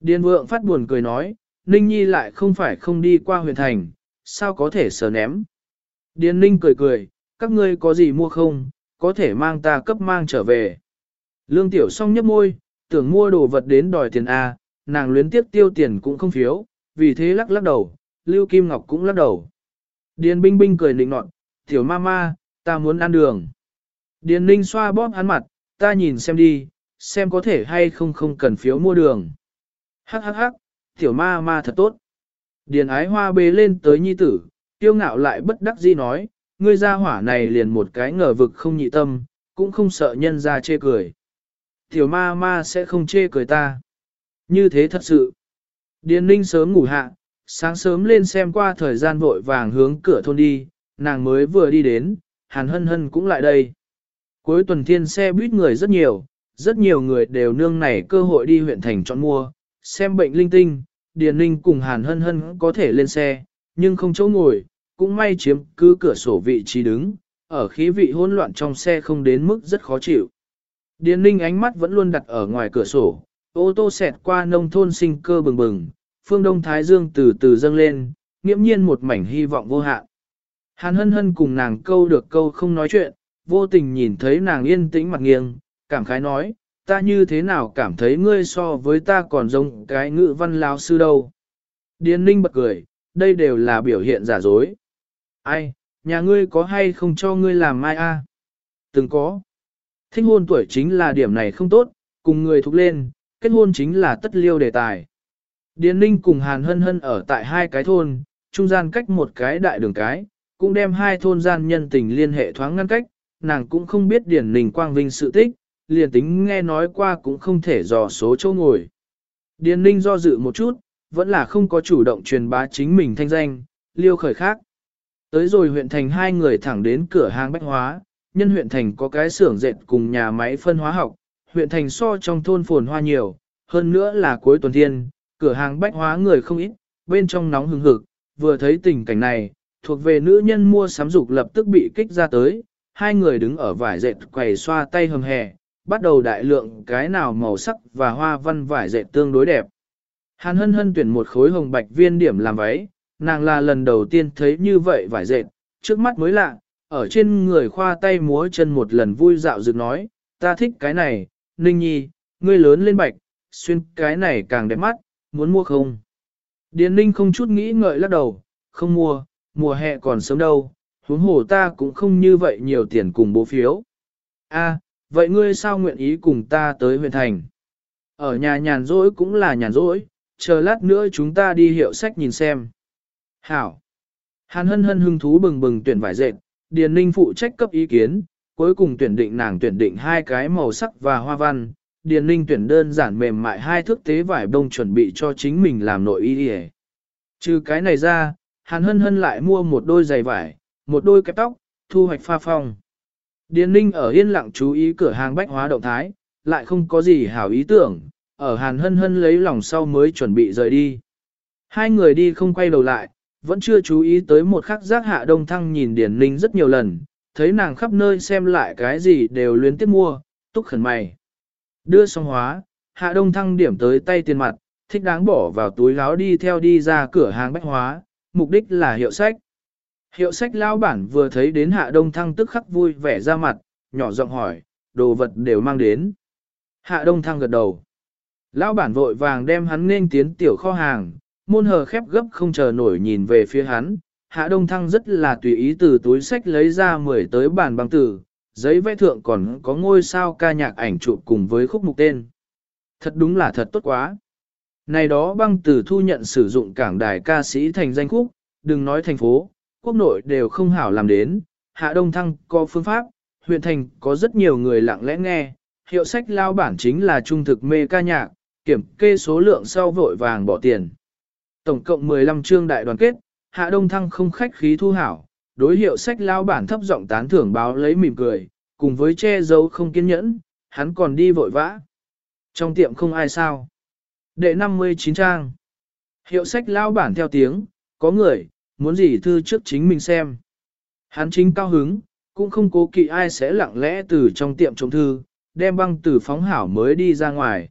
Điền Vượng phát buồn cười nói, Ninh Nhi lại không phải không đi qua huyện thành, sao có thể sở ném. Điền Ninh cười cười, các ngươi có gì mua không, có thể mang ta cấp mang trở về. Lương Tiểu song nhấp môi, tưởng mua đồ vật đến đòi tiền A, nàng luyến tiếp tiêu tiền cũng không phiếu, vì thế lắc lắc đầu, Lưu Kim Ngọc cũng lắc đầu. Điền Binh Binh cười nịnh nọt, tiểu ma ma, ta muốn ăn đường. Điền Ninh xoa bóp hắn mặt, ta nhìn xem đi, xem có thể hay không không cần phiếu mua đường. Hắc hắc hắc, tiểu ma ma thật tốt. Điền ái hoa bế lên tới nhi tử, tiêu ngạo lại bất đắc dĩ nói, ngươi ra hỏa này liền một cái ngờ vực không nhị tâm, cũng không sợ nhân ra chê cười. Tiểu ma ma sẽ không chê cười ta. Như thế thật sự. Điền ninh sớm ngủ hạ, sáng sớm lên xem qua thời gian vội vàng hướng cửa thôn đi, nàng mới vừa đi đến, hàn hân hân cũng lại đây. Cuối tuần thiên xe buýt người rất nhiều, rất nhiều người đều nương này cơ hội đi huyện thành chọn mua, xem bệnh linh tinh, Điền Ninh cùng Hàn Hân Hân có thể lên xe, nhưng không chỗ ngồi, cũng may chiếm cứ cửa sổ vị trí đứng, ở khí vị hỗn loạn trong xe không đến mức rất khó chịu. Điền Ninh ánh mắt vẫn luôn đặt ở ngoài cửa sổ, ô tô xẹt qua nông thôn sinh cơ bừng bừng, phương đông thái dương từ từ dâng lên, nghiễm nhiên một mảnh hy vọng vô hạn. Hàn hân hân cùng nàng câu được câu không nói chuyện, vô tình nhìn thấy nàng yên tĩnh mặt nghiêng, cảm khái nói, ta như thế nào cảm thấy ngươi so với ta còn giống cái ngữ văn lao sư đâu. Điền ninh bật cười, đây đều là biểu hiện giả dối. Ai, nhà ngươi có hay không cho ngươi làm mai a? Từng có. Thích hôn tuổi chính là điểm này không tốt, cùng người thúc lên, kết hôn chính là tất liêu đề tài. Điền ninh cùng Hàn Hân Hân ở tại hai cái thôn, trung gian cách một cái đại đường cái, cũng đem hai thôn gian nhân tình liên hệ thoáng ngăn cách, nàng cũng không biết Điền ninh quang vinh sự tích, liền tính nghe nói qua cũng không thể dò số chỗ ngồi. Điền ninh do dự một chút, vẫn là không có chủ động truyền bá chính mình thanh danh, liêu khởi khác. Tới rồi huyện thành hai người thẳng đến cửa hàng bách hóa, nhân huyện thành có cái xưởng dệt cùng nhà máy phân hóa học, huyện thành so trong thôn phồn hoa nhiều, hơn nữa là cuối tuần thiên, cửa hàng bách hóa người không ít, bên trong nóng hừng hực, vừa thấy tình cảnh này, thuộc về nữ nhân mua sắm dục lập tức bị kích ra tới, hai người đứng ở vải dệt quầy xoa tay hầm hè, bắt đầu đại lượng cái nào màu sắc và hoa văn vải dệt tương đối đẹp. Hàn hân hân tuyển một khối hồng bạch viên điểm làm váy, nàng là lần đầu tiên thấy như vậy vải dệt, trước mắt mới lạ, ở trên người khoa tay múa chân một lần vui dạo dựng nói, ta thích cái này, Ninh Nhi, ngươi lớn lên bạch, xuyên cái này càng đẹp mắt, muốn mua không? Điền Ninh không chút nghĩ ngợi lắc đầu, không mua, mùa hè còn sớm đâu, huống hồ ta cũng không như vậy nhiều tiền cùng bố phiếu. A, vậy ngươi sao nguyện ý cùng ta tới huyện thành? Ở nhà nhàn rỗi cũng là nhàn rỗi, chờ lát nữa chúng ta đi hiệu sách nhìn xem. Hảo. Hàn hân hân hưng thú bừng bừng tuyển vải dệt, Điền Ninh phụ trách cấp ý kiến, cuối cùng tuyển định nàng tuyển định hai cái màu sắc và hoa văn. Điền Ninh tuyển đơn giản mềm mại hai thước tế vải bông chuẩn bị cho chính mình làm nội y đi Trừ cái này ra, Hàn hân hân lại mua một đôi giày vải, một đôi kẹp tóc, thu hoạch pha phong. Điền Ninh ở yên lặng chú ý cửa hàng bách hóa động thái, lại không có gì hảo ý tưởng, ở Hàn Hân Hân lấy lòng sau mới chuẩn bị rời đi. Hai người đi không quay đầu lại, vẫn chưa chú ý tới một khắc giác hạ đông thăng nhìn điển Ninh rất nhiều lần, thấy nàng khắp nơi xem lại cái gì đều luyến tiếp mua, túc khẩn mày. Đưa xong hóa, hạ đông thăng điểm tới tay tiền mặt, thích đáng bỏ vào túi láo đi theo đi ra cửa hàng bách hóa, mục đích là hiệu sách. Hiệu sách lao bản vừa thấy đến hạ đông thăng tức khắc vui vẻ ra mặt, nhỏ giọng hỏi, đồ vật đều mang đến. Hạ đông thăng gật đầu. Lão bản vội vàng đem hắn nên tiến tiểu kho hàng, môn hờ khép gấp không chờ nổi nhìn về phía hắn. Hạ đông thăng rất là tùy ý từ túi sách lấy ra mười tới bản băng tử, giấy vẽ thượng còn có ngôi sao ca nhạc ảnh chụp cùng với khúc mục tên. Thật đúng là thật tốt quá. Này đó băng tử thu nhận sử dụng cảng đài ca sĩ thành danh khúc, đừng nói thành phố, quốc nội đều không hảo làm đến, hạ đông thăng có phương pháp, huyện thành có rất nhiều người lặng lẽ nghe, hiệu sách lao bản chính là trung thực mê ca nhạc, kiểm kê số lượng sau vội vàng bỏ tiền. Tổng cộng 15 chương đại đoàn kết, Hạ Đông Thăng không khách khí thu hảo, đối hiệu sách lao bản thấp giọng tán thưởng báo lấy mỉm cười, cùng với che giấu không kiên nhẫn, hắn còn đi vội vã. Trong tiệm không ai sao. Đệ 59 trang. Hiệu sách lao bản theo tiếng, có người, muốn gì thư trước chính mình xem. Hắn chính cao hứng, cũng không cố kỵ ai sẽ lặng lẽ từ trong tiệm trông thư, đem băng từ phóng hảo mới đi ra ngoài.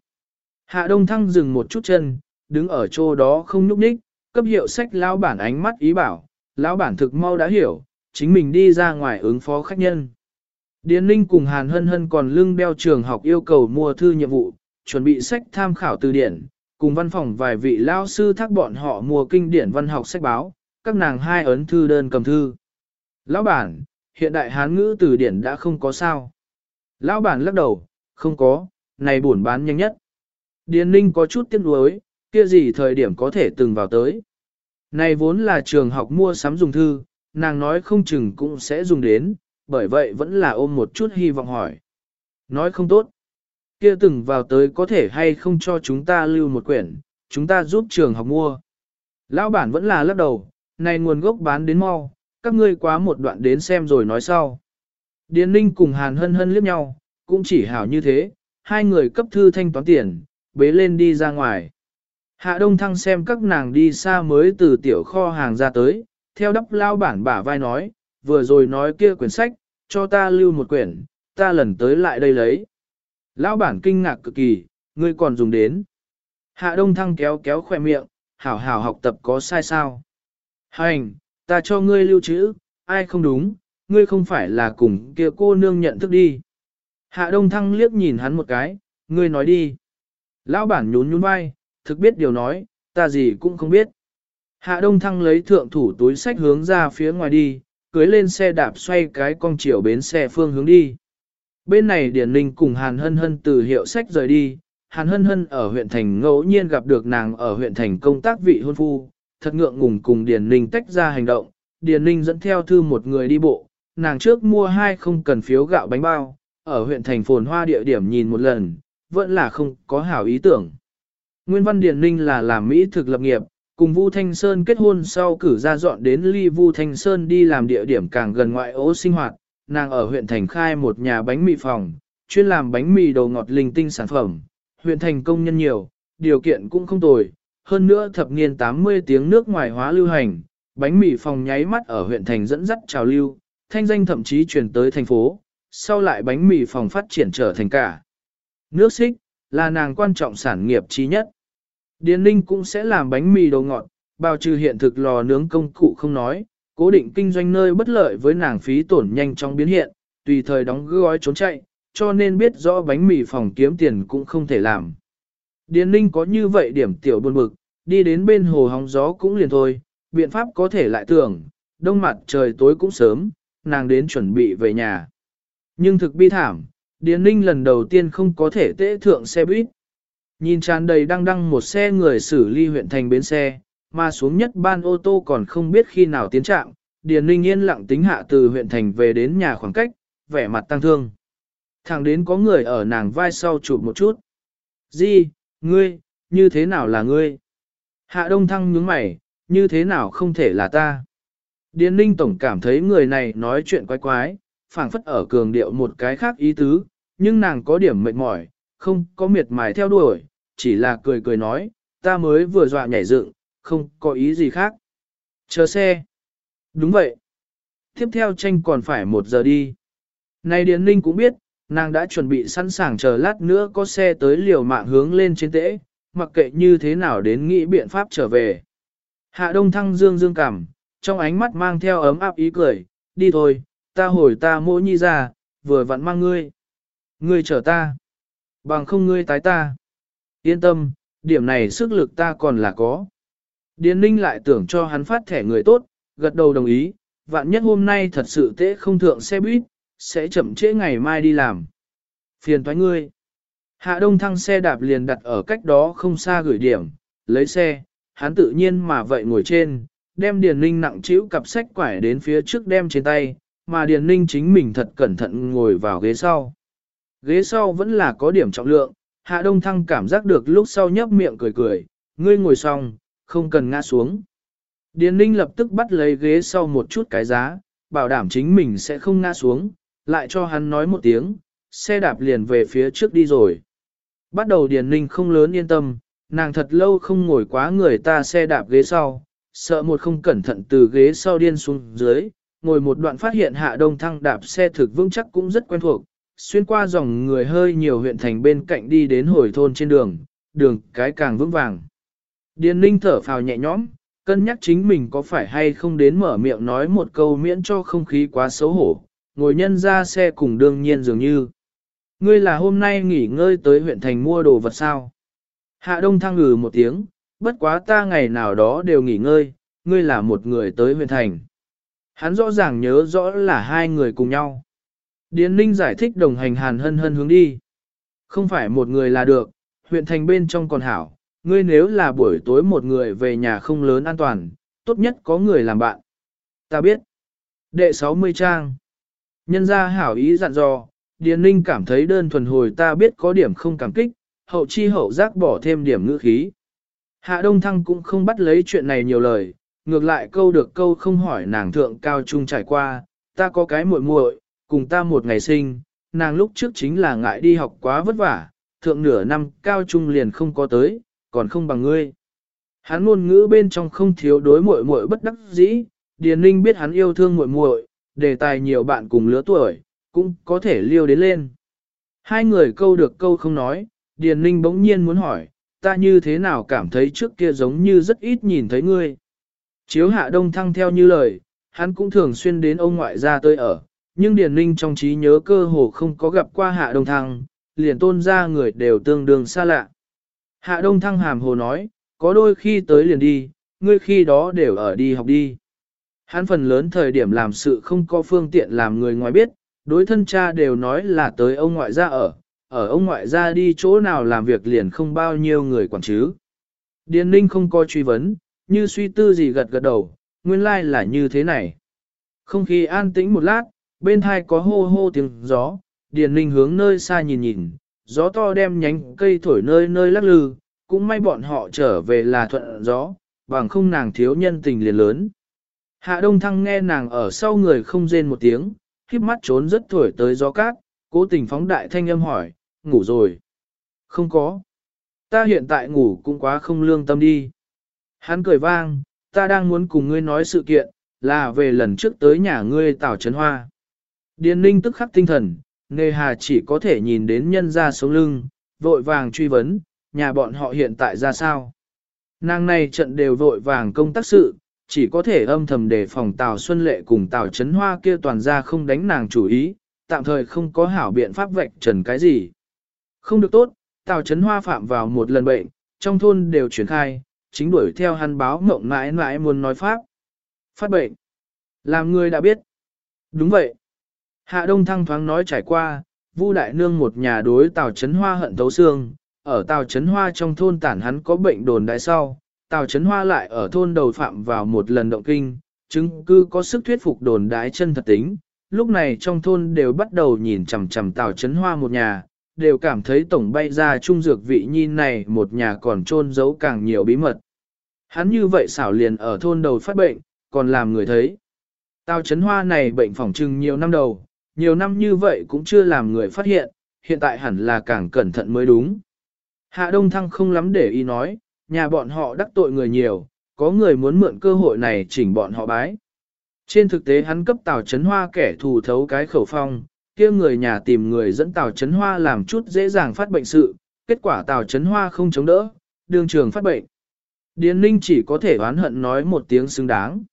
Hạ Đông Thăng dừng một chút chân, đứng ở chỗ đó không nhúc nhích, cấp hiệu sách lão bản ánh mắt ý bảo, lão bản thực mau đã hiểu, chính mình đi ra ngoài ứng phó khách nhân. Điền Ninh cùng Hàn Hân Hân còn lưng đeo trường học yêu cầu mua thư nhiệm vụ, chuẩn bị sách tham khảo từ điển, cùng văn phòng vài vị lao sư thác bọn họ mua kinh điển văn học sách báo, các nàng hai ấn thư đơn cầm thư. Lão bản, hiện đại Hán ngữ từ điển đã không có sao. Lão bản lắc đầu, không có, này buồn bán nhanh nhất. Điền Ninh có chút tiếc nuối, kia gì thời điểm có thể từng vào tới. Này vốn là trường học mua sắm dùng thư, nàng nói không chừng cũng sẽ dùng đến, bởi vậy vẫn là ôm một chút hy vọng hỏi. Nói không tốt. Kia từng vào tới có thể hay không cho chúng ta lưu một quyển, chúng ta giúp trường học mua. Lão bản vẫn là lắc đầu, này nguồn gốc bán đến mau, các ngươi quá một đoạn đến xem rồi nói sau. Điền Ninh cùng Hàn Hân Hân liếc nhau, cũng chỉ hảo như thế, hai người cấp thư thanh toán tiền, bế lên đi ra ngoài. Hạ Đông Thăng xem các nàng đi xa mới từ tiểu kho hàng ra tới, theo đắp lao bản bả vai nói, vừa rồi nói kia quyển sách, cho ta lưu một quyển, ta lần tới lại đây lấy. Lão bản kinh ngạc cực kỳ, ngươi còn dùng đến. Hạ Đông Thăng kéo kéo khỏe miệng, hảo hảo học tập có sai sao. Hành, ta cho ngươi lưu trữ, ai không đúng, ngươi không phải là cùng kia cô nương nhận thức đi. Hạ Đông Thăng liếc nhìn hắn một cái, ngươi nói đi. Lão bản nhún nhún vai, thực biết điều nói, ta gì cũng không biết. Hạ Đông Thăng lấy thượng thủ túi sách hướng ra phía ngoài đi, cưới lên xe đạp xoay cái cong chiều bến xe phương hướng đi. Bên này Điển Ninh cùng Hàn Hân Hân từ hiệu sách rời đi, Hàn Hân Hân ở huyện thành ngẫu nhiên gặp được nàng ở huyện thành công tác vị hôn phu, thật ngượng ngùng cùng Điền Ninh tách ra hành động, Điền Ninh dẫn theo thư một người đi bộ, nàng trước mua hai không cần phiếu gạo bánh bao, ở huyện thành phồn hoa địa điểm nhìn một lần, vẫn là không có hảo ý tưởng. Nguyên văn Điền Ninh là làm Mỹ thực lập nghiệp, cùng Vu Thanh Sơn kết hôn sau cử ra dọn đến ly Vu Thanh Sơn đi làm địa điểm càng gần ngoại ố sinh hoạt, nàng ở huyện thành khai một nhà bánh mì phòng, chuyên làm bánh mì đồ ngọt linh tinh sản phẩm, huyện thành công nhân nhiều, điều kiện cũng không tồi, hơn nữa thập niên 80 tiếng nước ngoài hóa lưu hành, bánh mì phòng nháy mắt ở huyện thành dẫn dắt trào lưu, thanh danh thậm chí truyền tới thành phố, sau lại bánh mì phòng phát triển trở thành cả. Nước xích, là nàng quan trọng sản nghiệp trí nhất. Điền Ninh cũng sẽ làm bánh mì đồ ngọt, bao trừ hiện thực lò nướng công cụ không nói, cố định kinh doanh nơi bất lợi với nàng phí tổn nhanh trong biến hiện, tùy thời đóng gói trốn chạy, cho nên biết rõ bánh mì phòng kiếm tiền cũng không thể làm. Điền Ninh có như vậy điểm tiểu buồn bực, đi đến bên hồ hóng gió cũng liền thôi, biện pháp có thể lại tưởng, đông mặt trời tối cũng sớm, nàng đến chuẩn bị về nhà. Nhưng thực bi thảm, Điền Ninh lần đầu tiên không có thể tễ thượng xe buýt. Nhìn tràn đầy đăng đăng một xe người xử ly huyện thành bến xe, mà xuống nhất ban ô tô còn không biết khi nào tiến trạng, Điền Ninh yên lặng tính hạ từ huyện thành về đến nhà khoảng cách, vẻ mặt tăng thương. Thẳng đến có người ở nàng vai sau chụp một chút. Di, ngươi, như thế nào là ngươi? Hạ Đông Thăng nhướng mày, như thế nào không thể là ta? Điền Ninh Tổng cảm thấy người này nói chuyện quái quái, phảng phất ở cường điệu một cái khác ý tứ, nhưng nàng có điểm mệt mỏi, không có miệt mài theo đuổi, chỉ là cười cười nói, ta mới vừa dọa nhảy dựng, không có ý gì khác. Chờ xe. Đúng vậy. Tiếp theo tranh còn phải một giờ đi. Này Điền Ninh cũng biết, nàng đã chuẩn bị sẵn sàng chờ lát nữa có xe tới liều mạng hướng lên trên tễ, mặc kệ như thế nào đến nghĩ biện pháp trở về. Hạ Đông Thăng dương dương cảm, trong ánh mắt mang theo ấm áp ý cười, đi thôi, ta hồi ta mỗ nhi ra, vừa vặn mang ngươi. Ngươi chở ta, bằng không ngươi tái ta. Yên tâm, điểm này sức lực ta còn là có. Điền Ninh lại tưởng cho hắn phát thẻ người tốt, gật đầu đồng ý, vạn nhất hôm nay thật sự tễ không thượng xe buýt, sẽ chậm trễ ngày mai đi làm. Phiền thoái ngươi. Hạ Đông Thăng xe đạp liền đặt ở cách đó không xa gửi điểm, lấy xe, hắn tự nhiên mà vậy ngồi trên, đem Điền Ninh nặng chịu cặp sách quải đến phía trước đem trên tay, mà Điền Ninh chính mình thật cẩn thận ngồi vào ghế sau. Ghế sau vẫn là có điểm trọng lượng, Hạ Đông Thăng cảm giác được lúc sau nhấp miệng cười cười, ngươi ngồi xong, không cần ngã xuống. Điền Ninh lập tức bắt lấy ghế sau một chút cái giá, bảo đảm chính mình sẽ không ngã xuống, lại cho hắn nói một tiếng, xe đạp liền về phía trước đi rồi. Bắt đầu Điền Ninh không lớn yên tâm, nàng thật lâu không ngồi quá người ta xe đạp ghế sau, sợ một không cẩn thận từ ghế sau điên xuống dưới, ngồi một đoạn phát hiện hạ đông thăng đạp xe thực vững chắc cũng rất quen thuộc, xuyên qua dòng người hơi nhiều huyện thành bên cạnh đi đến hồi thôn trên đường, đường cái càng vững vàng. Điền Ninh thở phào nhẹ nhõm, cân nhắc chính mình có phải hay không đến mở miệng nói một câu miễn cho không khí quá xấu hổ, ngồi nhân ra xe cùng đương nhiên dường như. Ngươi là hôm nay nghỉ ngơi tới huyện thành mua đồ vật sao? Hạ Đông thăng ngừ một tiếng, bất quá ta ngày nào đó đều nghỉ ngơi, ngươi là một người tới huyện thành. Hắn rõ ràng nhớ rõ là hai người cùng nhau. Điền Ninh giải thích đồng hành hàn hân hân hướng đi. Không phải một người là được, huyện thành bên trong còn hảo, ngươi nếu là buổi tối một người về nhà không lớn an toàn, tốt nhất có người làm bạn. Ta biết. Đệ 60 trang. Nhân ra hảo ý dặn dò, Điền Ninh cảm thấy đơn thuần hồi ta biết có điểm không cảm kích, hậu chi hậu giác bỏ thêm điểm ngữ khí. Hạ Đông Thăng cũng không bắt lấy chuyện này nhiều lời, ngược lại câu được câu không hỏi nàng thượng cao trung trải qua, ta có cái muội muội, cùng ta một ngày sinh, nàng lúc trước chính là ngại đi học quá vất vả, thượng nửa năm cao trung liền không có tới, còn không bằng ngươi. Hắn ngôn ngữ bên trong không thiếu đối muội muội bất đắc dĩ, Điền Ninh biết hắn yêu thương muội muội, đề tài nhiều bạn cùng lứa tuổi, cũng có thể liêu đến lên. Hai người câu được câu không nói, Điền Ninh bỗng nhiên muốn hỏi, ta như thế nào cảm thấy trước kia giống như rất ít nhìn thấy ngươi. Chiếu hạ đông thăng theo như lời, hắn cũng thường xuyên đến ông ngoại gia tới ở, nhưng Điền Ninh trong trí nhớ cơ hồ không có gặp qua hạ đông thăng, liền tôn ra người đều tương đương xa lạ. Hạ đông thăng hàm hồ nói, có đôi khi tới liền đi, ngươi khi đó đều ở đi học đi. Hắn phần lớn thời điểm làm sự không có phương tiện làm người ngoài biết, đối thân cha đều nói là tới ông ngoại gia ở, ở ông ngoại gia đi chỗ nào làm việc liền không bao nhiêu người quản chứ. Điền ninh không có truy vấn, như suy tư gì gật gật đầu, nguyên lai like là như thế này. Không khí an tĩnh một lát, bên hai có hô hô tiếng gió, điền Linh hướng nơi xa nhìn nhìn, gió to đem nhánh cây thổi nơi nơi lắc lư, cũng may bọn họ trở về là thuận gió, bằng không nàng thiếu nhân tình liền lớn. Hạ Đông Thăng nghe nàng ở sau người không rên một tiếng, khiếp mắt trốn rất thổi tới gió cát, cố tình phóng đại thanh âm hỏi, ngủ rồi. Không có. Ta hiện tại ngủ cũng quá không lương tâm đi. Hắn cười vang, ta đang muốn cùng ngươi nói sự kiện, là về lần trước tới nhà ngươi Tào Trấn Hoa. Điền ninh tức khắc tinh thần, nề hà chỉ có thể nhìn đến nhân ra sống lưng, vội vàng truy vấn, nhà bọn họ hiện tại ra sao. Nàng này trận đều vội vàng công tác sự, chỉ có thể âm thầm đề phòng Tào Xuân Lệ cùng Tào Trấn Hoa kia toàn ra không đánh nàng chủ ý, tạm thời không có hảo biện pháp vạch trần cái gì. Không được tốt, Tào Trấn Hoa phạm vào một lần bệnh, trong thôn đều chuyển khai, chính đuổi theo hắn báo mộng mãi mãi muốn nói pháp. Phát bệnh. Làm người đã biết. Đúng vậy. Hạ Đông Thăng thoáng nói trải qua, Vu Đại Nương một nhà đối Tào Trấn Hoa hận thấu xương, ở Tào Trấn Hoa trong thôn tản hắn có bệnh đồn đại sau, Tào Trấn Hoa lại ở thôn đầu phạm vào một lần động kinh, chứng cứ có sức thuyết phục đồn đái chân thật tính. Lúc này trong thôn đều bắt đầu nhìn chằm chằm Tào Trấn Hoa một nhà, đều cảm thấy tổng bay ra trung dược vị nhi này một nhà còn trôn giấu càng nhiều bí mật. Hắn như vậy xảo liền ở thôn đầu phát bệnh, còn làm người thấy. Tào Trấn Hoa này bệnh phỏng trừng nhiều năm đầu, nhiều năm như vậy cũng chưa làm người phát hiện, hiện tại hẳn là càng cẩn thận mới đúng. Hạ Đông Thăng không lắm để ý nói, nhà bọn họ đắc tội người nhiều, có người muốn mượn cơ hội này chỉnh bọn họ bái. Trên thực tế hắn cấp Tào Trấn Hoa kẻ thù thấu cái khẩu phong, kia người nhà tìm người dẫn Tào Trấn Hoa làm chút dễ dàng phát bệnh sự, kết quả Tào Trấn Hoa không chống đỡ, đường trường phát bệnh. Điền Ninh chỉ có thể oán hận nói một tiếng xứng đáng.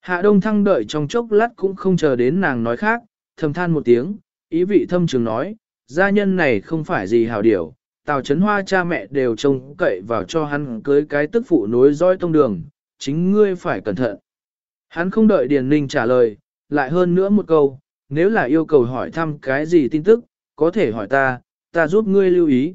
Hạ Đông Thăng đợi trong chốc lát cũng không chờ đến nàng nói khác, thầm than một tiếng, ý vị thâm trường nói, gia nhân này không phải gì hảo điểu, Tào Trấn Hoa cha mẹ đều trông cậy vào cho hắn cưới cái tức phụ nối dõi tông đường, chính ngươi phải cẩn thận. Hắn không đợi Điền Ninh trả lời, lại hơn nữa một câu, nếu là yêu cầu hỏi thăm cái gì tin tức, có thể hỏi ta, ta giúp ngươi lưu ý.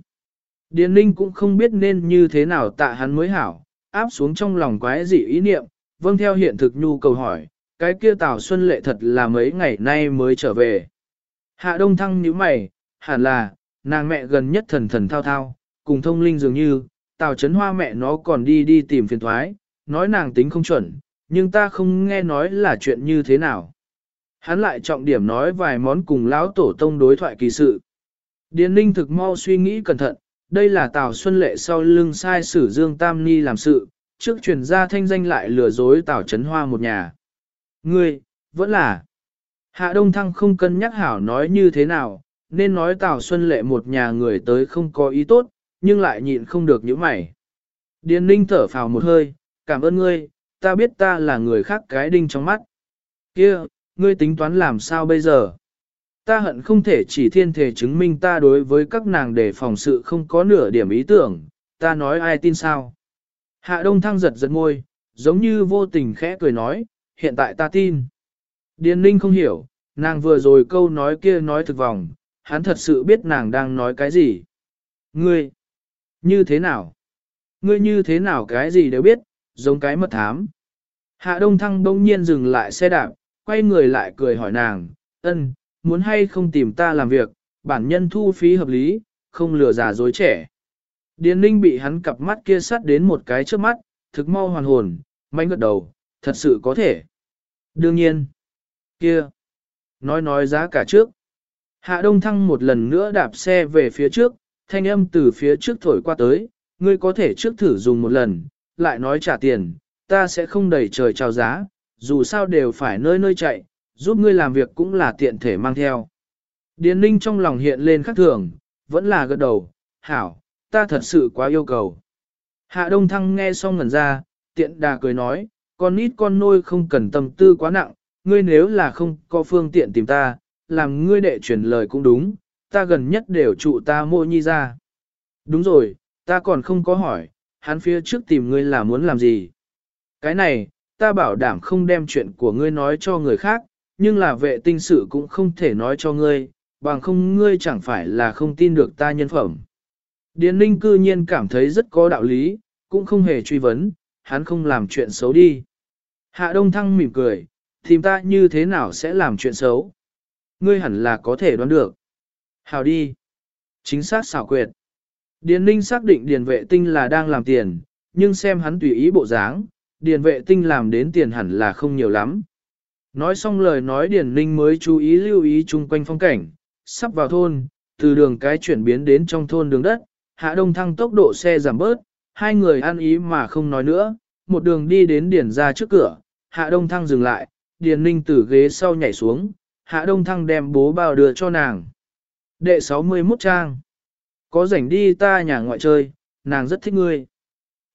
Điền Ninh cũng không biết nên như thế nào tạ hắn mới hảo, áp xuống trong lòng quái dị ý niệm, vâng theo hiện thực nhu cầu hỏi, cái kia Tào Xuân Lệ thật là mấy ngày nay mới trở về. Hạ Đông Thăng nhíu mày, hẳn là, nàng mẹ gần nhất thần thần thao thao, cùng thông linh dường như, Tào Chấn Hoa mẹ nó còn đi đi tìm phiền thoái, nói nàng tính không chuẩn, nhưng ta không nghe nói là chuyện như thế nào. Hắn lại trọng điểm nói vài món cùng lão tổ tông đối thoại kỳ sự. Điền ninh thực mau suy nghĩ cẩn thận, đây là Tào Xuân Lệ sau lưng sai sử Dương Tam Ni làm sự, trước truyền ra thanh danh lại lừa dối Tào Trấn Hoa một nhà. Ngươi, vẫn là. Hạ Đông Thăng không cân nhắc hảo nói như thế nào, nên nói Tào Xuân Lệ một nhà người tới không có ý tốt, nhưng lại nhịn không được những mày. Điền Ninh thở phào một hơi, cảm ơn ngươi, ta biết ta là người khác cái đinh trong mắt. Kia, ngươi tính toán làm sao bây giờ? Ta hận không thể chỉ thiên thể chứng minh ta đối với các nàng để phòng sự không có nửa điểm ý tưởng, ta nói ai tin sao? Hạ Đông Thăng giật giật môi, giống như vô tình khẽ cười nói, hiện tại ta tin. Điền Ninh không hiểu, nàng vừa rồi câu nói kia nói thực vòng, hắn thật sự biết nàng đang nói cái gì. Ngươi, như thế nào? Ngươi như thế nào cái gì đều biết, giống cái mật thám. Hạ Đông Thăng đông nhiên dừng lại xe đạp, quay người lại cười hỏi nàng, ân, muốn hay không tìm ta làm việc, bản nhân thu phí hợp lý, không lừa già dối trẻ. Điền Ninh bị hắn cặp mắt kia sắt đến một cái trước mắt, thực mau hoàn hồn, manh gật đầu, thật sự có thể. Đương nhiên, kia, nói nói giá cả trước. Hạ Đông Thăng một lần nữa đạp xe về phía trước, thanh âm từ phía trước thổi qua tới, ngươi có thể trước thử dùng một lần, lại nói trả tiền, ta sẽ không đẩy trời chào giá, dù sao đều phải nơi nơi chạy, giúp ngươi làm việc cũng là tiện thể mang theo. Điền ninh trong lòng hiện lên khắc thường, vẫn là gật đầu, hảo, ta thật sự quá yêu cầu. Hạ Đông Thăng nghe xong ngẩn ra, tiện đà cười nói, con nít con nôi không cần tâm tư quá nặng, ngươi nếu là không có phương tiện tìm ta, làm ngươi đệ truyền lời cũng đúng, ta gần nhất đều trụ ta mô nhi ra. Đúng rồi, ta còn không có hỏi, hắn phía trước tìm ngươi là muốn làm gì. Cái này, ta bảo đảm không đem chuyện của ngươi nói cho người khác, nhưng là vệ tinh sự cũng không thể nói cho ngươi, bằng không ngươi chẳng phải là không tin được ta nhân phẩm. Điền ninh cư nhiên cảm thấy rất có đạo lý, cũng không hề truy vấn, hắn không làm chuyện xấu đi. Hạ Đông Thăng mỉm cười, tìm ta như thế nào sẽ làm chuyện xấu? Ngươi hẳn là có thể đoán được. Hào đi. Chính xác xảo quyệt. Điền ninh xác định điền vệ tinh là đang làm tiền, nhưng xem hắn tùy ý bộ dáng, điền vệ tinh làm đến tiền hẳn là không nhiều lắm. Nói xong lời nói điền ninh mới chú ý lưu ý chung quanh phong cảnh, sắp vào thôn, từ đường cái chuyển biến đến trong thôn đường đất, hạ đông thăng tốc độ xe giảm bớt, hai người ăn ý mà không nói nữa, một đường đi đến điền ra trước cửa, hạ đông thăng dừng lại, điền ninh từ ghế sau nhảy xuống, hạ đông thăng đem bố bao đưa cho nàng. Đệ 61 trang. Có rảnh đi ta nhà ngoại chơi, nàng rất thích ngươi.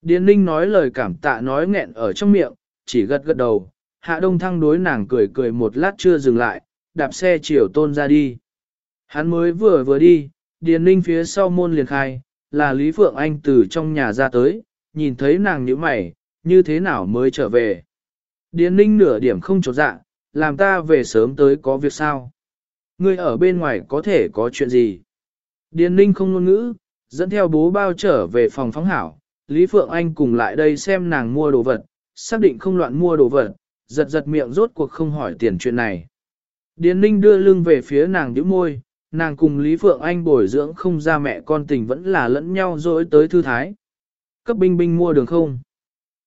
Điền ninh nói lời cảm tạ nói nghẹn ở trong miệng, chỉ gật gật đầu, hạ đông thăng đối nàng cười cười một lát chưa dừng lại, đạp xe chiều tôn ra đi. Hắn mới vừa vừa đi, điền ninh phía sau môn liền khai, là Lý Phượng Anh từ trong nhà ra tới, nhìn thấy nàng như mày, như thế nào mới trở về. Điền ninh nửa điểm không trột dạ, làm ta về sớm tới có việc sao. Ngươi ở bên ngoài có thể có chuyện gì? Điền ninh không ngôn ngữ, dẫn theo bố bao trở về phòng phóng hảo. Lý Phượng Anh cùng lại đây xem nàng mua đồ vật, xác định không loạn mua đồ vật, giật giật miệng rốt cuộc không hỏi tiền chuyện này. Điền ninh đưa lưng về phía nàng nhíu môi, nàng cùng Lý Phượng Anh bồi dưỡng không ra mẹ con tình vẫn là lẫn nhau dối tới thư thái. Cấp binh binh mua đường không?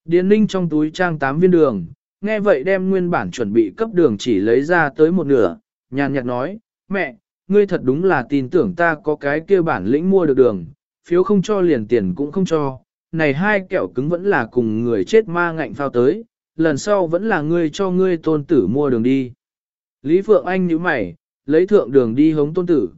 Điền ninh trong túi trang 8 viên đường, nghe vậy đem nguyên bản chuẩn bị cấp đường chỉ lấy ra tới một nửa, nhàn nhạt nói, mẹ, ngươi thật đúng là tin tưởng ta có cái kia bản lĩnh mua được đường, phiếu không cho liền tiền cũng không cho, này hai kẹo cứng vẫn là cùng người chết ma ngạnh phao tới, lần sau vẫn là ngươi cho ngươi tôn tử mua đường đi. Lý Phượng Anh nhíu mày, lấy thượng đường đi hống tôn tử.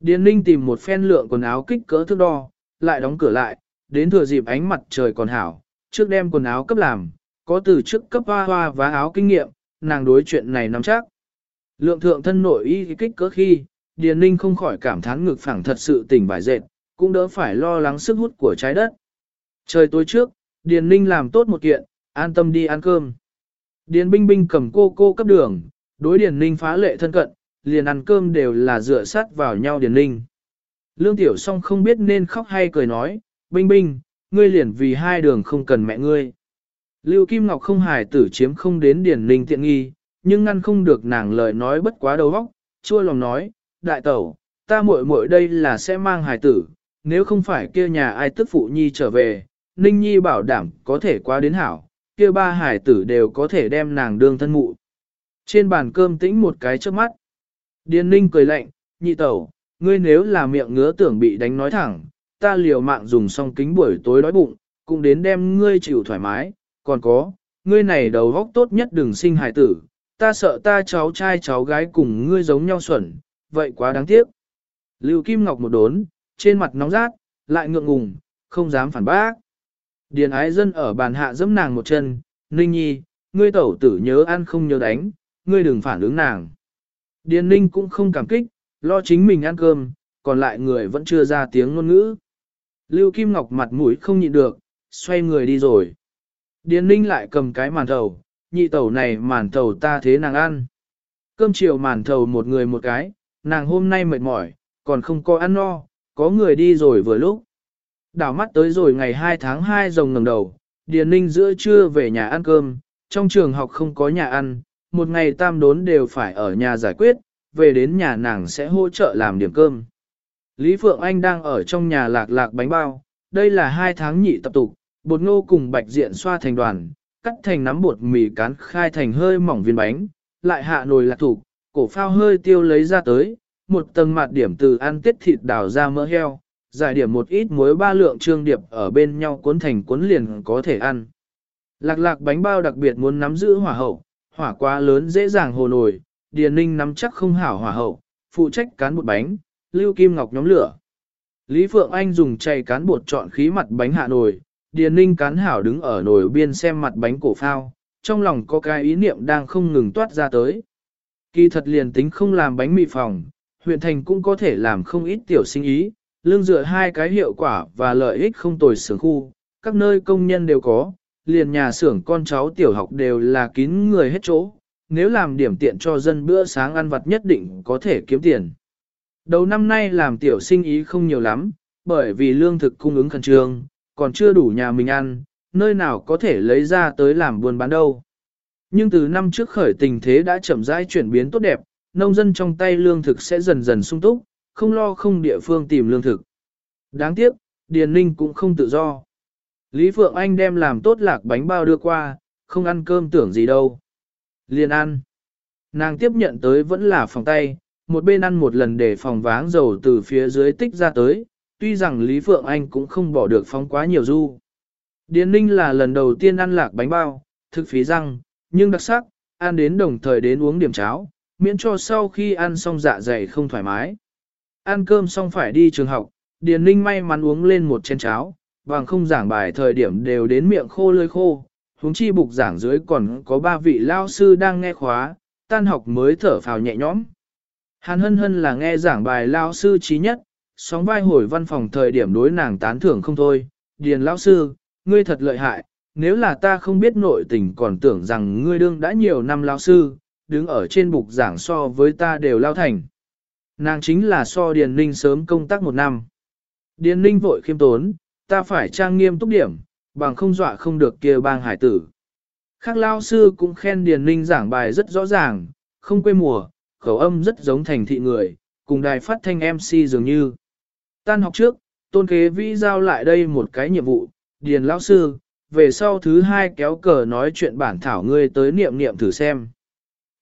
Điền Ninh tìm một phen lượng quần áo kích cỡ thước đo, lại đóng cửa lại, đến thừa dịp ánh mặt trời còn hảo, trước đem quần áo cấp làm, có từ trước cấp hoa hoa và áo kinh nghiệm, nàng đối chuyện này nắm chắc. Lượng thượng thân nội y kích cỡ khi, Điền Ninh không khỏi cảm thán ngực phẳng thật sự tỉnh bài dệt, cũng đỡ phải lo lắng sức hút của trái đất. Trời tối trước, Điền Ninh làm tốt một kiện, an tâm đi ăn cơm. Điền Binh Binh cầm cô cô cấp đường, đối Điền Ninh phá lệ thân cận, liền ăn cơm đều là dựa sát vào nhau Điền Ninh. Lương Tiểu song không biết nên khóc hay cười nói, Binh Binh, ngươi liền vì hai đường không cần mẹ ngươi. Lưu Kim Ngọc không hài tử chiếm không đến Điền Ninh tiện nghi, nhưng ngăn không được nàng lời nói bất quá đầu óc, chua lòng nói, đại tẩu, ta muội muội đây là sẽ mang hài tử, nếu không phải kia nhà ai tức phụ nhi trở về, Ninh Nhi bảo đảm có thể qua đến hảo, kia ba hài tử đều có thể đem nàng đương thân mụ. Trên bàn cơm tĩnh một cái trước mắt. Điền ninh cười lạnh, nhị tẩu, ngươi nếu là miệng ngứa tưởng bị đánh nói thẳng, ta liều mạng dùng xong kính buổi tối đói bụng, cũng đến đem ngươi chịu thoải mái, còn có, ngươi này đầu góc tốt nhất đừng sinh hài tử, ta sợ ta cháu trai cháu gái cùng ngươi giống nhau xuẩn, vậy quá đáng tiếc. Lưu Kim Ngọc một đốn, trên mặt nóng rát, lại ngượng ngùng, không dám phản bác. Điền ái dân ở bàn hạ giẫm nàng một chân, Ninh Nhi, ngươi tẩu tử nhớ ăn không nhớ đánh, ngươi đừng phản ứng nàng. Điền Ninh cũng không cảm kích, lo chính mình ăn cơm, còn lại người vẫn chưa ra tiếng ngôn ngữ. Lưu Kim Ngọc mặt mũi không nhịn được, xoay người đi rồi. Điền Ninh lại cầm cái màn thầu, nhị tẩu này màn thầu ta thế nàng ăn. Cơm chiều màn thầu một người một cái, nàng hôm nay mệt mỏi, còn không có ăn no, có người đi rồi vừa lúc. Đảo mắt tới rồi ngày 2 tháng 2 rồng ngẩng đầu, Điền Ninh giữa trưa về nhà ăn cơm, trong trường học không có nhà ăn, một ngày tam đốn đều phải ở nhà giải quyết, về đến nhà nàng sẽ hỗ trợ làm điểm cơm. Lý Phượng Anh đang ở trong nhà lạc lạc bánh bao, đây là hai tháng nhị tập tục, bột ngô cùng bạch diện xoa thành đoàn, cắt thành nắm bột mì cán khai thành hơi mỏng viên bánh, lại hạ nồi lạc thủ, cổ phao hơi tiêu lấy ra tới, một tầng mặt điểm từ ăn tiết thịt đào ra mỡ heo, giải điểm một ít muối ba lượng trương điệp ở bên nhau cuốn thành cuốn liền có thể ăn. Lạc lạc bánh bao đặc biệt muốn nắm giữ hỏa hậu, hỏa quá lớn dễ dàng hồ nổi, Điền Ninh nắm chắc không hảo hỏa hậu, phụ trách cán bột bánh, Lưu Kim Ngọc nhóm lửa. Lý Phượng Anh dùng chày cán bột chọn khí mặt bánh hạ nồi, Điền Ninh cán hảo đứng ở nồi biên xem mặt bánh cổ phao, trong lòng có cái ý niệm đang không ngừng toát ra tới. Kỳ thật liền tính không làm bánh mì phòng, huyện thành cũng có thể làm không ít tiểu sinh ý, lương dựa hai cái hiệu quả và lợi ích không tồi sướng khu, các nơi công nhân đều có, liền nhà xưởng con cháu tiểu học đều là kín người hết chỗ, nếu làm điểm tiện cho dân bữa sáng ăn vặt nhất định có thể kiếm tiền. Đầu năm nay làm tiểu sinh ý không nhiều lắm, bởi vì lương thực cung ứng khẩn trương, còn chưa đủ nhà mình ăn, nơi nào có thể lấy ra tới làm buôn bán đâu. Nhưng từ năm trước khởi tình thế đã chậm rãi chuyển biến tốt đẹp, nông dân trong tay lương thực sẽ dần dần sung túc, không lo không địa phương tìm lương thực. Đáng tiếc, Điền Ninh cũng không tự do. Lý Phượng Anh đem làm tốt lạc bánh bao đưa qua, không ăn cơm tưởng gì đâu. Liền ăn. Nàng tiếp nhận tới vẫn là phòng tay, một bên ăn một lần để phòng váng dầu từ phía dưới tích ra tới, tuy rằng Lý Phượng Anh cũng không bỏ được phóng quá nhiều du. Điền Ninh là lần đầu tiên ăn lạc bánh bao, thực phí răng, nhưng đặc sắc, ăn đến đồng thời đến uống điểm cháo, miễn cho sau khi ăn xong dạ dày không thoải mái. Ăn cơm xong phải đi trường học, Điền Ninh may mắn uống lên một chén cháo, bằng không giảng bài thời điểm đều đến miệng khô lơi khô, huống chi bục giảng dưới còn có ba vị lao sư đang nghe khóa, tan học mới thở phào nhẹ nhõm. Hàn hân hân là nghe giảng bài lao sư trí nhất, sóng vai hồi văn phòng thời điểm đối nàng tán thưởng không thôi, điền lao sư, ngươi thật lợi hại, nếu là ta không biết nội tình còn tưởng rằng ngươi đương đã nhiều năm lao sư, đứng ở trên bục giảng so với ta đều lao thành. Nàng chính là so Điền Ninh sớm công tác một năm. Điền Ninh vội khiêm tốn, ta phải trang nghiêm túc điểm, bằng không dọa không được kia bang hải tử. Khác lao sư cũng khen Điền Ninh giảng bài rất rõ ràng, không quê mùa, khẩu âm rất giống thành thị người, cùng đài phát thanh MC dường như. Tan học trước, tôn kế vĩ giao lại đây một cái nhiệm vụ, Điền lão sư, về sau thứ hai kéo cờ nói chuyện bản thảo ngươi tới niệm niệm thử xem.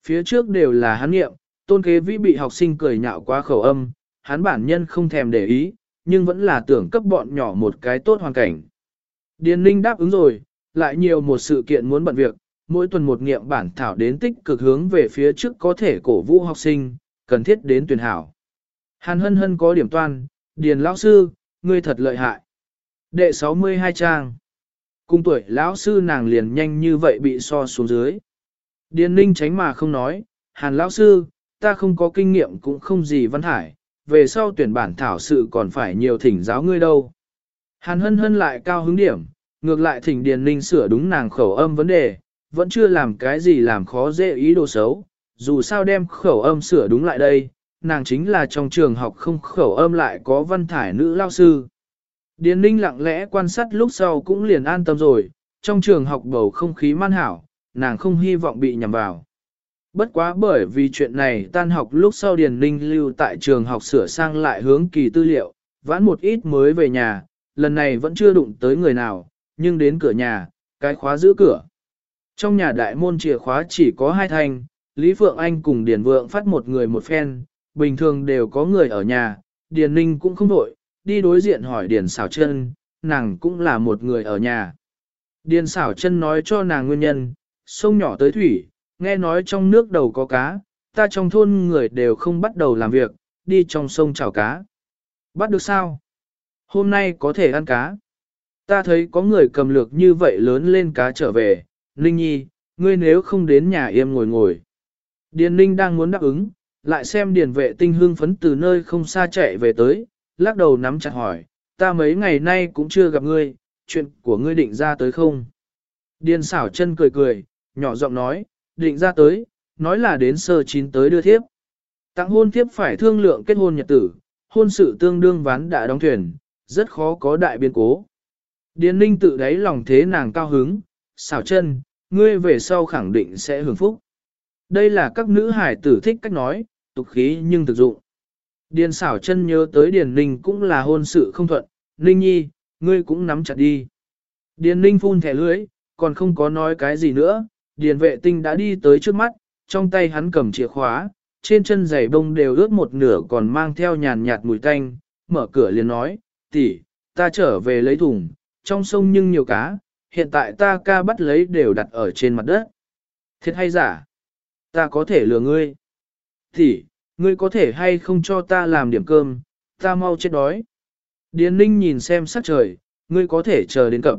Phía trước đều là hắn niệm, tôn kế vĩ bị học sinh cười nhạo quá khẩu âm, hắn bản nhân không thèm để ý, nhưng vẫn là tưởng cấp bọn nhỏ một cái tốt hoàn cảnh. Điền Ninh đáp ứng rồi, lại nhiều một sự kiện muốn bận việc, mỗi tuần một nghiệm bản thảo đến tích cực hướng về phía trước có thể cổ vũ học sinh, cần thiết đến tuyển hảo. Hàn hân hân có điểm toan, Điền lão sư, ngươi thật lợi hại. Đệ 62 trang. Cung tuổi lão sư nàng liền nhanh như vậy bị so xuống dưới. Điền Ninh tránh mà không nói, Hàn lão sư, ta không có kinh nghiệm cũng không gì văn hải, về sau tuyển bản thảo sự còn phải nhiều thỉnh giáo ngươi đâu. Hàn hân hân lại cao hứng điểm, ngược lại thỉnh Điền Ninh sửa đúng nàng khẩu âm vấn đề, vẫn chưa làm cái gì làm khó dễ ý đồ xấu, dù sao đem khẩu âm sửa đúng lại đây, nàng chính là trong trường học không khẩu âm lại có văn thải nữ lao sư. Điền Ninh lặng lẽ quan sát lúc sau cũng liền an tâm rồi, trong trường học bầu không khí man hảo, nàng không hy vọng bị nhầm vào. Bất quá bởi vì chuyện này tan học lúc sau Điền Ninh lưu tại trường học sửa sang lại hướng kỳ tư liệu, vãn một ít mới về nhà, lần này vẫn chưa đụng tới người nào, nhưng đến cửa nhà, cái khóa giữ cửa, trong nhà đại môn chìa khóa chỉ có hai thành, Lý Phượng Anh cùng Điền Vượng phát một người một phen, bình thường đều có người ở nhà, Điền Ninh cũng không đổi, đi đối diện hỏi Điền xảo chân, nàng cũng là một người ở nhà. Điền xảo chân nói cho nàng nguyên nhân, sông nhỏ tới thủy, nghe nói trong nước đầu có cá, ta trong thôn người đều không bắt đầu làm việc, đi trong sông chảo cá. Bắt được sao? Hôm nay có thể ăn cá. Ta thấy có người cầm lược như vậy lớn lên cá trở về, Ninh Nhi, ngươi nếu không đến nhà yêm ngồi ngồi. Điền Ninh đang muốn đáp ứng, lại xem điền vệ tinh hương phấn từ nơi không xa chạy về tới, lắc đầu nắm chặt hỏi, ta mấy ngày nay cũng chưa gặp ngươi, chuyện của ngươi định ra tới không? Điền xảo chân cười cười, nhỏ giọng nói, định ra tới, nói là đến sơ chín tới đưa thiếp. Tặng hôn thiếp phải thương lượng kết hôn nhật tử, hôn sự tương đương ván đã đóng thuyền, rất khó có đại biến cố. Điền ninh tự đáy lòng thế nàng cao hứng, xảo chân, ngươi về sau khẳng định sẽ hưởng phúc. Đây là các nữ hải tử thích cách nói, tục khí nhưng thực dụng. Điền xảo chân nhớ tới Điền Ninh cũng là hôn sự không thuận, Ninh nhi, ngươi cũng nắm chặt đi. Điền Ninh phun thẻ lưới, còn không có nói cái gì nữa, Điền vệ tinh đã đi tới trước mắt, trong tay hắn cầm chìa khóa, trên chân giày bông đều ướt một nửa còn mang theo nhàn nhạt mùi tanh, mở cửa liền nói, tỷ, ta trở về lấy thùng, trong sông nhưng nhiều cá, hiện tại ta ca bắt lấy đều đặt ở trên mặt đất. Thiệt hay giả? Ta có thể lừa ngươi. Thì ngươi có thể hay không cho ta làm điểm cơm, ta mau chết đói. Điền ninh nhìn xem sắc trời, ngươi có thể chờ đến cập.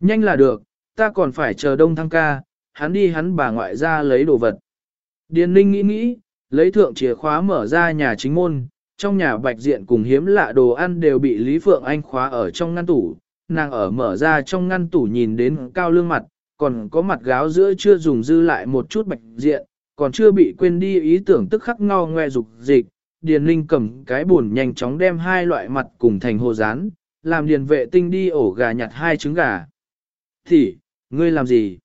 Nhanh là được, ta còn phải chờ đông thăng ca, hắn đi hắn bà ngoại ra lấy đồ vật. Điền ninh nghĩ nghĩ, lấy thượng chìa khóa mở ra nhà chính môn, trong nhà bạch diện cùng hiếm lạ đồ ăn đều bị Lý Phượng Anh khóa ở trong ngăn tủ, nàng ở mở ra trong ngăn tủ nhìn đến cao lương mặt, còn có mặt gáo giữa chưa dùng dư lại một chút bạch diện, còn chưa bị quên đi ý tưởng tức khắc ngao ngoe dục dịch. Điền Linh cầm cái buồn nhanh chóng đem hai loại mặt cùng thành hồ rán, làm điền vệ tinh đi ổ gà nhặt hai trứng gà. Thì, ngươi làm gì?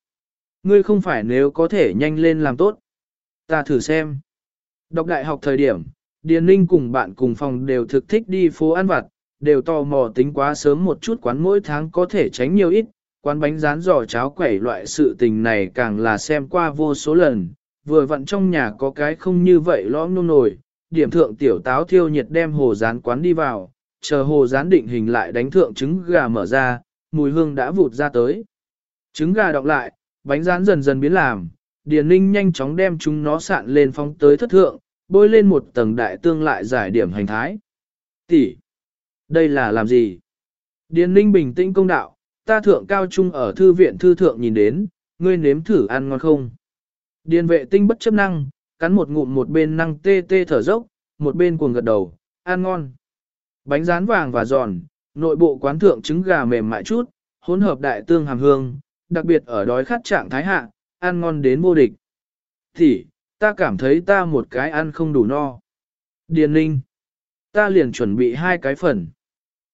Ngươi không phải nếu có thể nhanh lên làm tốt. Ta thử xem. Đọc đại học thời điểm, Điền Linh cùng bạn cùng phòng đều thực thích đi phố ăn vặt, đều tò mò tính quá sớm một chút quán mỗi tháng có thể tránh nhiều ít, quán bánh rán giò cháo quẩy loại sự tình này càng là xem qua vô số lần, vừa vặn trong nhà có cái không như vậy lõm nôn nổi, điểm thượng tiểu táo thiêu nhiệt đem hồ rán quán đi vào, chờ hồ rán định hình lại đánh thượng trứng gà mở ra, mùi hương đã vụt ra tới. Trứng gà đọc lại, bánh rán dần dần biến làm, Điền Ninh nhanh chóng đem chúng nó sạn lên phong tới thất thượng, bôi lên một tầng đại tương lại giải điểm hành thái. Tỷ, đây là làm gì? Điền Ninh bình tĩnh công đạo, ta thượng cao trung ở thư viện thư thượng nhìn đến, ngươi nếm thử ăn ngon không? Điền vệ tinh bất chấp năng, cắn một ngụm một bên năng tê tê thở dốc, một bên cuồng gật đầu, ăn ngon. Bánh rán vàng và giòn, nội bộ quán thượng trứng gà mềm mại chút, hỗn hợp đại tương hàm hương, đặc biệt ở đói khát trạng thái hạ, ăn ngon đến vô địch. Thì, ta cảm thấy ta một cái ăn không đủ no. Điền ninh, ta liền chuẩn bị hai cái phần.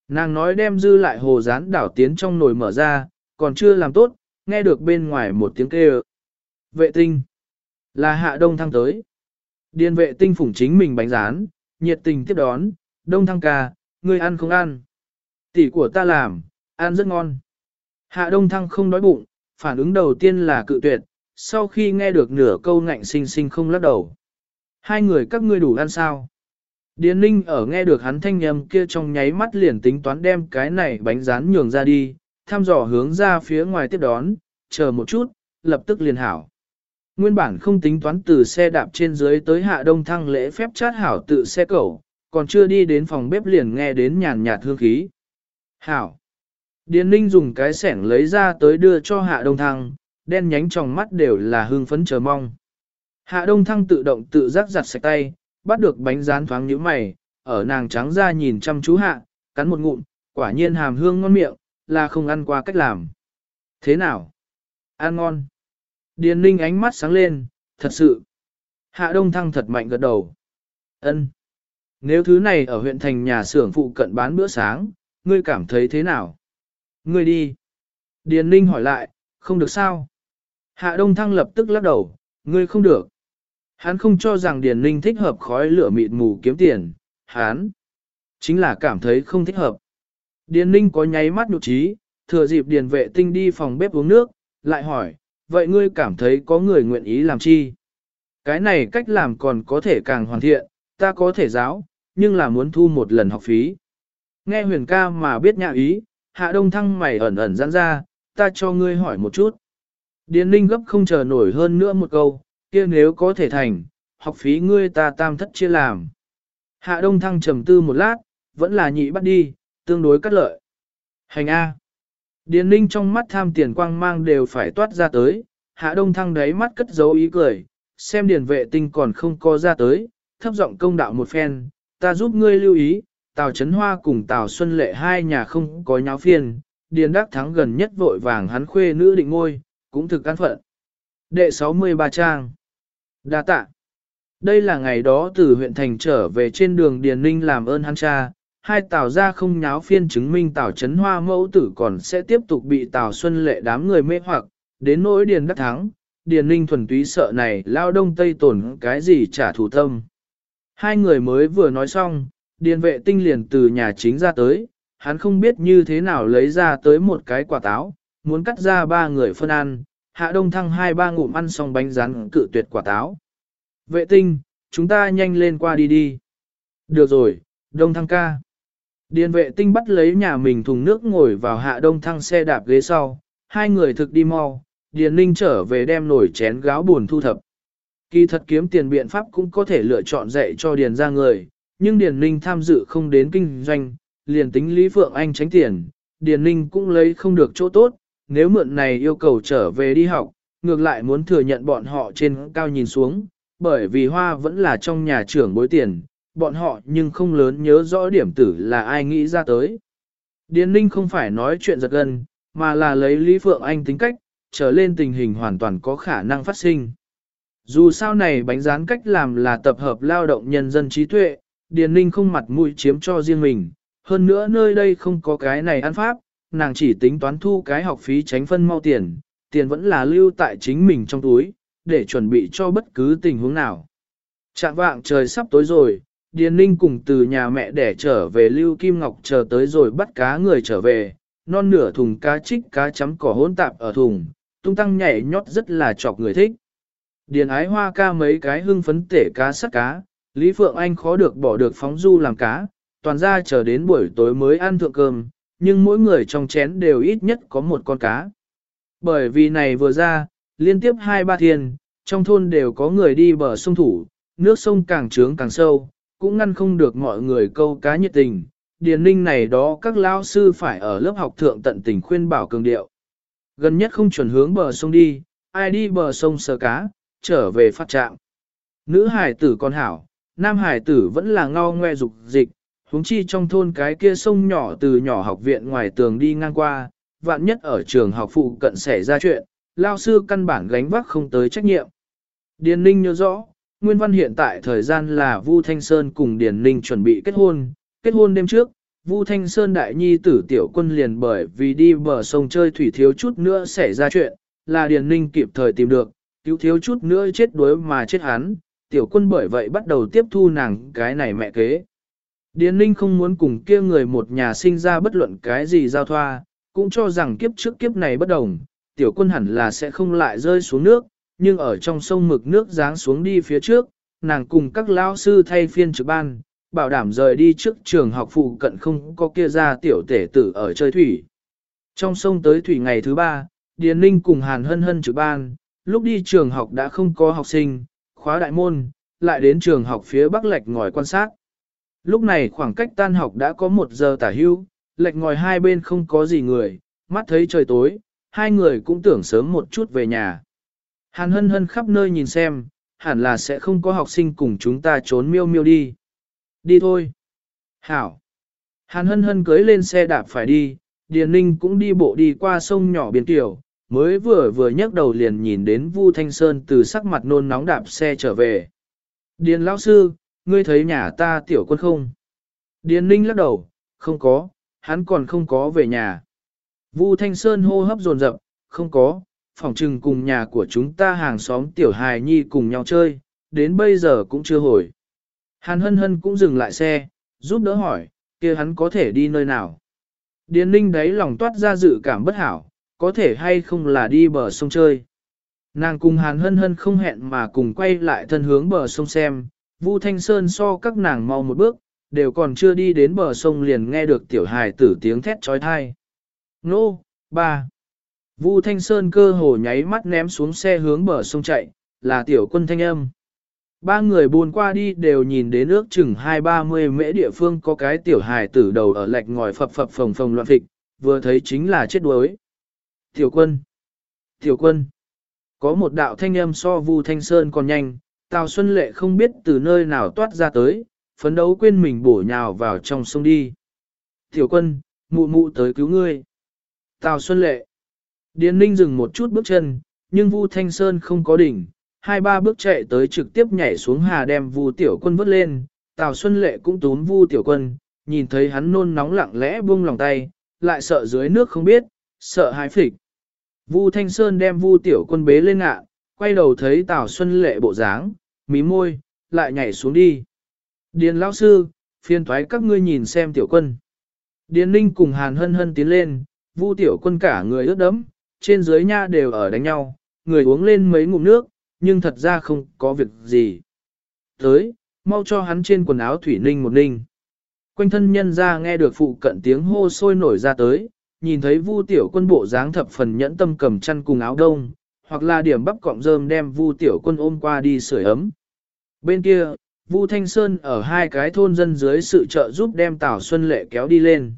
Nàng nói đem dư lại hồ rán đảo tiến trong nồi mở ra, còn chưa làm tốt, nghe được bên ngoài một tiếng kêu. Vệ tinh. Là hạ đông thăng tới. Điền vệ tinh phủng chính mình bánh rán, nhiệt tình tiếp đón, đông thăng ca, ngươi ăn không ăn. Tỷ của ta làm, ăn rất ngon. Hạ đông thăng không đói bụng, phản ứng đầu tiên là cự tuyệt, sau khi nghe được nửa câu ngạnh sinh sinh không lắc đầu. Hai người các ngươi đủ ăn sao? Điền ninh ở nghe được hắn thanh âm kia trong nháy mắt liền tính toán đem cái này bánh rán nhường ra đi, thăm dò hướng ra phía ngoài tiếp đón, chờ một chút, lập tức liền hảo. Nguyên bản không tính toán từ xe đạp trên dưới tới hạ đông thăng lễ phép chát hảo tự xe cẩu, còn chưa đi đến phòng bếp liền nghe đến nhàn nhạt hương khí. Hảo. Điền ninh dùng cái sẻng lấy ra tới đưa cho hạ đông thăng, đen nhánh trong mắt đều là hương phấn chờ mong. Hạ đông thăng tự động tự giác giặt sạch tay, bắt được bánh rán thoáng nhíu mày, ở nàng trắng ra nhìn chăm chú hạ, cắn một ngụm, quả nhiên hàm hương ngon miệng, là không ăn qua cách làm. Thế nào? Ăn ngon. Điền ninh ánh mắt sáng lên, thật sự. Hạ đông thăng thật mạnh gật đầu. ân Nếu thứ này ở huyện thành nhà xưởng phụ cận bán bữa sáng, ngươi cảm thấy thế nào? Ngươi đi. Điền ninh hỏi lại, không được sao? Hạ đông thăng lập tức lắc đầu, ngươi không được. Hắn không cho rằng Điền ninh thích hợp khói lửa mịt mù kiếm tiền, hắn chính là cảm thấy không thích hợp. Điền ninh có nháy mắt nhục trí, thừa dịp điền vệ tinh đi phòng bếp uống nước, lại hỏi, vậy ngươi cảm thấy có người nguyện ý làm chi? Cái này cách làm còn có thể càng hoàn thiện, ta có thể giáo, nhưng là muốn thu một lần học phí. Nghe huyền ca mà biết nhạ ý, hạ đông thăng mày ẩn ẩn giãn ra, ta cho ngươi hỏi một chút. Điền ninh gấp không chờ nổi hơn nữa một câu, kia nếu có thể thành, học phí ngươi ta tam thất chia làm. Hạ đông thăng trầm tư một lát, vẫn là nhị bắt đi, tương đối cắt lợi. Hành A. Điền ninh trong mắt tham tiền quang mang đều phải toát ra tới, hạ đông thăng đáy mắt cất dấu ý cười, xem điền vệ tinh còn không có ra tới, thấp giọng công đạo một phen, ta giúp ngươi lưu ý, Tào Trấn Hoa cùng Tào Xuân Lệ hai nhà không có nháo phiền, điền đắc thắng gần nhất vội vàng hắn khuê nữ định ngôi, cũng thực căn phận. Đệ 63 trang. Đa tạ. Đây là ngày đó từ huyện thành trở về trên đường Điền Ninh làm ơn hắn cha, hai tào ra không nháo phiên chứng minh tào chấn hoa mẫu tử còn sẽ tiếp tục bị tào xuân lệ đám người mê hoặc, đến nỗi điền đắc thắng, điền ninh thuần túy sợ này lao đông tây tổn cái gì trả thù tâm. Hai người mới vừa nói xong, điền vệ tinh liền từ nhà chính ra tới, hắn không biết như thế nào lấy ra tới một cái quả táo, muốn cắt ra ba người phân ăn, hạ đông thăng hai ba ngụm ăn xong bánh rán cự tuyệt quả táo. Vệ tinh, chúng ta nhanh lên qua đi đi. Được rồi, đông thăng ca. Điền vệ tinh bắt lấy nhà mình thùng nước ngồi vào hạ đông thăng xe đạp ghế sau, hai người thực đi mau, Điền Ninh trở về đem nổi chén gáo buồn thu thập. Kỳ thật kiếm tiền biện pháp cũng có thể lựa chọn dạy cho Điền ra người, nhưng Điền Ninh tham dự không đến kinh doanh, liền tính Lý Phượng Anh tránh tiền, Điền Ninh cũng lấy không được chỗ tốt, nếu mượn này yêu cầu trở về đi học, ngược lại muốn thừa nhận bọn họ trên cao nhìn xuống, bởi vì hoa vẫn là trong nhà trưởng bối tiền, bọn họ nhưng không lớn nhớ rõ điểm tử là ai nghĩ ra tới. Điền Ninh không phải nói chuyện giật gân, mà là lấy Lý Phượng Anh tính cách, trở lên tình hình hoàn toàn có khả năng phát sinh. Dù sao này bánh rán cách làm là tập hợp lao động nhân dân trí tuệ, Điền Ninh không mặt mũi chiếm cho riêng mình, hơn nữa nơi đây không có cái này ăn pháp, nàng chỉ tính toán thu cái học phí tránh phân mau tiền, tiền vẫn là lưu tại chính mình trong túi, để chuẩn bị cho bất cứ tình huống nào. Trạng vạng trời sắp tối rồi, Điền Ninh cùng từ nhà mẹ để trở về Lưu Kim Ngọc chờ tới rồi bắt cá người trở về, non nửa thùng cá trích cá chấm cỏ hỗn tạp ở thùng, tung tăng nhảy nhót rất là chọc người thích. Điền ái hoa ca mấy cái hưng phấn tể cá sắt cá, Lý Phượng Anh khó được bỏ được phóng du làm cá, toàn ra chờ đến buổi tối mới ăn thượng cơm, nhưng mỗi người trong chén đều ít nhất có một con cá. Bởi vì này vừa ra, liên tiếp hai ba thiên, trong thôn đều có người đi bờ sông thủ, nước sông càng trướng càng sâu, cũng ngăn không được mọi người câu cá nhiệt tình. Điền ninh này đó các lao sư phải ở lớp học thượng tận tình khuyên bảo cường điệu. Gần nhất không chuẩn hướng bờ sông đi, ai đi bờ sông sờ cá, trở về phát trạng. Nữ hải tử con hảo, nam hải tử vẫn là ngao ngoe dục dịch, huống chi trong thôn cái kia sông nhỏ từ nhỏ học viện ngoài tường đi ngang qua, vạn nhất ở trường học phụ cận xảy ra chuyện, lao sư căn bản gánh vác không tới trách nhiệm. Điền ninh nhớ rõ, Nguyên văn hiện tại thời gian là Vu Thanh Sơn cùng Điền Ninh chuẩn bị kết hôn, kết hôn đêm trước, Vu Thanh Sơn đại nhi tử tiểu quân liền bởi vì đi bờ sông chơi thủy thiếu chút nữa xảy ra chuyện, là Điền Ninh kịp thời tìm được, cứu thiếu chút nữa chết đuối mà chết hắn, tiểu quân bởi vậy bắt đầu tiếp thu nàng cái này mẹ kế. Điền Ninh không muốn cùng kia người một nhà sinh ra bất luận cái gì giao thoa, cũng cho rằng kiếp trước kiếp này bất đồng, tiểu quân hẳn là sẽ không lại rơi xuống nước, nhưng ở trong sông mực nước giáng xuống đi phía trước, nàng cùng các lao sư thay phiên trực ban, bảo đảm rời đi trước trường học phụ cận không có kia ra tiểu tể tử ở chơi thủy. Trong sông tới thủy ngày thứ ba, Điền Ninh cùng Hàn Hân Hân trực ban, lúc đi trường học đã không có học sinh, khóa đại môn, lại đến trường học phía bắc lệch ngồi quan sát. Lúc này khoảng cách tan học đã có một giờ tả hưu, lệch ngồi hai bên không có gì người, mắt thấy trời tối, hai người cũng tưởng sớm một chút về nhà. Hàn hân hân khắp nơi nhìn xem, hẳn là sẽ không có học sinh cùng chúng ta trốn miêu miêu đi. Đi thôi. Hảo. Hàn hân hân cưới lên xe đạp phải đi, Điền Ninh cũng đi bộ đi qua sông nhỏ biển tiểu, mới vừa vừa nhấc đầu liền nhìn đến Vu Thanh Sơn từ sắc mặt nôn nóng đạp xe trở về. Điền lão sư, ngươi thấy nhà ta tiểu quân không? Điền Ninh lắc đầu, không có, hắn còn không có về nhà. Vu Thanh Sơn hô hấp dồn dập, không có, phòng trừng cùng nhà của chúng ta hàng xóm tiểu hài nhi cùng nhau chơi, đến bây giờ cũng chưa hồi. Hàn hân hân cũng dừng lại xe, giúp đỡ hỏi, kia hắn có thể đi nơi nào. Điền ninh đấy lòng toát ra dự cảm bất hảo, có thể hay không là đi bờ sông chơi. Nàng cùng hàn hân hân không hẹn mà cùng quay lại thân hướng bờ sông xem, Vu Thanh Sơn so các nàng mau một bước, đều còn chưa đi đến bờ sông liền nghe được tiểu hài tử tiếng thét trói thai. Nô, ba. Vu Thanh Sơn cơ hồ nháy mắt ném xuống xe hướng bờ sông chạy, là tiểu quân thanh âm. Ba người buồn qua đi đều nhìn đến ước chừng hai ba mươi mễ địa phương có cái tiểu hài tử đầu ở lạch ngòi phập phập phồng phồng loạn thịt, vừa thấy chính là chết đuối. Tiểu quân! Tiểu quân! Có một đạo thanh âm so Vu Thanh Sơn còn nhanh, Tào Xuân Lệ không biết từ nơi nào toát ra tới, phấn đấu quên mình bổ nhào vào trong sông đi. Tiểu quân, mụ mụ tới cứu ngươi. Tào Xuân Lệ. Điền Ninh dừng một chút bước chân, nhưng Vu Thanh Sơn không có đỉnh, hai ba bước chạy tới trực tiếp nhảy xuống hà đem Vu Tiểu Quân vớt lên. Tào Xuân Lệ cũng túm Vu Tiểu Quân, nhìn thấy hắn nôn nóng lặng lẽ buông lòng tay, lại sợ dưới nước không biết, sợ hãi phịch. Vu Thanh Sơn đem Vu Tiểu Quân bế lên ngạ, quay đầu thấy Tào Xuân Lệ bộ dáng, mí môi, lại nhảy xuống đi. Điền lão sư, phiền thoái các ngươi nhìn xem Tiểu Quân. Điền Ninh cùng Hàn Hân Hân tiến lên, Vu Tiểu Quân cả người ướt đẫm, trên dưới nha đều ở đánh nhau, người uống lên mấy ngụm nước, nhưng thật ra không có việc gì. Tới, mau cho hắn trên quần áo thủy ninh một ninh. Quanh thân nhân ra nghe được phụ cận tiếng hô sôi nổi ra tới, nhìn thấy Vu Tiểu Quân bộ dáng thập phần nhẫn tâm cầm chăn cùng áo đông, hoặc là điểm bắp cọng rơm đem Vu Tiểu Quân ôm qua đi sưởi ấm. Bên kia, Vu Thanh Sơn ở hai cái thôn dân dưới sự trợ giúp đem Tào Xuân Lệ kéo đi lên.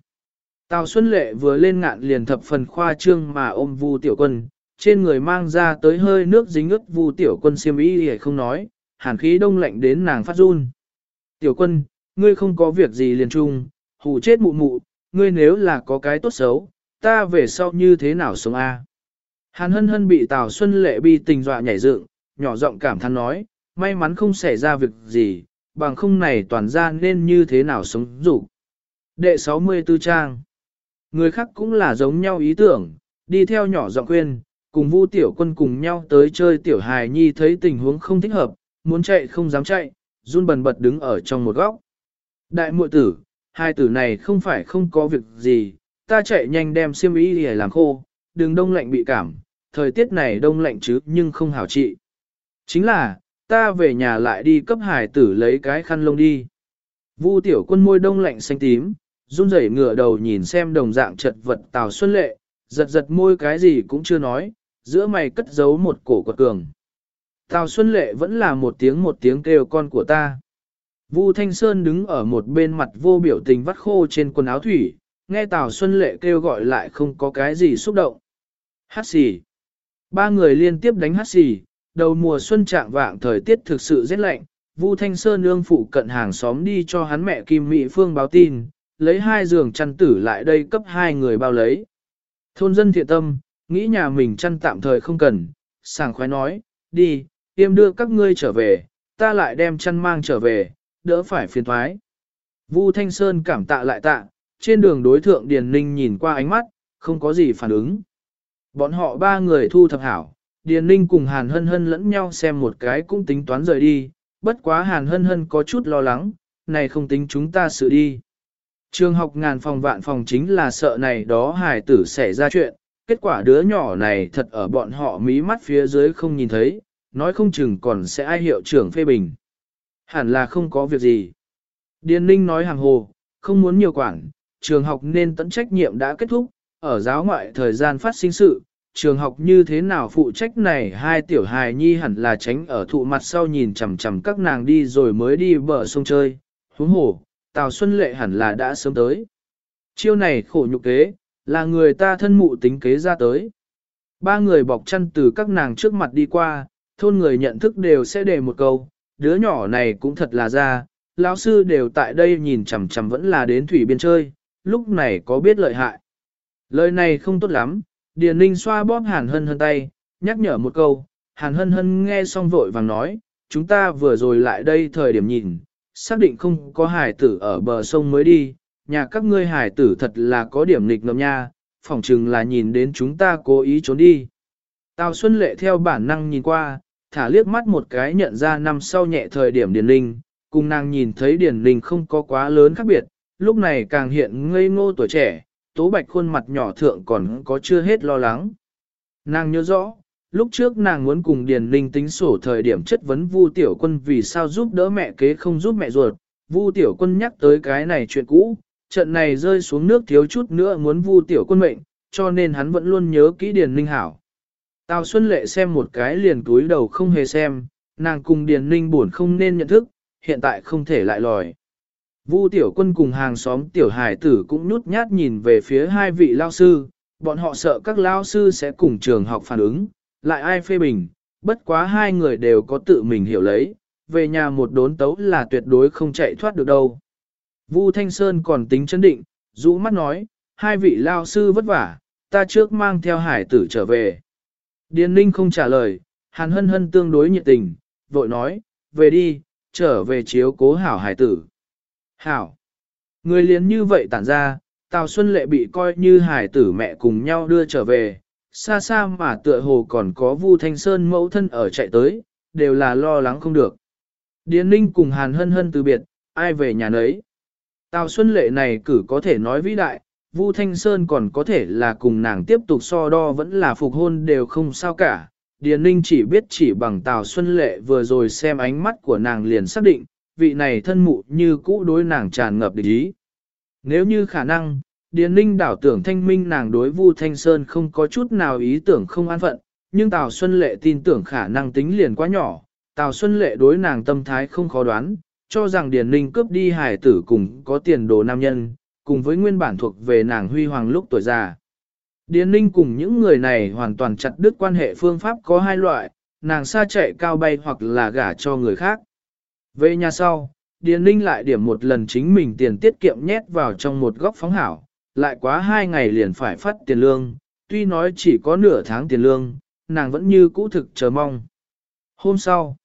Tào Xuân Lệ vừa lên ngạn liền thập phần khoa trương mà ôm Vu Tiểu Quân, trên người mang ra tới hơi nước dính ướt Vu Tiểu Quân xiêm y thì không nói, hàn khí đông lạnh đến nàng phát run. Tiểu Quân, ngươi không có việc gì liền chung, hù chết mụ mụ, ngươi nếu là có cái tốt xấu, ta về sau như thế nào sống a? Hàn hân hân bị Tào Xuân Lệ bi tình dọa nhảy dựng, nhỏ giọng cảm thán nói, may mắn không xảy ra việc gì, bằng không này toàn ra nên như thế nào sống dục. Đệ 64 trang Người khác cũng là giống nhau ý tưởng, đi theo nhỏ giọng khuyên, cùng Vu tiểu quân cùng nhau tới chơi tiểu hài nhi thấy tình huống không thích hợp, muốn chạy không dám chạy, run bần bật đứng ở trong một góc. Đại muội tử, hai tử này không phải không có việc gì, ta chạy nhanh đem xiêm y để làm khô, đừng đông lạnh bị cảm, thời tiết này đông lạnh chứ nhưng không hảo trị. Chính là, ta về nhà lại đi cấp hải tử lấy cái khăn lông đi. Vu tiểu quân môi đông lạnh xanh tím, run rẩy ngửa đầu nhìn xem đồng dạng chật vật Tào Xuân Lệ, giật giật môi cái gì cũng chưa nói, giữa mày cất giấu một cổ quật cường. Tào Xuân Lệ vẫn là một tiếng một tiếng kêu con của ta. Vu Thanh Sơn đứng ở một bên mặt vô biểu tình vắt khô trên quần áo thủy, nghe Tào Xuân Lệ kêu gọi lại không có cái gì xúc động. Hát xì. Ba người liên tiếp đánh hát xì, đầu mùa xuân trạng vạng thời tiết thực sự rất lạnh, Vu Thanh Sơn nương phụ cận hàng xóm đi cho hắn mẹ Kim Mỹ Phương báo tin, lấy hai giường chăn tử lại đây cấp hai người bao lấy. Thôn dân thiện tâm, nghĩ nhà mình chăn tạm thời không cần, sảng khoái nói, đi, tiêm đưa các ngươi trở về, ta lại đem chăn mang trở về, đỡ phải phiền thoái. Vu Thanh Sơn cảm tạ lại tạ, trên đường đối thượng Điền Ninh nhìn qua ánh mắt, không có gì phản ứng. Bọn họ ba người thu thập hảo, Điền Ninh cùng Hàn Hân Hân lẫn nhau xem một cái cũng tính toán rời đi, bất quá Hàn Hân Hân có chút lo lắng, này không tính chúng ta xử đi. Trường học ngàn phòng vạn phòng chính là sợ này đó hài tử xảy ra chuyện, kết quả đứa nhỏ này thật ở bọn họ mí mắt phía dưới không nhìn thấy, nói không chừng còn sẽ ai hiệu trưởng phê bình. Hẳn là không có việc gì. Điền Ninh nói hàng hồ, không muốn nhiều quản, trường học nên tận trách nhiệm đã kết thúc, ở giáo ngoại thời gian phát sinh sự, trường học như thế nào phụ trách này hai tiểu hài nhi hẳn là tránh ở thụ mặt sau nhìn chằm chằm các nàng đi rồi mới đi bờ sông chơi, huống hồ, Tào Xuân Lệ hẳn là đã sớm tới. Chiêu này khổ nhục kế, là người ta thân mụ tính kế ra tới. Ba người bọc chăn từ các nàng trước mặt đi qua, thôn người nhận thức đều sẽ đề một câu, đứa nhỏ này cũng thật là ra, lão sư đều tại đây nhìn chằm chằm vẫn là đến thủy biên chơi, lúc này có biết lợi hại. Lời này không tốt lắm, Điền Ninh xoa bóp Hàn Hân Hân tay, nhắc nhở một câu, Hàn Hân Hân nghe xong vội vàng nói, chúng ta vừa rồi lại đây thời điểm nhìn, xác định không có hải tử ở bờ sông mới đi, nhà các ngươi hải tử thật là có điểm nghịch ngợm nha, phỏng chừng là nhìn đến chúng ta cố ý trốn đi. Tào Xuân Lệ theo bản năng nhìn qua, thả liếc mắt một cái nhận ra năm sau nhẹ thời điểm Điền Linh, cùng nàng nhìn thấy Điền Linh không có quá lớn khác biệt, lúc này càng hiện ngây ngô tuổi trẻ, tố bạch khuôn mặt nhỏ thượng còn có chưa hết lo lắng. Nàng nhớ rõ, Lúc trước nàng muốn cùng Điền Ninh tính sổ thời điểm chất vấn Vu Tiểu Quân vì sao giúp đỡ mẹ kế không giúp mẹ ruột. Vu Tiểu Quân nhắc tới cái này chuyện cũ, trận này rơi xuống nước thiếu chút nữa muốn Vu Tiểu Quân mệnh, cho nên hắn vẫn luôn nhớ kỹ Điền Ninh hảo. Tào Xuân Lệ xem một cái liền túi đầu không hề xem, nàng cùng Điền Ninh buồn không nên nhận thức, hiện tại không thể lại lòi. Vu Tiểu Quân cùng hàng xóm Tiểu Hải tử cũng nhút nhát nhìn về phía hai vị lao sư, bọn họ sợ các lao sư sẽ cùng trường học phản ứng, lại ai phê bình, bất quá hai người đều có tự mình hiểu lấy, về nhà một đốn tấu là tuyệt đối không chạy thoát được đâu. Vu Thanh Sơn còn tính chấn định, rũ mắt nói, hai vị lao sư vất vả, ta trước mang theo hải tử trở về. Điền Ninh không trả lời, Hàn Hân Hân tương đối nhiệt tình, vội nói, về đi, trở về chiếu cố hảo hải tử. Hảo! Người liền như vậy tản ra, Tào Xuân Lệ bị coi như hải tử mẹ cùng nhau đưa trở về, xa xa mà tựa hồ còn có Vu Thanh Sơn mẫu thân ở chạy tới, đều là lo lắng không được. Điền Ninh cùng Hàn Hân Hân từ biệt, ai về nhà nấy. Tào Xuân Lệ này cử có thể nói vĩ đại, Vu Thanh Sơn còn có thể là cùng nàng tiếp tục so đo vẫn là phục hôn đều không sao cả. Điền Ninh chỉ biết chỉ bằng Tào Xuân Lệ vừa rồi xem ánh mắt của nàng liền xác định, vị này thân mụ như cũ đối nàng tràn ngập địch ý. Nếu như khả năng, Điền Ninh đảo tưởng thanh minh nàng đối Vu Thanh Sơn không có chút nào ý tưởng không an phận, nhưng Tào Xuân Lệ tin tưởng khả năng tính liền quá nhỏ, Tào Xuân Lệ đối nàng tâm thái không khó đoán, cho rằng Điền Ninh cướp đi hải tử cùng có tiền đồ nam nhân, cùng với nguyên bản thuộc về nàng huy hoàng lúc tuổi già. Điền Ninh cùng những người này hoàn toàn chặt đứt quan hệ phương pháp có hai loại, nàng xa chạy cao bay hoặc là gả cho người khác. Về nhà sau, Điền Ninh lại điểm một lần chính mình tiền tiết kiệm nhét vào trong một góc phóng hảo, lại quá hai ngày liền phải phát tiền lương, tuy nói chỉ có nửa tháng tiền lương, nàng vẫn như cũ thực chờ mong. Hôm sau,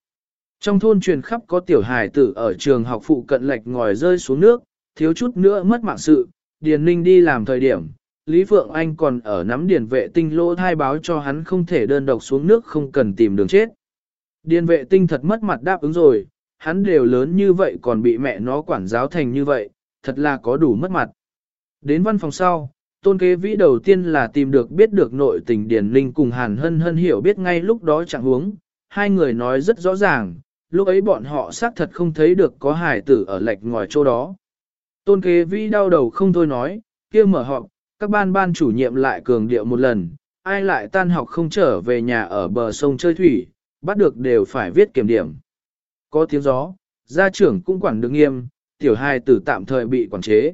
trong thôn truyền khắp có tiểu hài tử ở trường học phụ cận lệch ngòi rơi xuống nước, thiếu chút nữa mất mạng sự, Điền Ninh đi làm thời điểm, Lý Phượng Anh còn ở nắm điền vệ tinh lỗ thai báo cho hắn không thể đơn độc xuống nước không cần tìm đường chết. Điền vệ tinh thật mất mặt đáp ứng rồi, hắn đều lớn như vậy còn bị mẹ nó quản giáo thành như vậy, thật là có đủ mất mặt. Đến văn phòng sau, tôn kế vĩ đầu tiên là tìm được biết được nội tình Điền Linh cùng Hàn Hân Hân hiểu biết ngay lúc đó chẳng huống, hai người nói rất rõ ràng, lúc ấy bọn họ xác thật không thấy được có hải tử ở lệch ngòi chỗ đó. Tôn kế vĩ đau đầu không thôi nói, kia mở họp, các ban ban chủ nhiệm lại cường điệu một lần, ai lại tan học không trở về nhà ở bờ sông chơi thủy, bắt được đều phải viết kiểm điểm. Có tiếng gió, gia trưởng cũng quản được nghiêm, tiểu hai tử tạm thời bị quản chế.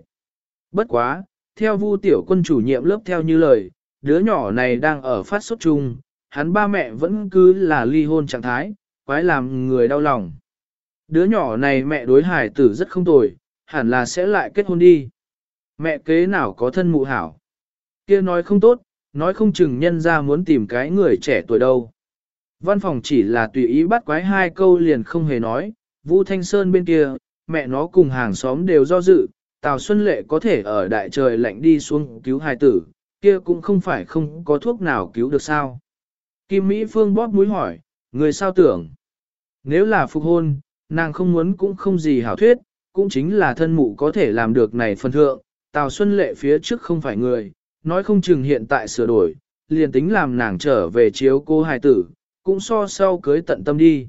Bất quá, theo vu tiểu quân chủ nhiệm lớp theo như lời, đứa nhỏ này đang ở phát sốt chung, hắn ba mẹ vẫn cứ là ly hôn trạng thái, quái làm người đau lòng. Đứa nhỏ này mẹ đối hải tử rất không tồi, hẳn là sẽ lại kết hôn đi. Mẹ kế nào có thân mụ hảo. kia nói không tốt, nói không chừng nhân ra muốn tìm cái người trẻ tuổi đâu. Văn phòng chỉ là tùy ý bắt quái hai câu liền không hề nói, Vu Thanh Sơn bên kia, mẹ nó cùng hàng xóm đều do dự, Tào Xuân Lệ có thể ở đại trời lạnh đi xuống cứu hài tử, kia cũng không phải không có thuốc nào cứu được sao. Kim Mỹ Phương bóp mũi hỏi, người sao tưởng? Nếu là phục hôn, nàng không muốn cũng không gì hảo thuyết, cũng chính là thân mụ có thể làm được này phân thượng, Tào Xuân Lệ phía trước không phải người, nói không chừng hiện tại sửa đổi, liền tính làm nàng trở về chiếu cô hài tử, cũng so sau cưới tận tâm đi.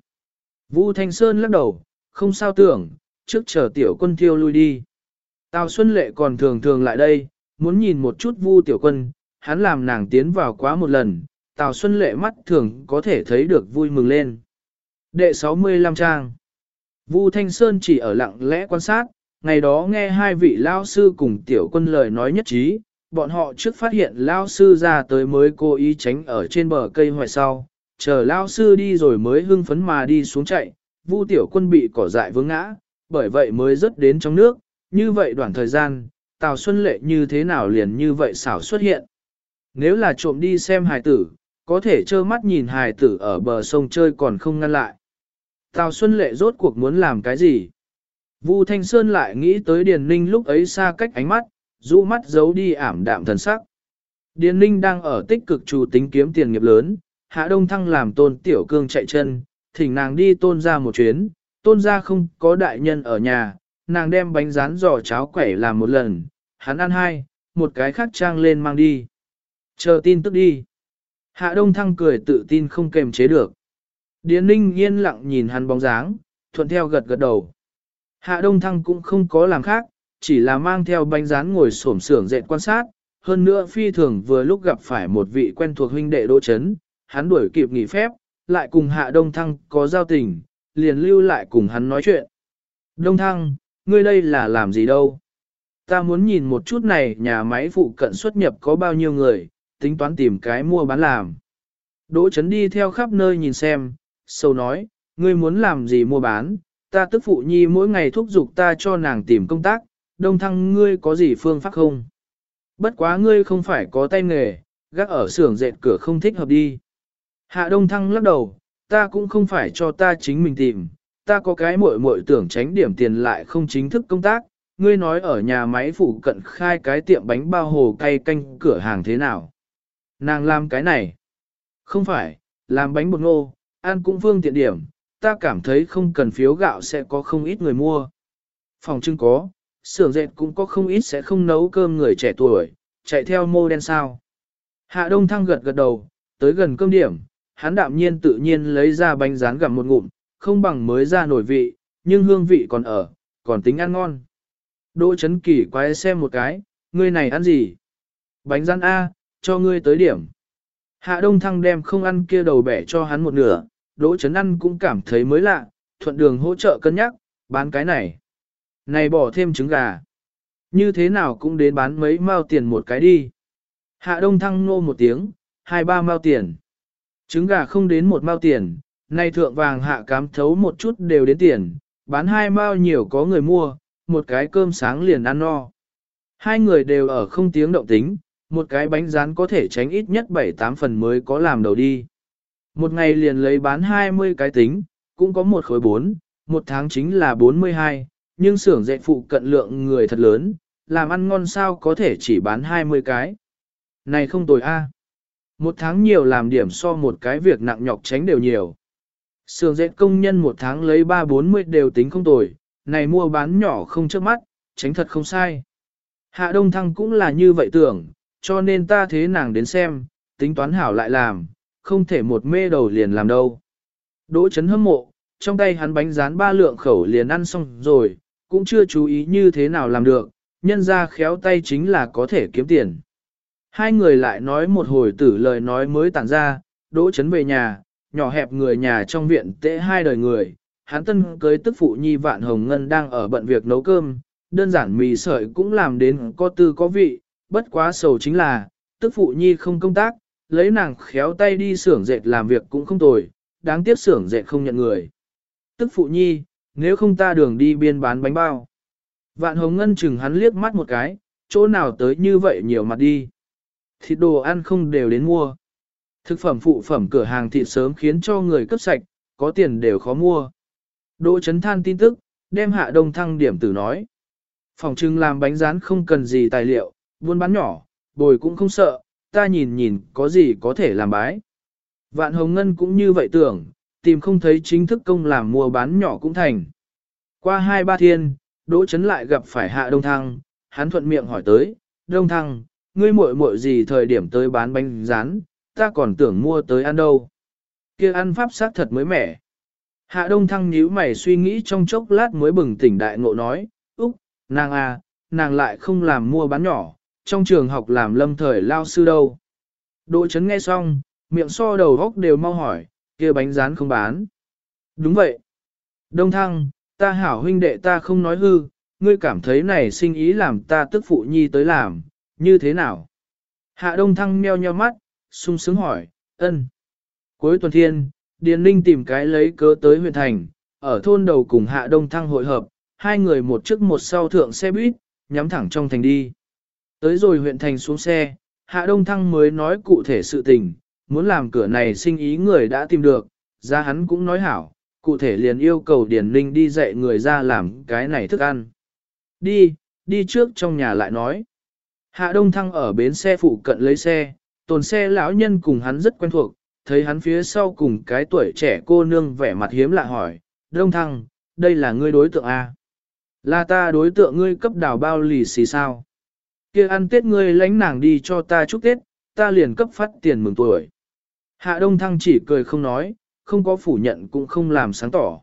Vũ Thanh Sơn lắc đầu, không sao tưởng, trước chờ tiểu quân thiêu lui đi. Tào Xuân Lệ còn thường thường lại đây, muốn nhìn một chút Vu tiểu quân, hắn làm nàng tiến vào quá một lần, Tào Xuân Lệ mắt thường có thể thấy được vui mừng lên. Đệ 65 trang Vu Thanh Sơn chỉ ở lặng lẽ quan sát, ngày đó nghe hai vị lao sư cùng tiểu quân lời nói nhất trí, bọn họ trước phát hiện lao sư ra tới mới cố ý tránh ở trên bờ cây hoài sau, chờ lao sư đi rồi mới hưng phấn mà đi xuống chạy, Vu tiểu quân bị cỏ dại vướng ngã, bởi vậy mới rớt đến trong nước, như vậy đoạn thời gian, Tào Xuân Lệ như thế nào liền như vậy xảo xuất hiện. Nếu là trộm đi xem hài tử, có thể trơ mắt nhìn hài tử ở bờ sông chơi còn không ngăn lại. Tào Xuân Lệ rốt cuộc muốn làm cái gì? Vu Thanh Sơn lại nghĩ tới Điền Ninh lúc ấy xa cách ánh mắt, rũ mắt giấu đi ảm đạm thần sắc. Điền Ninh đang ở tích cực chủ tính kiếm tiền nghiệp lớn, Hạ Đông Thăng làm tôn tiểu cương chạy chân, thỉnh nàng đi tôn ra một chuyến, tôn ra không có đại nhân ở nhà, nàng đem bánh rán giò cháo quẩy làm một lần, hắn ăn hai, một cái khác trang lên mang đi. Chờ tin tức đi. Hạ Đông Thăng cười tự tin không kềm chế được. Điền Ninh yên lặng nhìn hắn bóng dáng, thuận theo gật gật đầu. Hạ Đông Thăng cũng không có làm khác, chỉ là mang theo bánh rán ngồi xổm xưởng dệt quan sát. Hơn nữa phi thường vừa lúc gặp phải một vị quen thuộc huynh đệ đỗ chấn, hắn đuổi kịp nghỉ phép, lại cùng Hạ Đông Thăng có giao tình, liền lưu lại cùng hắn nói chuyện. Đông Thăng, ngươi đây là làm gì đâu? Ta muốn nhìn một chút này nhà máy phụ cận xuất nhập có bao nhiêu người, tính toán tìm cái mua bán làm. Đỗ chấn đi theo khắp nơi nhìn xem, sâu nói, ngươi muốn làm gì mua bán, ta tức phụ nhi mỗi ngày thúc giục ta cho nàng tìm công tác, đông thăng ngươi có gì phương pháp không? Bất quá ngươi không phải có tay nghề, gác ở xưởng dệt cửa không thích hợp đi. Hạ đông thăng lắc đầu, ta cũng không phải cho ta chính mình tìm, ta có cái muội muội tưởng tránh điểm tiền lại không chính thức công tác, ngươi nói ở nhà máy phụ cận khai cái tiệm bánh bao hồ cay canh cửa hàng thế nào. Nàng làm cái này. Không phải, làm bánh bột ngô, ăn cũng phương tiện điểm, ta cảm thấy không cần phiếu gạo sẽ có không ít người mua. Phòng trưng có, xưởng dệt cũng có không ít sẽ không nấu cơm người trẻ tuổi, chạy theo mô đen sao. Hạ Đông Thăng gật gật đầu, tới gần cơm điểm, hắn đạm nhiên tự nhiên lấy ra bánh rán gặm một ngụm, không bằng mới ra nổi vị, nhưng hương vị còn ở, còn tính ăn ngon. Đỗ chấn kỳ quay xem một cái, ngươi này ăn gì? Bánh rán A, cho ngươi tới điểm. Hạ Đông Thăng đem không ăn kia đầu bẻ cho hắn một nửa, Đỗ Chấn ăn cũng cảm thấy mới lạ, thuận đường hỗ trợ cân nhắc, bán cái này. Này bỏ thêm trứng gà. Như thế nào cũng đến bán mấy mao tiền một cái đi. Hạ Đông Thăng nô một tiếng, hai ba mao tiền. Trứng gà không đến một mao tiền, nay thượng vàng hạ cám thấu một chút đều đến tiền, bán hai mao nhiều có người mua, một cái cơm sáng liền ăn no. Hai người đều ở không tiếng động tính, một cái bánh rán có thể tránh ít nhất 7-8 phần mới có làm đầu đi. Một ngày liền lấy bán 20 cái tính, cũng có một khối 4, một tháng chính là 42, nhưng xưởng dạy phụ cận lượng người thật lớn, làm ăn ngon sao có thể chỉ bán 20 cái. Này không tồi a. Một tháng nhiều làm điểm so một cái việc nặng nhọc tránh đều nhiều. Sưởng dệt công nhân một tháng lấy 3-40 đều tính không tồi, này mua bán nhỏ không trước mắt, tránh thật không sai. Hạ Đông Thăng cũng là như vậy tưởng, cho nên ta thế nàng đến xem, tính toán hảo lại làm, không thể một mê đầu liền làm đâu. Đỗ chấn hâm mộ, trong tay hắn bánh rán ba lượng khẩu liền ăn xong rồi, cũng chưa chú ý như thế nào làm được, nhân ra khéo tay chính là có thể kiếm tiền. Hai người lại nói một hồi tử lời nói mới tản ra, đỗ chấn về nhà, nhỏ hẹp người nhà trong viện tễ hai đời người, hắn tân cưới tức phụ nhi vạn hồng ngân đang ở bận việc nấu cơm, đơn giản mì sợi cũng làm đến có tư có vị, bất quá sầu chính là, tức phụ nhi không công tác, lấy nàng khéo tay đi xưởng dệt làm việc cũng không tồi, đáng tiếc xưởng dệt không nhận người. Tức phụ nhi, nếu không ta đường đi biên bán bánh bao. Vạn hồng ngân chừng hắn liếc mắt một cái, chỗ nào tới như vậy nhiều mặt đi. Thịt đồ ăn không đều đến mua. Thực phẩm phụ phẩm cửa hàng thịt sớm khiến cho người cấp sạch, có tiền đều khó mua. Đỗ chấn than tin tức, đem hạ đông thăng điểm tử nói. Phòng trưng làm bánh rán không cần gì tài liệu, buôn bán nhỏ, bồi cũng không sợ, ta nhìn nhìn có gì có thể làm bái. Vạn Hồng Ngân cũng như vậy tưởng, tìm không thấy chính thức công làm mua bán nhỏ cũng thành. Qua hai ba thiên, Đỗ Chấn lại gặp phải Hạ Đông Thăng, hắn thuận miệng hỏi tới, Đông Thăng, ngươi muội muội gì thời điểm tới bán bánh rán, ta còn tưởng mua tới ăn đâu. kia ăn pháp xác thật mới mẻ. Hạ Đông Thăng nhíu mày suy nghĩ trong chốc lát mới bừng tỉnh đại ngộ nói, Úc, nàng à, nàng lại không làm mua bán nhỏ, trong trường học làm lâm thời lao sư đâu. Đỗ chấn nghe xong, miệng so đầu góc đều mau hỏi, kia bánh rán không bán. Đúng vậy. Đông thăng, ta hảo huynh đệ ta không nói hư, ngươi cảm thấy này sinh ý làm ta tức phụ nhi tới làm, như thế nào? Hạ đông thăng meo nheo mắt, sung sướng hỏi, ân. Cuối tuần thiên, Điền Ninh tìm cái lấy cớ tới huyện thành, ở thôn đầu cùng Hạ Đông Thăng hội hợp, hai người một trước một sau thượng xe buýt, nhắm thẳng trong thành đi. Tới rồi huyện thành xuống xe, Hạ Đông Thăng mới nói cụ thể sự tình, muốn làm cửa này sinh ý người đã tìm được, ra hắn cũng nói hảo, cụ thể liền yêu cầu Điền Ninh đi dạy người ra làm cái này thức ăn. Đi, đi trước trong nhà lại nói. Hạ Đông Thăng ở bến xe phụ cận lấy xe, tồn xe lão nhân cùng hắn rất quen thuộc, thấy hắn phía sau cùng cái tuổi trẻ cô nương vẻ mặt hiếm lạ hỏi, Đông Thăng, đây là ngươi đối tượng A. Là ta đối tượng ngươi cấp đào bao lì xì sao? kia ăn tết ngươi lãnh nàng đi cho ta chúc tết, ta liền cấp phát tiền mừng tuổi. Hạ Đông Thăng chỉ cười không nói, không có phủ nhận cũng không làm sáng tỏ.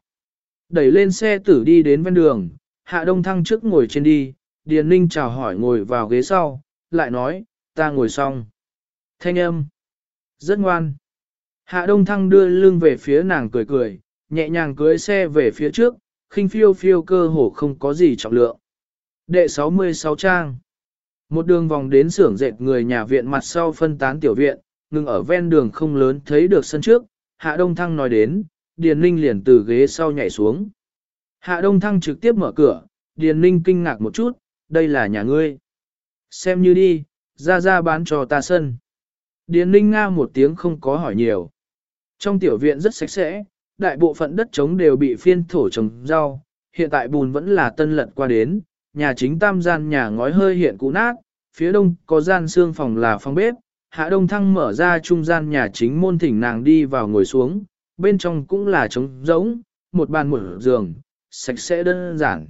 Đẩy lên xe tử đi đến ven đường, Hạ Đông Thăng trước ngồi trên đi, Điền Ninh chào hỏi ngồi vào ghế sau, lại nói, ta ngồi xong. Thanh âm. Rất ngoan. Hạ Đông Thăng đưa lưng về phía nàng cười cười, nhẹ nhàng cưới xe về phía trước, khinh phiêu phiêu cơ hồ không có gì trọng lượng. Đệ 66 trang. Một đường vòng đến xưởng dệt người nhà viện mặt sau phân tán tiểu viện, ngừng ở ven đường không lớn thấy được sân trước, Hạ Đông Thăng nói đến, Điền Ninh liền từ ghế sau nhảy xuống. Hạ Đông Thăng trực tiếp mở cửa, Điền Ninh kinh ngạc một chút, đây là nhà ngươi. Xem như đi, ra ra bán cho ta sân. Điền Ninh nga một tiếng không có hỏi nhiều. Trong tiểu viện rất sạch sẽ, đại bộ phận đất trống đều bị phiên thổ trồng rau, hiện tại bùn vẫn là tân lật qua đến, nhà chính tam gian nhà ngói hơi hiện cũ nát, phía đông có gian xương phòng là phòng bếp, hạ đông thăng mở ra trung gian nhà chính môn thỉnh nàng đi vào ngồi xuống, bên trong cũng là trống rỗng, một bàn một giường, sạch sẽ đơn giản.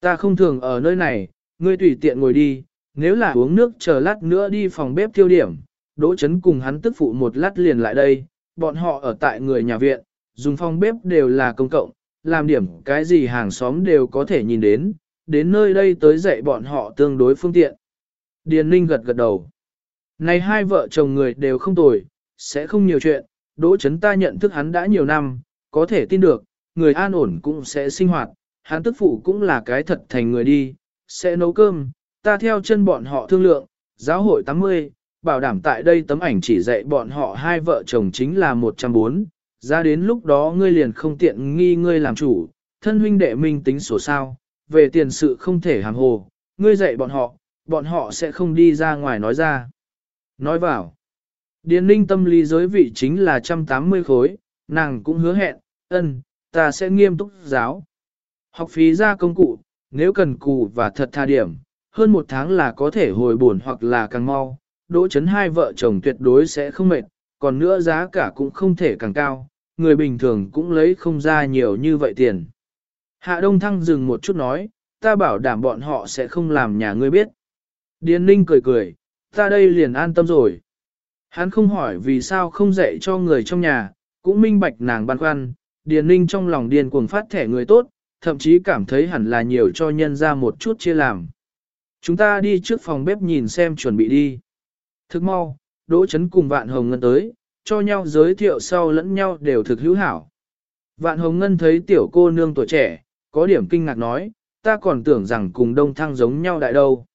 Ta không thường ở nơi này, ngươi tùy tiện ngồi đi, nếu là uống nước chờ lát nữa đi phòng bếp tiêu điểm, Đỗ Chấn cùng hắn tức phụ một lát liền lại đây, bọn họ ở tại người nhà viện, dùng phòng bếp đều là công cộng, làm điểm cái gì hàng xóm đều có thể nhìn đến, đến nơi đây tới dạy bọn họ tương đối phương tiện. Điền Ninh gật gật đầu. Này hai vợ chồng người đều không tồi, sẽ không nhiều chuyện, Đỗ Chấn ta nhận thức hắn đã nhiều năm, có thể tin được, người an ổn cũng sẽ sinh hoạt, hắn tức phụ cũng là cái thật thành người đi, sẽ nấu cơm, ta theo chân bọn họ thương lượng, giáo hội 80, bảo đảm tại đây tấm ảnh chỉ dạy bọn họ hai vợ chồng chính là 140, ra đến lúc đó ngươi liền không tiện nghi ngươi làm chủ, thân huynh đệ minh tính sổ sao, về tiền sự không thể hàm hồ, ngươi dạy bọn họ, bọn họ sẽ không đi ra ngoài nói ra. Nói vào, Điền ninh tâm lý giới vị chính là 180 khối, nàng cũng hứa hẹn, ân, ta sẽ nghiêm túc giáo. Học phí ra công cụ, nếu cần cù và thật tha điểm, hơn một tháng là có thể hồi buồn hoặc là càng mau, đỗ chấn hai vợ chồng tuyệt đối sẽ không mệt, còn nữa giá cả cũng không thể càng cao, người bình thường cũng lấy không ra nhiều như vậy tiền. Hạ Đông Thăng dừng một chút nói, ta bảo đảm bọn họ sẽ không làm nhà ngươi biết. Điền Ninh cười cười, ta đây liền an tâm rồi. Hắn không hỏi vì sao không dạy cho người trong nhà, cũng minh bạch nàng băn khoăn, Điền Ninh trong lòng điền cuồng phát thẻ người tốt, thậm chí cảm thấy hẳn là nhiều cho nhân ra một chút chia làm. Chúng ta đi trước phòng bếp nhìn xem chuẩn bị đi. Thức mau, Đỗ Chấn cùng Vạn Hồng Ngân tới, cho nhau giới thiệu sau lẫn nhau đều thực hữu hảo. Vạn Hồng Ngân thấy tiểu cô nương tuổi trẻ, có điểm kinh ngạc nói, ta còn tưởng rằng cùng Đông Thăng giống nhau đại đâu.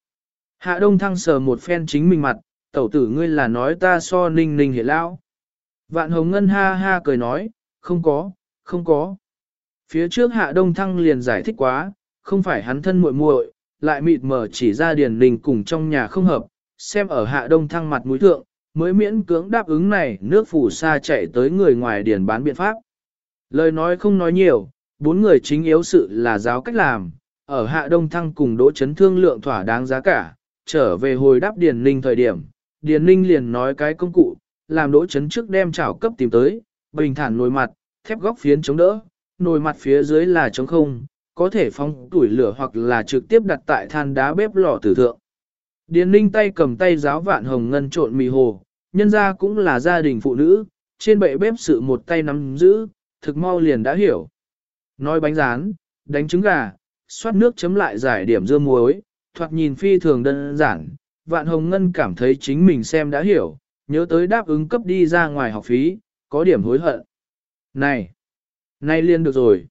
Hạ Đông Thăng sờ một phen chính mình mặt, tẩu tử ngươi là nói ta so ninh ninh hiện lão. Vạn Hồng Ngân ha ha cười nói, không có, không có. Phía trước Hạ Đông Thăng liền giải thích quá, không phải hắn thân muội muội, lại mịt mờ chỉ ra điền ninh cùng trong nhà không hợp, xem ở Hạ Đông Thăng mặt mũi thượng, mới miễn cưỡng đáp ứng này nước phủ xa chạy tới người ngoài điền bán biện pháp. Lời nói không nói nhiều, bốn người chính yếu sự là giáo cách làm, ở Hạ Đông Thăng cùng Đỗ Chấn thương lượng thỏa đáng giá cả, trở về hồi đáp Điền Ninh thời điểm, Điền Ninh liền nói cái công cụ, làm Đỗ Chấn trước đem chảo cấp tìm tới, bình thản nồi mặt, thép góc phiến chống đỡ, nồi mặt phía dưới là trống không, có thể phóng tuổi lửa hoặc là trực tiếp đặt tại than đá bếp lò tử thượng. Điền Ninh tay cầm tay giáo vạn hồng ngân trộn mì hồ, nhân ra cũng là gia đình phụ nữ, trên bệ bếp sự một tay nắm giữ, thực mau liền đã hiểu. Nói bánh rán, đánh trứng gà, xoát nước chấm lại giải điểm dưa muối, thoạt nhìn phi thường đơn giản, vạn hồng ngân cảm thấy chính mình xem đã hiểu, nhớ tới đáp ứng cấp đi ra ngoài học phí, có điểm hối hận. Này, nay liên được rồi.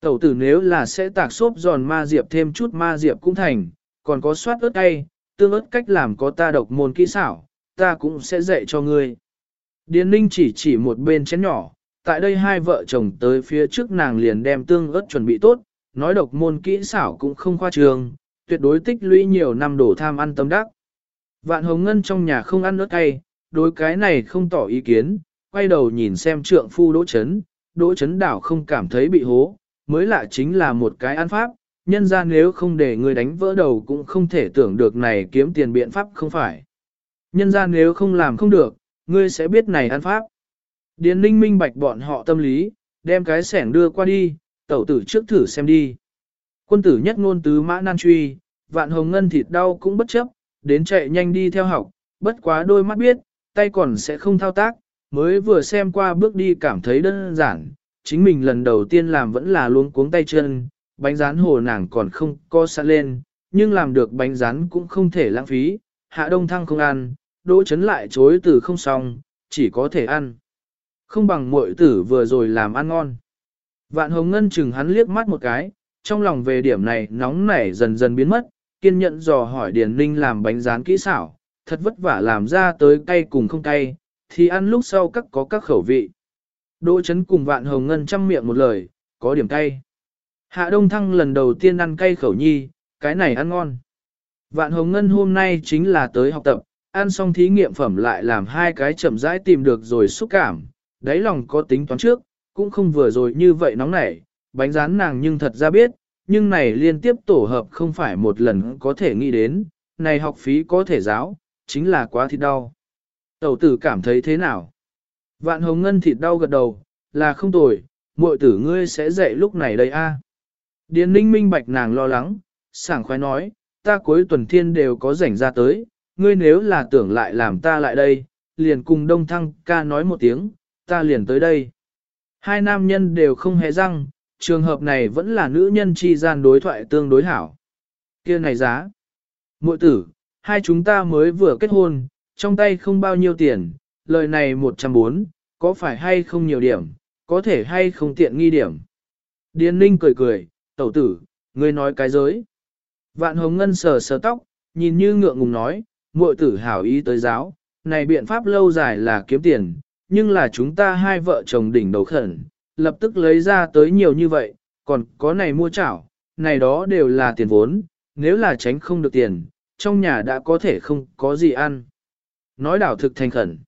Tẩu tử nếu là sẽ tạc xốp giòn ma diệp thêm chút ma diệp cũng thành, còn có soát ớt cay, tương ớt cách làm có ta độc môn kỹ xảo, ta cũng sẽ dạy cho ngươi. Điền ninh chỉ chỉ một bên chén nhỏ, tại đây hai vợ chồng tới phía trước nàng liền đem tương ớt chuẩn bị tốt, nói độc môn kỹ xảo cũng không khoa trường, tuyệt đối tích lũy nhiều năm đổ tham ăn tâm đắc. Vạn hồng ngân trong nhà không ăn ớt cay, đối cái này không tỏ ý kiến, quay đầu nhìn xem trượng phu đỗ chấn, đỗ chấn đảo không cảm thấy bị hố, mới lạ chính là một cái ăn pháp, nhân ra nếu không để người đánh vỡ đầu cũng không thể tưởng được này kiếm tiền biện pháp không phải. Nhân ra nếu không làm không được, ngươi sẽ biết này ăn pháp. Điền ninh minh bạch bọn họ tâm lý, đem cái sẻng đưa qua đi, tẩu tử trước thử xem đi. Quân tử nhất ngôn tứ mã nan truy, vạn hồng ngân thịt đau cũng bất chấp, đến chạy nhanh đi theo học, bất quá đôi mắt biết, tay còn sẽ không thao tác, mới vừa xem qua bước đi cảm thấy đơn giản, chính mình lần đầu tiên làm vẫn là luống cuống tay chân, bánh rán hồ nàng còn không co sẵn lên, nhưng làm được bánh rán cũng không thể lãng phí, hạ đông thăng không ăn, đỗ chấn lại chối từ không xong, chỉ có thể ăn. Không bằng muội tử vừa rồi làm ăn ngon. Vạn hồng ngân chừng hắn liếc mắt một cái, trong lòng về điểm này nóng nảy dần dần biến mất, kiên nhẫn dò hỏi Điền Ninh làm bánh rán kỹ xảo, thật vất vả làm ra tới cay cùng không cay, thì ăn lúc sau các có các khẩu vị. Đỗ chấn cùng vạn hồng ngân chăm miệng một lời, có điểm cay. Hạ Đông Thăng lần đầu tiên ăn cay khẩu nhi, cái này ăn ngon. Vạn hồng ngân hôm nay chính là tới học tập, ăn xong thí nghiệm phẩm lại làm hai cái chậm rãi tìm được rồi xúc cảm, đáy lòng có tính toán trước, cũng không vừa rồi như vậy nóng nảy, bánh rán nàng nhưng thật ra biết, nhưng này liên tiếp tổ hợp không phải một lần có thể nghĩ đến, này học phí có thể giáo, chính là quá thịt đau. Tẩu tử cảm thấy thế nào? Vạn hồng ngân thịt đau gật đầu, là không tồi, muội tử ngươi sẽ dậy lúc này đây a. Điền ninh minh bạch nàng lo lắng, sảng khoái nói, ta cuối tuần thiên đều có rảnh ra tới, ngươi nếu là tưởng lại làm ta lại đây, liền cùng đông thăng ca nói một tiếng, ta liền tới đây. Hai nam nhân đều không hề răng, trường hợp này vẫn là nữ nhân chi gian đối thoại tương đối hảo. kia này giá. muội tử, hai chúng ta mới vừa kết hôn, trong tay không bao nhiêu tiền, lời này 140, có phải hay không nhiều điểm, có thể hay không tiện nghi điểm. Điền ninh cười cười, tẩu tử, ngươi nói cái giới. Vạn hồng ngân sờ sờ tóc, nhìn như ngượng ngùng nói, muội tử hảo ý tới giáo, này biện pháp lâu dài là kiếm tiền, nhưng là chúng ta hai vợ chồng đỉnh đầu khẩn, lập tức lấy ra tới nhiều như vậy, còn có này mua chảo, này đó đều là tiền vốn, nếu là tránh không được tiền, trong nhà đã có thể không có gì ăn. Nói đảo thực thành khẩn.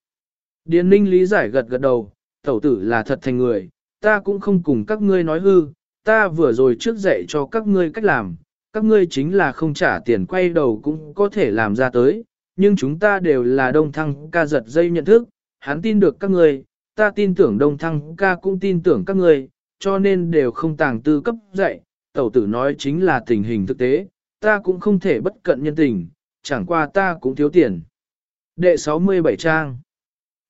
Điền ninh lý giải gật gật đầu, tẩu tử là thật thành người, ta cũng không cùng các ngươi nói hư, ta vừa rồi trước dạy cho các ngươi cách làm, các ngươi chính là không trả tiền quay đầu cũng có thể làm ra tới, nhưng chúng ta đều là đông thăng ca giật dây nhận thức, hắn tin được các ngươi, ta tin tưởng đông thăng ca cũng tin tưởng các ngươi, cho nên đều không tàng tư cấp dạy, tẩu tử nói chính là tình hình thực tế, ta cũng không thể bất cận nhân tình, chẳng qua ta cũng thiếu tiền. Đệ 67 trang.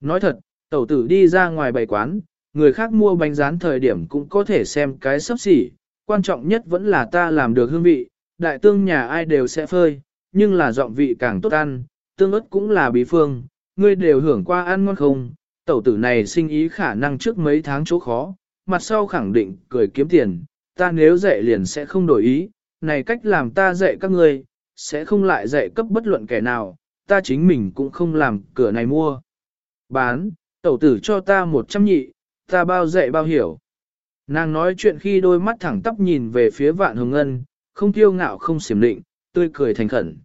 Nói thật, tẩu tử đi ra ngoài bày quán, người khác mua bánh rán thời điểm cũng có thể xem cái sắp xỉ, quan trọng nhất vẫn là ta làm được hương vị, đại tương nhà ai đều sẽ phơi, nhưng là giọng vị càng tốt ăn, tương ớt cũng là bí phương, ngươi đều hưởng qua ăn ngon không, tẩu tử này sinh ý khả năng trước mấy tháng chỗ khó, mặt sau khẳng định cười kiếm tiền, ta nếu dạy liền sẽ không đổi ý, này cách làm ta dạy các ngươi, sẽ không lại dạy cấp bất luận kẻ nào, ta chính mình cũng không làm cửa này mua. Bán, tẩu tử cho ta một trăm nhị, ta bao dạy bao hiểu. Nàng nói chuyện khi đôi mắt thẳng tắp nhìn về phía vạn hồng ngân, không tiêu ngạo không xiểm định, tươi cười thành khẩn.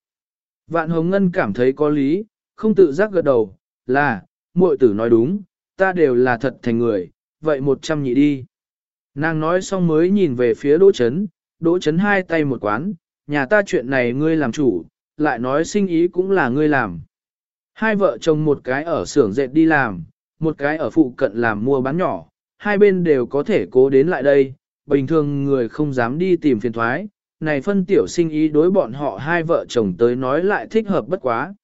Vạn hồng ngân cảm thấy có lý, không tự giác gật đầu, là, muội tử nói đúng, ta đều là thật thành người, vậy một trăm nhị đi. Nàng nói xong mới nhìn về phía đỗ chấn, đỗ chấn hai tay một quán, nhà ta chuyện này ngươi làm chủ, lại nói sinh ý cũng là ngươi làm. Hai vợ chồng một cái ở xưởng dệt đi làm, một cái ở phụ cận làm mua bán nhỏ, hai bên đều có thể cố đến lại đây, bình thường người không dám đi tìm phiền thoái, này phân tiểu sinh ý đối bọn họ hai vợ chồng tới nói lại thích hợp bất quá.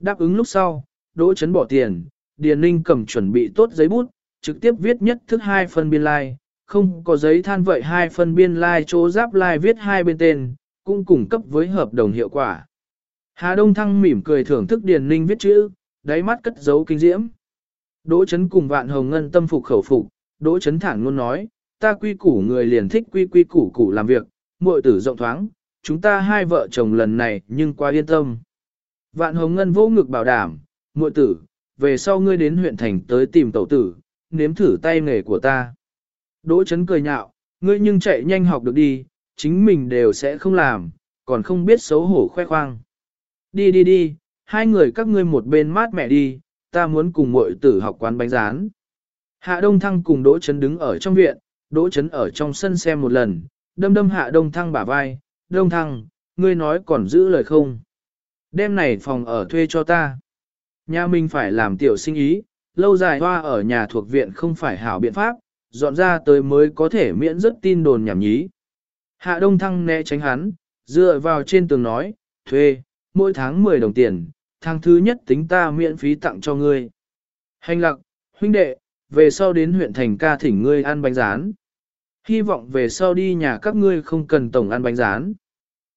Đáp ứng lúc sau, Đỗ Chấn bỏ tiền, Điền Ninh cầm chuẩn bị tốt giấy bút, trực tiếp viết nhất thức hai phân biên lai, like. không có giấy than vậy hai phân biên lai like chỗ giáp lai like viết hai bên tên, cũng cung cấp với hợp đồng hiệu quả. Hà Đông Thăng mỉm cười thưởng thức Điền Ninh viết chữ, đáy mắt cất giấu kinh diễm. Đỗ Chấn cùng Vạn Hồng Ngân tâm phục khẩu phục, Đỗ Chấn thẳng luôn nói, ta quy củ người liền thích quy quy củ củ làm việc, muội tử rộng thoáng, chúng ta hai vợ chồng lần này nhưng quá yên tâm. Vạn Hồng Ngân vô ngực bảo đảm, muội tử, về sau ngươi đến huyện thành tới tìm tẩu tử, nếm thử tay nghề của ta. Đỗ Chấn cười nhạo, ngươi nhưng chạy nhanh học được đi, chính mình đều sẽ không làm, còn không biết xấu hổ khoe khoang. Đi đi đi, hai người các ngươi một bên mát mẹ đi, ta muốn cùng muội tử học quán bánh rán. Hạ Đông Thăng cùng Đỗ Chấn đứng ở trong viện, Đỗ Chấn ở trong sân xem một lần, đâm đâm Hạ Đông Thăng bả vai, Đông Thăng, ngươi nói còn giữ lời không? Đêm này phòng ở thuê cho ta. Nhà mình phải làm tiểu sinh ý, lâu dài hoa ở nhà thuộc viện không phải hảo biện pháp, dọn ra tới mới có thể miễn rất tin đồn nhảm nhí. Hạ Đông Thăng né tránh hắn, dựa vào trên tường nói, thuê, mỗi tháng 10 đồng tiền, tháng thứ nhất tính ta miễn phí tặng cho ngươi. Hành lạc, Huynh đệ, về sau đến huyện thành ca thỉnh ngươi ăn bánh rán. Hy vọng về sau đi nhà các ngươi không cần tổng ăn bánh rán.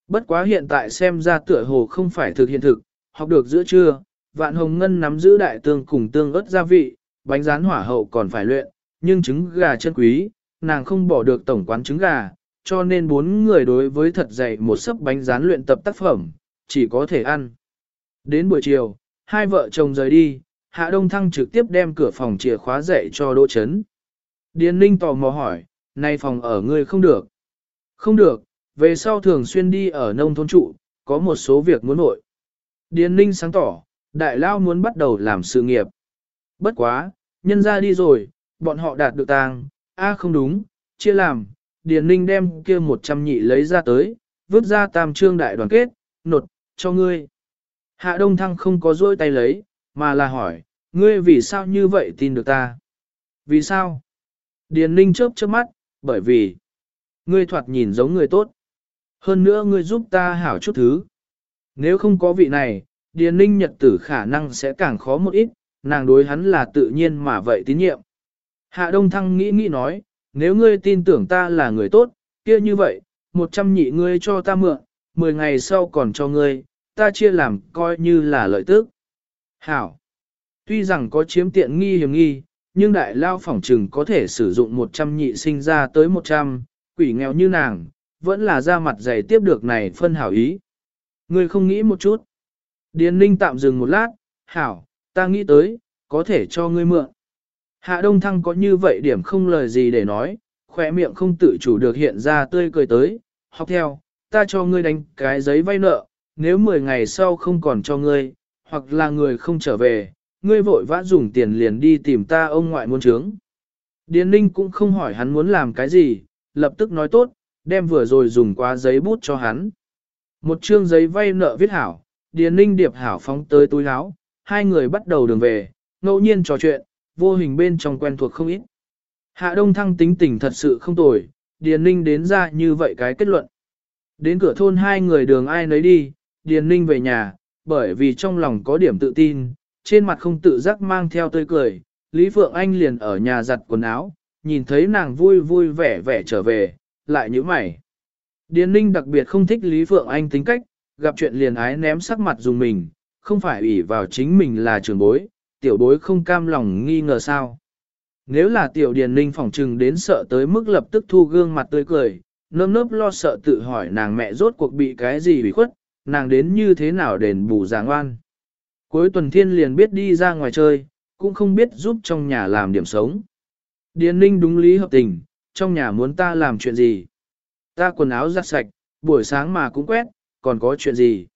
Bất quá hiện tại xem ra tựa hồ không phải thực hiện thực, học được giữa trưa, vạn hồng ngân nắm giữ đại tương cùng tương ớt gia vị, bánh rán hỏa hậu còn phải luyện, nhưng trứng gà chân quý, nàng không bỏ được tổng quán trứng gà, cho nên bốn người đối với thật dày một sấp bánh rán luyện tập tác phẩm, chỉ có thể ăn. Đến buổi chiều, hai vợ chồng rời đi, Hạ Đông Thăng trực tiếp đem cửa phòng chìa khóa dạy cho Đỗ Trấn. Điền Ninh tò mò hỏi, nay phòng ở ngươi không được. Không được, về sau thường xuyên đi ở nông thôn trụ, có một số việc muốn nội. Điền Ninh sáng tỏ, đại lao muốn bắt đầu làm sự nghiệp. Bất quá, nhân ra đi rồi, bọn họ đạt được tàng, a không đúng, chia làm, Điền Ninh đem kia một trăm nhị lấy ra tới, vứt ra tam trương đại đoàn kết, nột, cho ngươi. Hạ Đông Thăng không có dôi tay lấy, mà là hỏi, ngươi vì sao như vậy tin được ta? Vì sao? Điền Ninh chớp chớp mắt, bởi vì, ngươi thoạt nhìn giống người tốt. Hơn nữa ngươi giúp ta hảo chút thứ. Nếu không có vị này, Điền Ninh nhật tử khả năng sẽ càng khó một ít, nàng đối hắn là tự nhiên mà vậy tín nhiệm. Hạ Đông Thăng nghĩ nghĩ nói, nếu ngươi tin tưởng ta là người tốt, kia như vậy, một trăm nhị ngươi cho ta mượn, mười ngày sau còn cho ngươi, ta chia làm coi như là lợi tức. Hảo! Tuy rằng có chiếm tiện nghi hiểm nghi, nhưng đại lao phỏng trừng có thể sử dụng một trăm nhị sinh ra tới một trăm, quỷ nghèo như nàng, vẫn là ra mặt dày tiếp được này phân hảo ý. Ngươi không nghĩ một chút. Điền ninh tạm dừng một lát, hảo, ta nghĩ tới, có thể cho ngươi mượn. Hạ Đông Thăng có như vậy điểm không lời gì để nói, khỏe miệng không tự chủ được hiện ra tươi cười tới, học theo, ta cho ngươi đánh cái giấy vay nợ, nếu 10 ngày sau không còn cho ngươi, hoặc là người không trở về, ngươi vội vã dùng tiền liền đi tìm ta ông ngoại muốn trướng. Điền Ninh cũng không hỏi hắn muốn làm cái gì, lập tức nói tốt, đem vừa rồi dùng qua giấy bút cho hắn. Một chương giấy vay nợ viết hảo, Điền Ninh điệp hảo phóng tới túi áo, hai người bắt đầu đường về, ngẫu nhiên trò chuyện, vô hình bên trong quen thuộc không ít. Hạ Đông Thăng tính tình thật sự không tồi, Điền Ninh đến ra như vậy cái kết luận. Đến cửa thôn hai người đường ai nấy đi, Điền Ninh về nhà, bởi vì trong lòng có điểm tự tin, trên mặt không tự giác mang theo tươi cười, Lý Phượng Anh liền ở nhà giặt quần áo, nhìn thấy nàng vui vui vẻ vẻ trở về, lại như mày. Điền Ninh đặc biệt không thích Lý Phượng Anh tính cách, gặp chuyện liền ái ném sắc mặt dùng mình, không phải ủy vào chính mình là trường bối, tiểu bối không cam lòng nghi ngờ sao. Nếu là tiểu Điền Ninh phỏng trừng đến sợ tới mức lập tức thu gương mặt tươi cười, nơm nớp lo sợ tự hỏi nàng mẹ rốt cuộc bị cái gì bị khuất, nàng đến như thế nào đền bù giảng oan. Cuối tuần thiên liền biết đi ra ngoài chơi, cũng không biết giúp trong nhà làm điểm sống. Điền ninh đúng lý hợp tình, trong nhà muốn ta làm chuyện gì. Ta quần áo giặt sạch, buổi sáng mà cũng quét, còn có chuyện gì.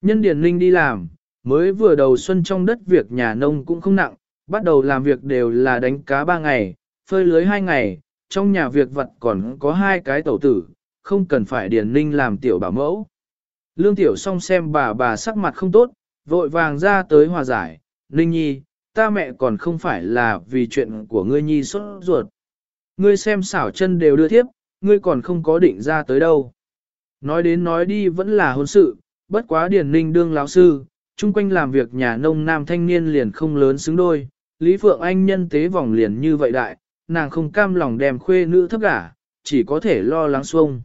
Nhân Điền ninh đi làm, mới vừa đầu xuân trong đất việc nhà nông cũng không nặng, bắt đầu làm việc đều là đánh cá ba ngày, phơi lưới hai ngày, trong nhà việc vật còn có hai cái tẩu tử, không cần phải Điền ninh làm tiểu bảo mẫu. Lương tiểu song xem bà bà sắc mặt không tốt, vội vàng ra tới hòa giải, Ninh Nhi, ta mẹ còn không phải là vì chuyện của ngươi Nhi sốt ruột. Ngươi xem xảo chân đều đưa tiếp, ngươi còn không có định ra tới đâu. Nói đến nói đi vẫn là hôn sự, bất quá Điền ninh đương lão sư, chung quanh làm việc nhà nông nam thanh niên liền không lớn xứng đôi, Lý Phượng Anh nhân tế vòng liền như vậy đại, nàng không cam lòng đem khuê nữ thấp gả, chỉ có thể lo lắng xuông.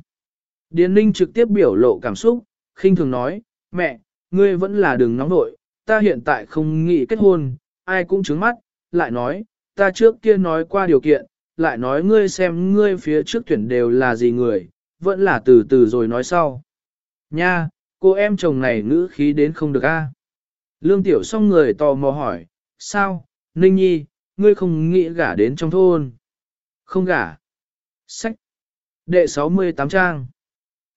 Điền ninh trực tiếp biểu lộ cảm xúc, khinh thường nói, mẹ, ngươi vẫn là đừng nóng nội, ta hiện tại không nghĩ kết hôn, ai cũng trứng mắt, lại nói, ta trước kia nói qua điều kiện, lại nói ngươi xem ngươi phía trước tuyển đều là gì người, vẫn là từ từ rồi nói sau. Nha, cô em chồng này ngữ khí đến không được a. Lương tiểu xong người tò mò hỏi, sao, Ninh Nhi, ngươi không nghĩ gả đến trong thôn? Không gả. Sách. Đệ 68 trang.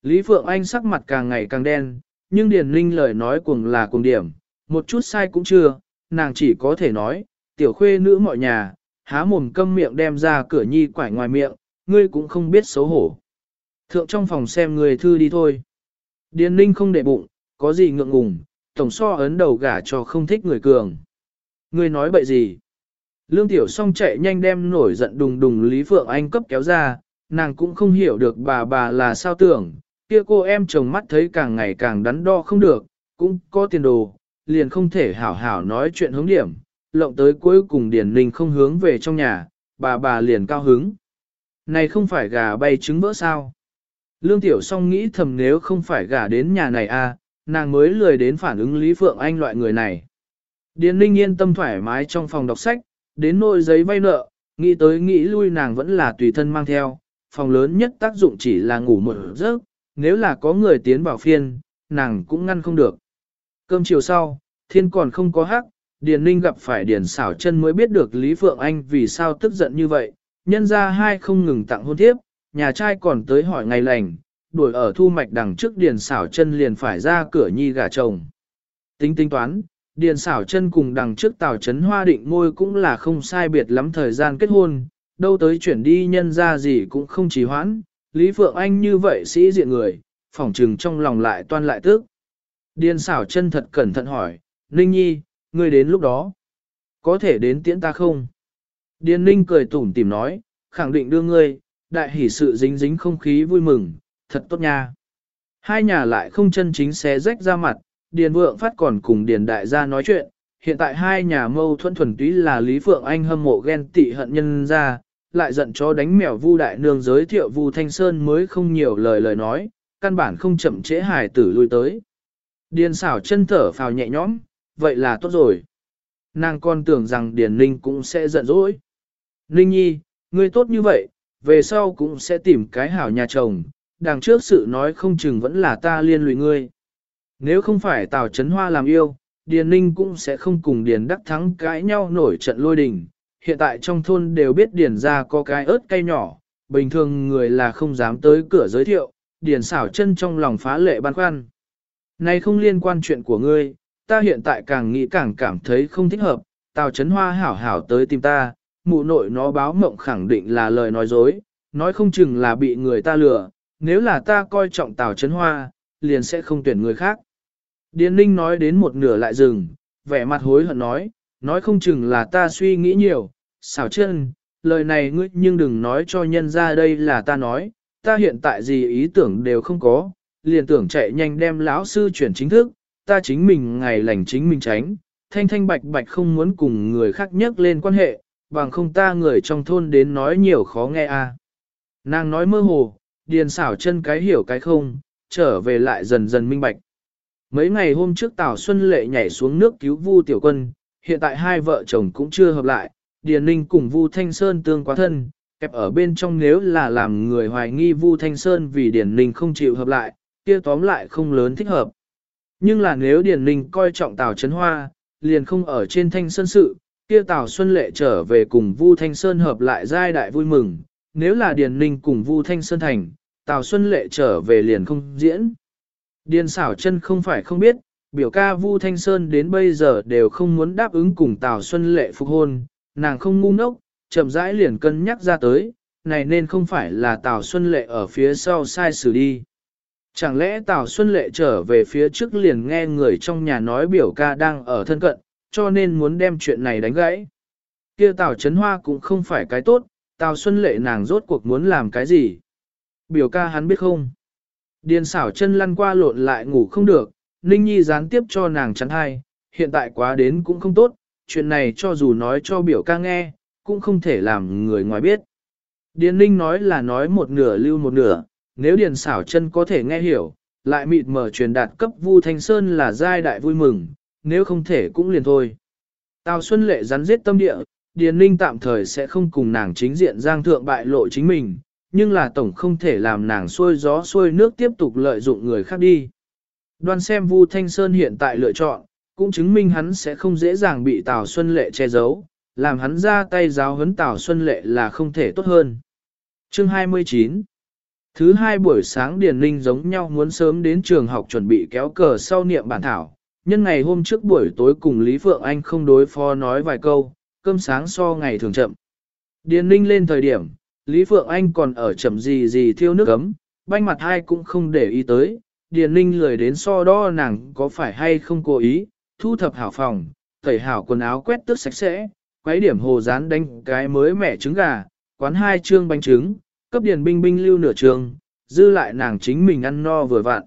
Lý Phượng Anh sắc mặt càng ngày càng đen, nhưng Điền Linh lời nói cuồng là cuồng điểm, một chút sai cũng chưa, nàng chỉ có thể nói, tiểu khuê nữ mọi nhà, há mồm câm miệng đem ra cửa nhi quải ngoài miệng, ngươi cũng không biết xấu hổ. Thượng trong phòng xem người thư đi thôi. Điền Linh không để bụng, có gì ngượng ngùng, tổng so ấn đầu gả cho không thích người cường. Ngươi nói bậy gì? Lương Tiểu Song chạy nhanh đem nổi giận đùng đùng Lý Phượng Anh cấp kéo ra, nàng cũng không hiểu được bà bà là sao tưởng, kia cô em chồng mắt thấy càng ngày càng đắn đo không được, cũng có tiền đồ, liền không thể hảo hảo nói chuyện hướng điểm, lộng tới cuối cùng Điền Ninh không hướng về trong nhà, bà bà liền cao hứng. Này không phải gà bay trứng vỡ sao? Lương Tiểu Song nghĩ thầm nếu không phải gà đến nhà này a, à, nàng mới lười đến phản ứng Lý Phượng Anh loại người này. Điền Ninh yên tâm thoải mái trong phòng đọc sách, đến nôi giấy vay nợ, nghĩ tới nghĩ lui nàng vẫn là tùy thân mang theo, phòng lớn nhất tác dụng chỉ là ngủ một giấc, nếu là có người tiến vào phiên, nàng cũng ngăn không được. Cơm chiều sau, thiên còn không có hắc, Điền Ninh gặp phải Điền xảo chân mới biết được Lý Phượng Anh vì sao tức giận như vậy, nhân ra hai không ngừng tặng hôn thiếp, nhà trai còn tới hỏi ngày lành, đuổi ở thu mạch đằng trước Điền xảo chân liền phải ra cửa nhi gả chồng. Tính tính toán, Điền xảo chân cùng đằng trước Tào chấn hoa định ngôi cũng là không sai biệt lắm thời gian kết hôn, đâu tới chuyển đi nhân ra gì cũng không trì hoãn, Lý Phượng Anh như vậy sĩ diện người, phỏng trừng trong lòng lại toan lại tức. Điền xảo chân thật cẩn thận hỏi, Ninh Nhi, ngươi đến lúc đó, có thể đến tiễn ta không? Điền Ninh cười tủm tỉm nói, khẳng định đưa ngươi, đại hỷ sự dính dính không khí vui mừng, thật tốt nha. Hai nhà lại không chân chính xé rách ra mặt, Điền Vượng Phát còn cùng Điền Đại gia nói chuyện, hiện tại hai nhà mâu thuẫn thuần túy là Lý Phượng Anh hâm mộ ghen tị hận nhân ra, lại giận cho đánh mèo Vu Đại Nương giới thiệu Vu Thanh Sơn mới không nhiều lời lời nói, căn bản không chậm trễ hài tử lui tới. Điền xảo chân thở phào nhẹ nhõm, vậy là tốt rồi. Nàng còn tưởng rằng Điền Ninh cũng sẽ giận dỗi. Ninh nhi, ngươi tốt như vậy, về sau cũng sẽ tìm cái hảo nhà chồng, đằng trước sự nói không chừng vẫn là ta liên lụy ngươi. Nếu không phải Tào Trấn Hoa làm yêu, Điền Ninh cũng sẽ không cùng Điền Đắc Thắng cãi nhau nổi trận lôi đình. Hiện tại trong thôn đều biết Điền ra có cái ớt cây nhỏ, bình thường người là không dám tới cửa giới thiệu, Điền xảo chân trong lòng phá lệ băn khoăn. Này không liên quan chuyện của ngươi, ta hiện tại càng nghĩ càng cảm thấy không thích hợp, Tào Trấn Hoa hảo hảo tới tìm ta, mụ nội nó báo mộng khẳng định là lời nói dối, nói không chừng là bị người ta lừa, nếu là ta coi trọng Tào Trấn Hoa, liền sẽ không tuyển người khác. Điền Ninh nói đến một nửa lại dừng, vẻ mặt hối hận nói, nói không chừng là ta suy nghĩ nhiều, xảo chân, lời này ngươi nhưng đừng nói cho nhân ra đây là ta nói, ta hiện tại gì ý tưởng đều không có, liền tưởng chạy nhanh đem lão sư chuyển chính thức, ta chính mình ngày lành chính mình tránh, thanh thanh bạch bạch không muốn cùng người khác nhắc lên quan hệ, bằng không ta người trong thôn đến nói nhiều khó nghe a. À. Nàng nói mơ hồ, điền xảo chân cái hiểu cái không, trở về lại dần dần minh bạch. Mấy ngày hôm trước Tào Xuân Lệ nhảy xuống nước cứu Vu Tiểu Quân, hiện tại hai vợ chồng cũng chưa hợp lại, Điền Ninh cùng Vu Thanh Sơn tương quá thân, kẹp ở bên trong nếu là làm người hoài nghi Vu Thanh Sơn vì Điền Ninh không chịu hợp lại, kia tóm lại không lớn thích hợp. Nhưng là nếu Điền Ninh coi trọng Tào Trấn Hoa, liền không ở trên Thanh Sơn sự, kia Tào Xuân Lệ trở về cùng Vu Thanh Sơn hợp lại giai đại vui mừng, nếu là Điền Ninh cùng Vu Thanh Sơn thành, Tào Xuân Lệ trở về liền không diễn. Điền xảo chân không phải không biết, biểu ca Vu Thanh Sơn đến bây giờ đều không muốn đáp ứng cùng Tào Xuân Lệ phục hôn, nàng không ngu ngốc, chậm rãi liền cân nhắc ra tới, này nên không phải là Tào Xuân Lệ ở phía sau sai xử đi. Chẳng lẽ Tào Xuân Lệ trở về phía trước liền nghe người trong nhà nói biểu ca đang ở thân cận, cho nên muốn đem chuyện này đánh gãy. Kia Tào Trấn Hoa cũng không phải cái tốt, Tào Xuân Lệ nàng rốt cuộc muốn làm cái gì. Biểu ca hắn biết không? Điền xảo chân lăn qua lộn lại ngủ không được, Ninh Nhi gián tiếp cho nàng chắn hai, hiện tại quá đến cũng không tốt, chuyện này cho dù nói cho biểu ca nghe, cũng không thể làm người ngoài biết. Điền Ninh nói là nói một nửa lưu một nửa, nếu Điền xảo chân có thể nghe hiểu, lại mịt mở truyền đạt cấp Vu Thanh Sơn là giai đại vui mừng, nếu không thể cũng liền thôi. Tào Xuân Lệ rắn giết tâm địa, Điền Ninh tạm thời sẽ không cùng nàng chính diện giang thượng bại lộ chính mình, nhưng là tổng không thể làm nàng xuôi gió xuôi nước tiếp tục lợi dụng người khác đi. Đoan xem Vu Thanh Sơn hiện tại lựa chọn, cũng chứng minh hắn sẽ không dễ dàng bị Tào Xuân Lệ che giấu, làm hắn ra tay giáo huấn Tào Xuân Lệ là không thể tốt hơn. Chương 29 Thứ hai buổi sáng Điền Ninh giống nhau muốn sớm đến trường học chuẩn bị kéo cờ sau niệm bản thảo, nhân ngày hôm trước buổi tối cùng Lý Phượng Anh không đối phó nói vài câu, cơm sáng so ngày thường chậm. Điền Ninh lên thời điểm, Lý Phượng Anh còn ở chậm gì gì thiêu nước ấm, banh mặt hai cũng không để ý tới, Điền Ninh lười đến so đo nàng có phải hay không cố ý, thu thập hảo phòng, tẩy hảo quần áo quét tước sạch sẽ, quấy điểm hồ rán đánh cái mới mẻ trứng gà, quán hai trương bánh trứng, cấp Điền Binh Binh lưu nửa trường, dư lại nàng chính mình ăn no vừa vặn.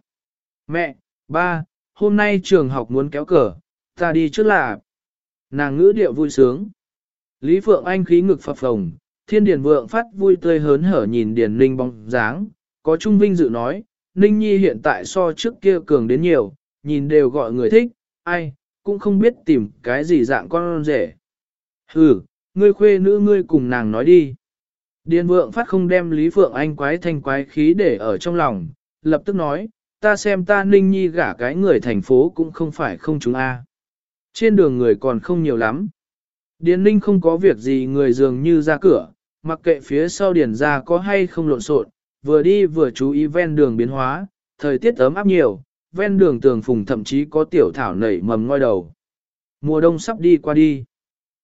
Mẹ, ba, hôm nay trường học muốn kéo cờ, ta đi trước là. Nàng ngữ điệu vui sướng. Lý Phượng Anh khí ngực phập phồng, thiên điền vượng phát vui tươi hớn hở nhìn điền ninh bóng dáng, có trung vinh dự nói, ninh nhi hiện tại so trước kia cường đến nhiều, nhìn đều gọi người thích, ai, cũng không biết tìm cái gì dạng con rể. Hừ, ngươi khuê nữ ngươi cùng nàng nói đi. Điền vượng phát không đem Lý Phượng Anh quái thanh quái khí để ở trong lòng, lập tức nói, ta xem ta ninh nhi gả cái người thành phố cũng không phải không chúng a. Trên đường người còn không nhiều lắm. Điền ninh không có việc gì người dường như ra cửa, mặc kệ phía sau điền ra có hay không lộn xộn, vừa đi vừa chú ý ven đường biến hóa, thời tiết ấm áp nhiều, ven đường tường phùng thậm chí có tiểu thảo nảy mầm ngoi đầu. Mùa đông sắp đi qua đi.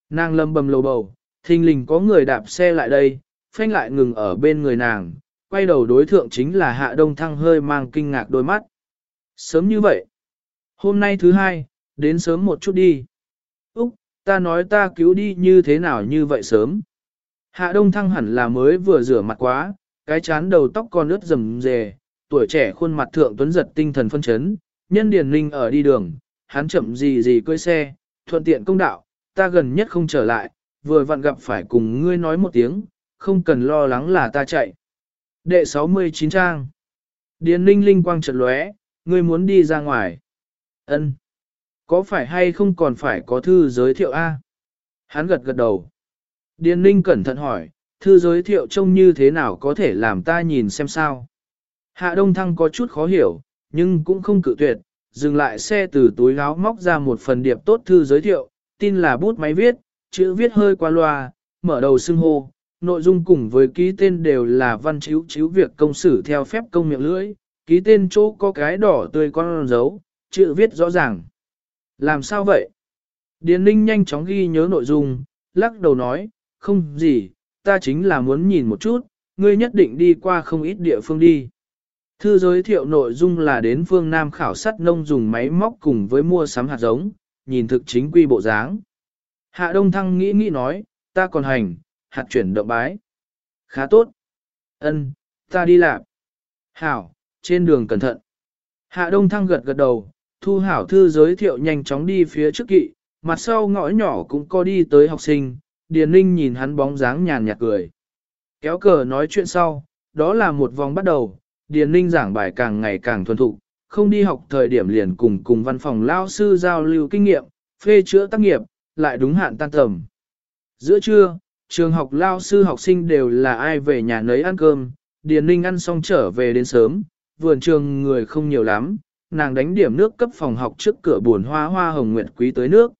Nàng lâm bầm lầu bầu, thình lình có người đạp xe lại đây, phanh lại ngừng ở bên người nàng, quay đầu đối thượng chính là hạ đông thăng hơi mang kinh ngạc đôi mắt. Sớm như vậy. Hôm nay thứ hai, đến sớm một chút đi. Ta nói ta cứu đi như thế nào như vậy sớm. Hạ đông thăng hẳn là mới vừa rửa mặt quá, cái chán đầu tóc còn ướt rầm rề, tuổi trẻ khuôn mặt thượng tuấn giật tinh thần phân chấn, nhân điền linh ở đi đường, hắn chậm gì gì cưỡi xe, thuận tiện công đạo, ta gần nhất không trở lại, vừa vặn gặp phải cùng ngươi nói một tiếng, không cần lo lắng là ta chạy. Đệ 69 trang. Điền linh linh quang chợt lóe, ngươi muốn đi ra ngoài. Ân. Có phải hay không còn phải có thư giới thiệu A? Hắn gật gật đầu. Điền ninh cẩn thận hỏi, thư giới thiệu trông như thế nào có thể làm ta nhìn xem sao? Hạ Đông Thăng có chút khó hiểu, nhưng cũng không cự tuyệt, dừng lại xe từ túi áo móc ra một phần điệp tốt thư giới thiệu, tin là bút máy viết, chữ viết hơi qua loa, mở đầu xưng hô, nội dung cùng với ký tên đều là văn chiếu chiếu việc công xử theo phép công miệng lưỡi, ký tên chỗ có cái đỏ tươi con dấu, chữ viết rõ ràng. Làm sao vậy? Điền Ninh nhanh chóng ghi nhớ nội dung, lắc đầu nói, không gì, ta chính là muốn nhìn một chút, ngươi nhất định đi qua không ít địa phương đi. Thư giới thiệu nội dung là đến phương Nam khảo sát nông dùng máy móc cùng với mua sắm hạt giống, nhìn thực chính quy bộ dáng. Hạ Đông Thăng nghĩ nghĩ nói, ta còn hành, hạt chuyển động bái. Khá tốt. Ân, ta đi làm. Hảo, trên đường cẩn thận. Hạ Đông Thăng gật gật đầu, thu hảo thư giới thiệu nhanh chóng đi phía trước kỵ, mặt sau ngõ nhỏ cũng có đi tới học sinh, Điền Ninh nhìn hắn bóng dáng nhàn nhạt cười. Kéo cờ nói chuyện sau, đó là một vòng bắt đầu, Điền Ninh giảng bài càng ngày càng thuần thục, không đi học thời điểm liền cùng cùng văn phòng lao sư giao lưu kinh nghiệm, phê chữa tác nghiệp, lại đúng hạn tan tầm. Giữa trưa, trường học lao sư học sinh đều là ai về nhà nấy ăn cơm, Điền Ninh ăn xong trở về đến sớm, vườn trường người không nhiều lắm, nàng đánh điểm nước cấp phòng học trước cửa buồn hoa hoa hồng nguyệt quý tới nước.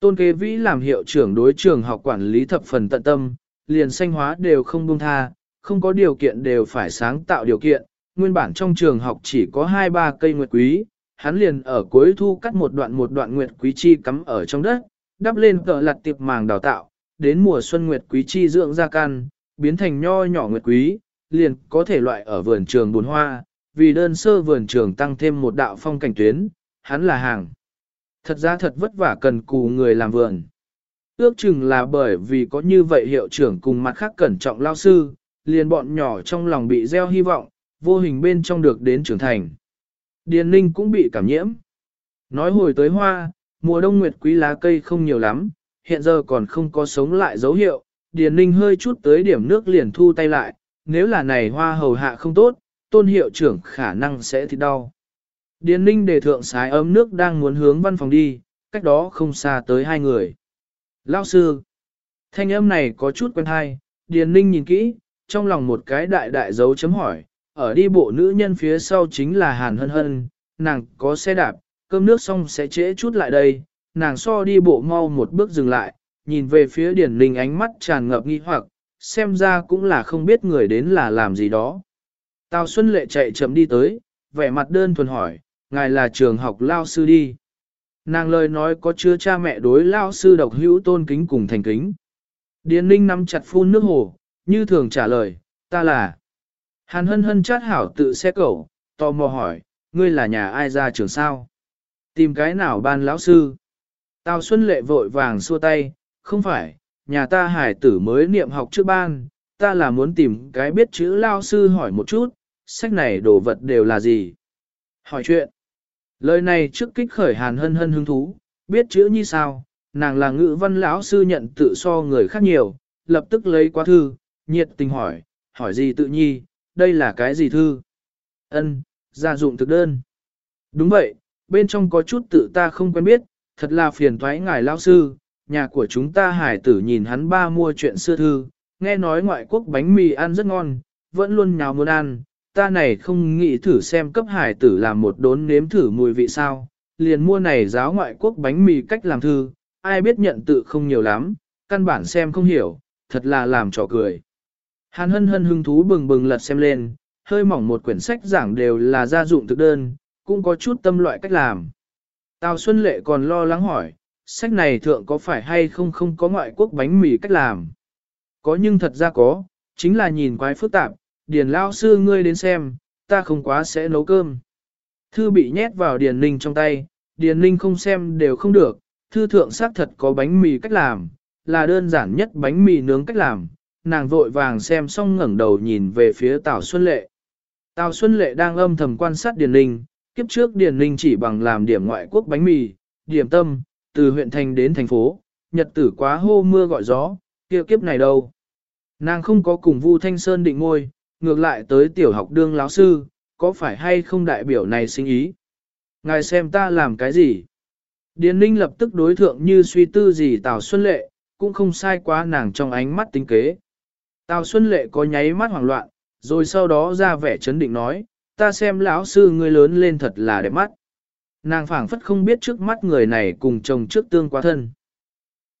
Tôn kế vĩ làm hiệu trưởng đối trường học quản lý thập phần tận tâm, liền sanh hóa đều không buông tha, không có điều kiện đều phải sáng tạo điều kiện, nguyên bản trong trường học chỉ có 2-3 cây nguyệt quý, hắn liền ở cuối thu cắt một đoạn một đoạn nguyệt quý chi cắm ở trong đất, đắp lên cờ lặt tiệp màng đào tạo, đến mùa xuân nguyệt quý chi dưỡng ra căn, biến thành nho nhỏ nguyệt quý, liền có thể loại ở vườn trường bùn hoa, vì đơn sơ vườn trường tăng thêm một đạo phong cảnh tuyến, hắn là hàng. Thật ra thật vất vả cần cù người làm vườn. Ước chừng là bởi vì có như vậy hiệu trưởng cùng mặt khác cẩn trọng lao sư, liền bọn nhỏ trong lòng bị gieo hy vọng, vô hình bên trong được đến trưởng thành. Điền ninh cũng bị cảm nhiễm. Nói hồi tới hoa, mùa đông nguyệt quý lá cây không nhiều lắm, hiện giờ còn không có sống lại dấu hiệu, Điền ninh hơi chút tới điểm nước liền thu tay lại, nếu là này hoa hầu hạ không tốt, tôn hiệu trưởng khả năng sẽ thì đau. Điền ninh để thượng sái ấm nước đang muốn hướng văn phòng đi, cách đó không xa tới hai người. Lao sư, thanh âm này có chút quen hay, Điền ninh nhìn kỹ, trong lòng một cái đại đại dấu chấm hỏi, ở đi bộ nữ nhân phía sau chính là Hàn Hân Hân, nàng có xe đạp, cơm nước xong sẽ trễ chút lại đây, nàng so đi bộ mau một bước dừng lại, nhìn về phía Điển Linh ánh mắt tràn ngập nghi hoặc, xem ra cũng là không biết người đến là làm gì đó. Tào Xuân Lệ chạy chậm đi tới, vẻ mặt đơn thuần hỏi, ngài là trường học lao sư đi. Nàng lời nói có chứa cha mẹ đối lao sư độc hữu tôn kính cùng thành kính. Điền Ninh nắm chặt phun nước hồ, như thường trả lời, ta là. Hàn hân hân chát hảo tự xe cẩu, tò mò hỏi, ngươi là nhà ai ra trường sao? Tìm cái nào ban lão sư? Tào Xuân Lệ vội vàng xua tay, không phải, nhà ta hải tử mới niệm học trước ban, ta là muốn tìm cái biết chữ lao sư hỏi một chút, sách này đồ vật đều là gì? Hỏi chuyện. Lời này trước kích khởi hàn hân hân hứng thú, biết chữ như sao, nàng là ngữ văn lão sư nhận tự so người khác nhiều, lập tức lấy qua thư, nhiệt tình hỏi, hỏi gì tự nhi, đây là cái gì thư? Ân, gia dụng thực đơn. Đúng vậy, bên trong có chút tự ta không quen biết, thật là phiền thoái ngài lão sư, nhà của chúng ta hải tử nhìn hắn ba mua chuyện xưa thư, nghe nói ngoại quốc bánh mì ăn rất ngon, vẫn luôn nhào muốn ăn, ta này không nghĩ thử xem cấp hải tử làm một đốn nếm thử mùi vị sao, liền mua này giáo ngoại quốc bánh mì cách làm thư, ai biết nhận tự không nhiều lắm, căn bản xem không hiểu, thật là làm trò cười. Hàn hân hân hứng thú bừng bừng lật xem lên, hơi mỏng một quyển sách giảng đều là gia dụng thực đơn, cũng có chút tâm loại cách làm. Tào Xuân Lệ còn lo lắng hỏi, sách này thượng có phải hay không không có ngoại quốc bánh mì cách làm? Có nhưng thật ra có, chính là nhìn quái phức tạp, điền lao sư ngươi đến xem, ta không quá sẽ nấu cơm. Thư bị nhét vào điền ninh trong tay, điền ninh không xem đều không được, thư thượng xác thật có bánh mì cách làm, là đơn giản nhất bánh mì nướng cách làm, nàng vội vàng xem xong ngẩng đầu nhìn về phía Tào Xuân Lệ. Tào Xuân Lệ đang âm thầm quan sát Điền Ninh, kiếp trước Điền Ninh chỉ bằng làm điểm ngoại quốc bánh mì, điểm tâm, từ huyện thành đến thành phố, nhật tử quá hô mưa gọi gió, kia kiếp này đâu. Nàng không có cùng Vu Thanh Sơn định ngôi, ngược lại tới tiểu học đương lão sư, có phải hay không đại biểu này sinh ý? Ngài xem ta làm cái gì? Điền Ninh lập tức đối thượng như suy tư gì Tào Xuân Lệ, cũng không sai quá nàng trong ánh mắt tính kế. Tào Xuân Lệ có nháy mắt hoảng loạn, rồi sau đó ra vẻ chấn định nói, ta xem lão sư ngươi lớn lên thật là đẹp mắt. Nàng phảng phất không biết trước mắt người này cùng chồng trước tương quá thân.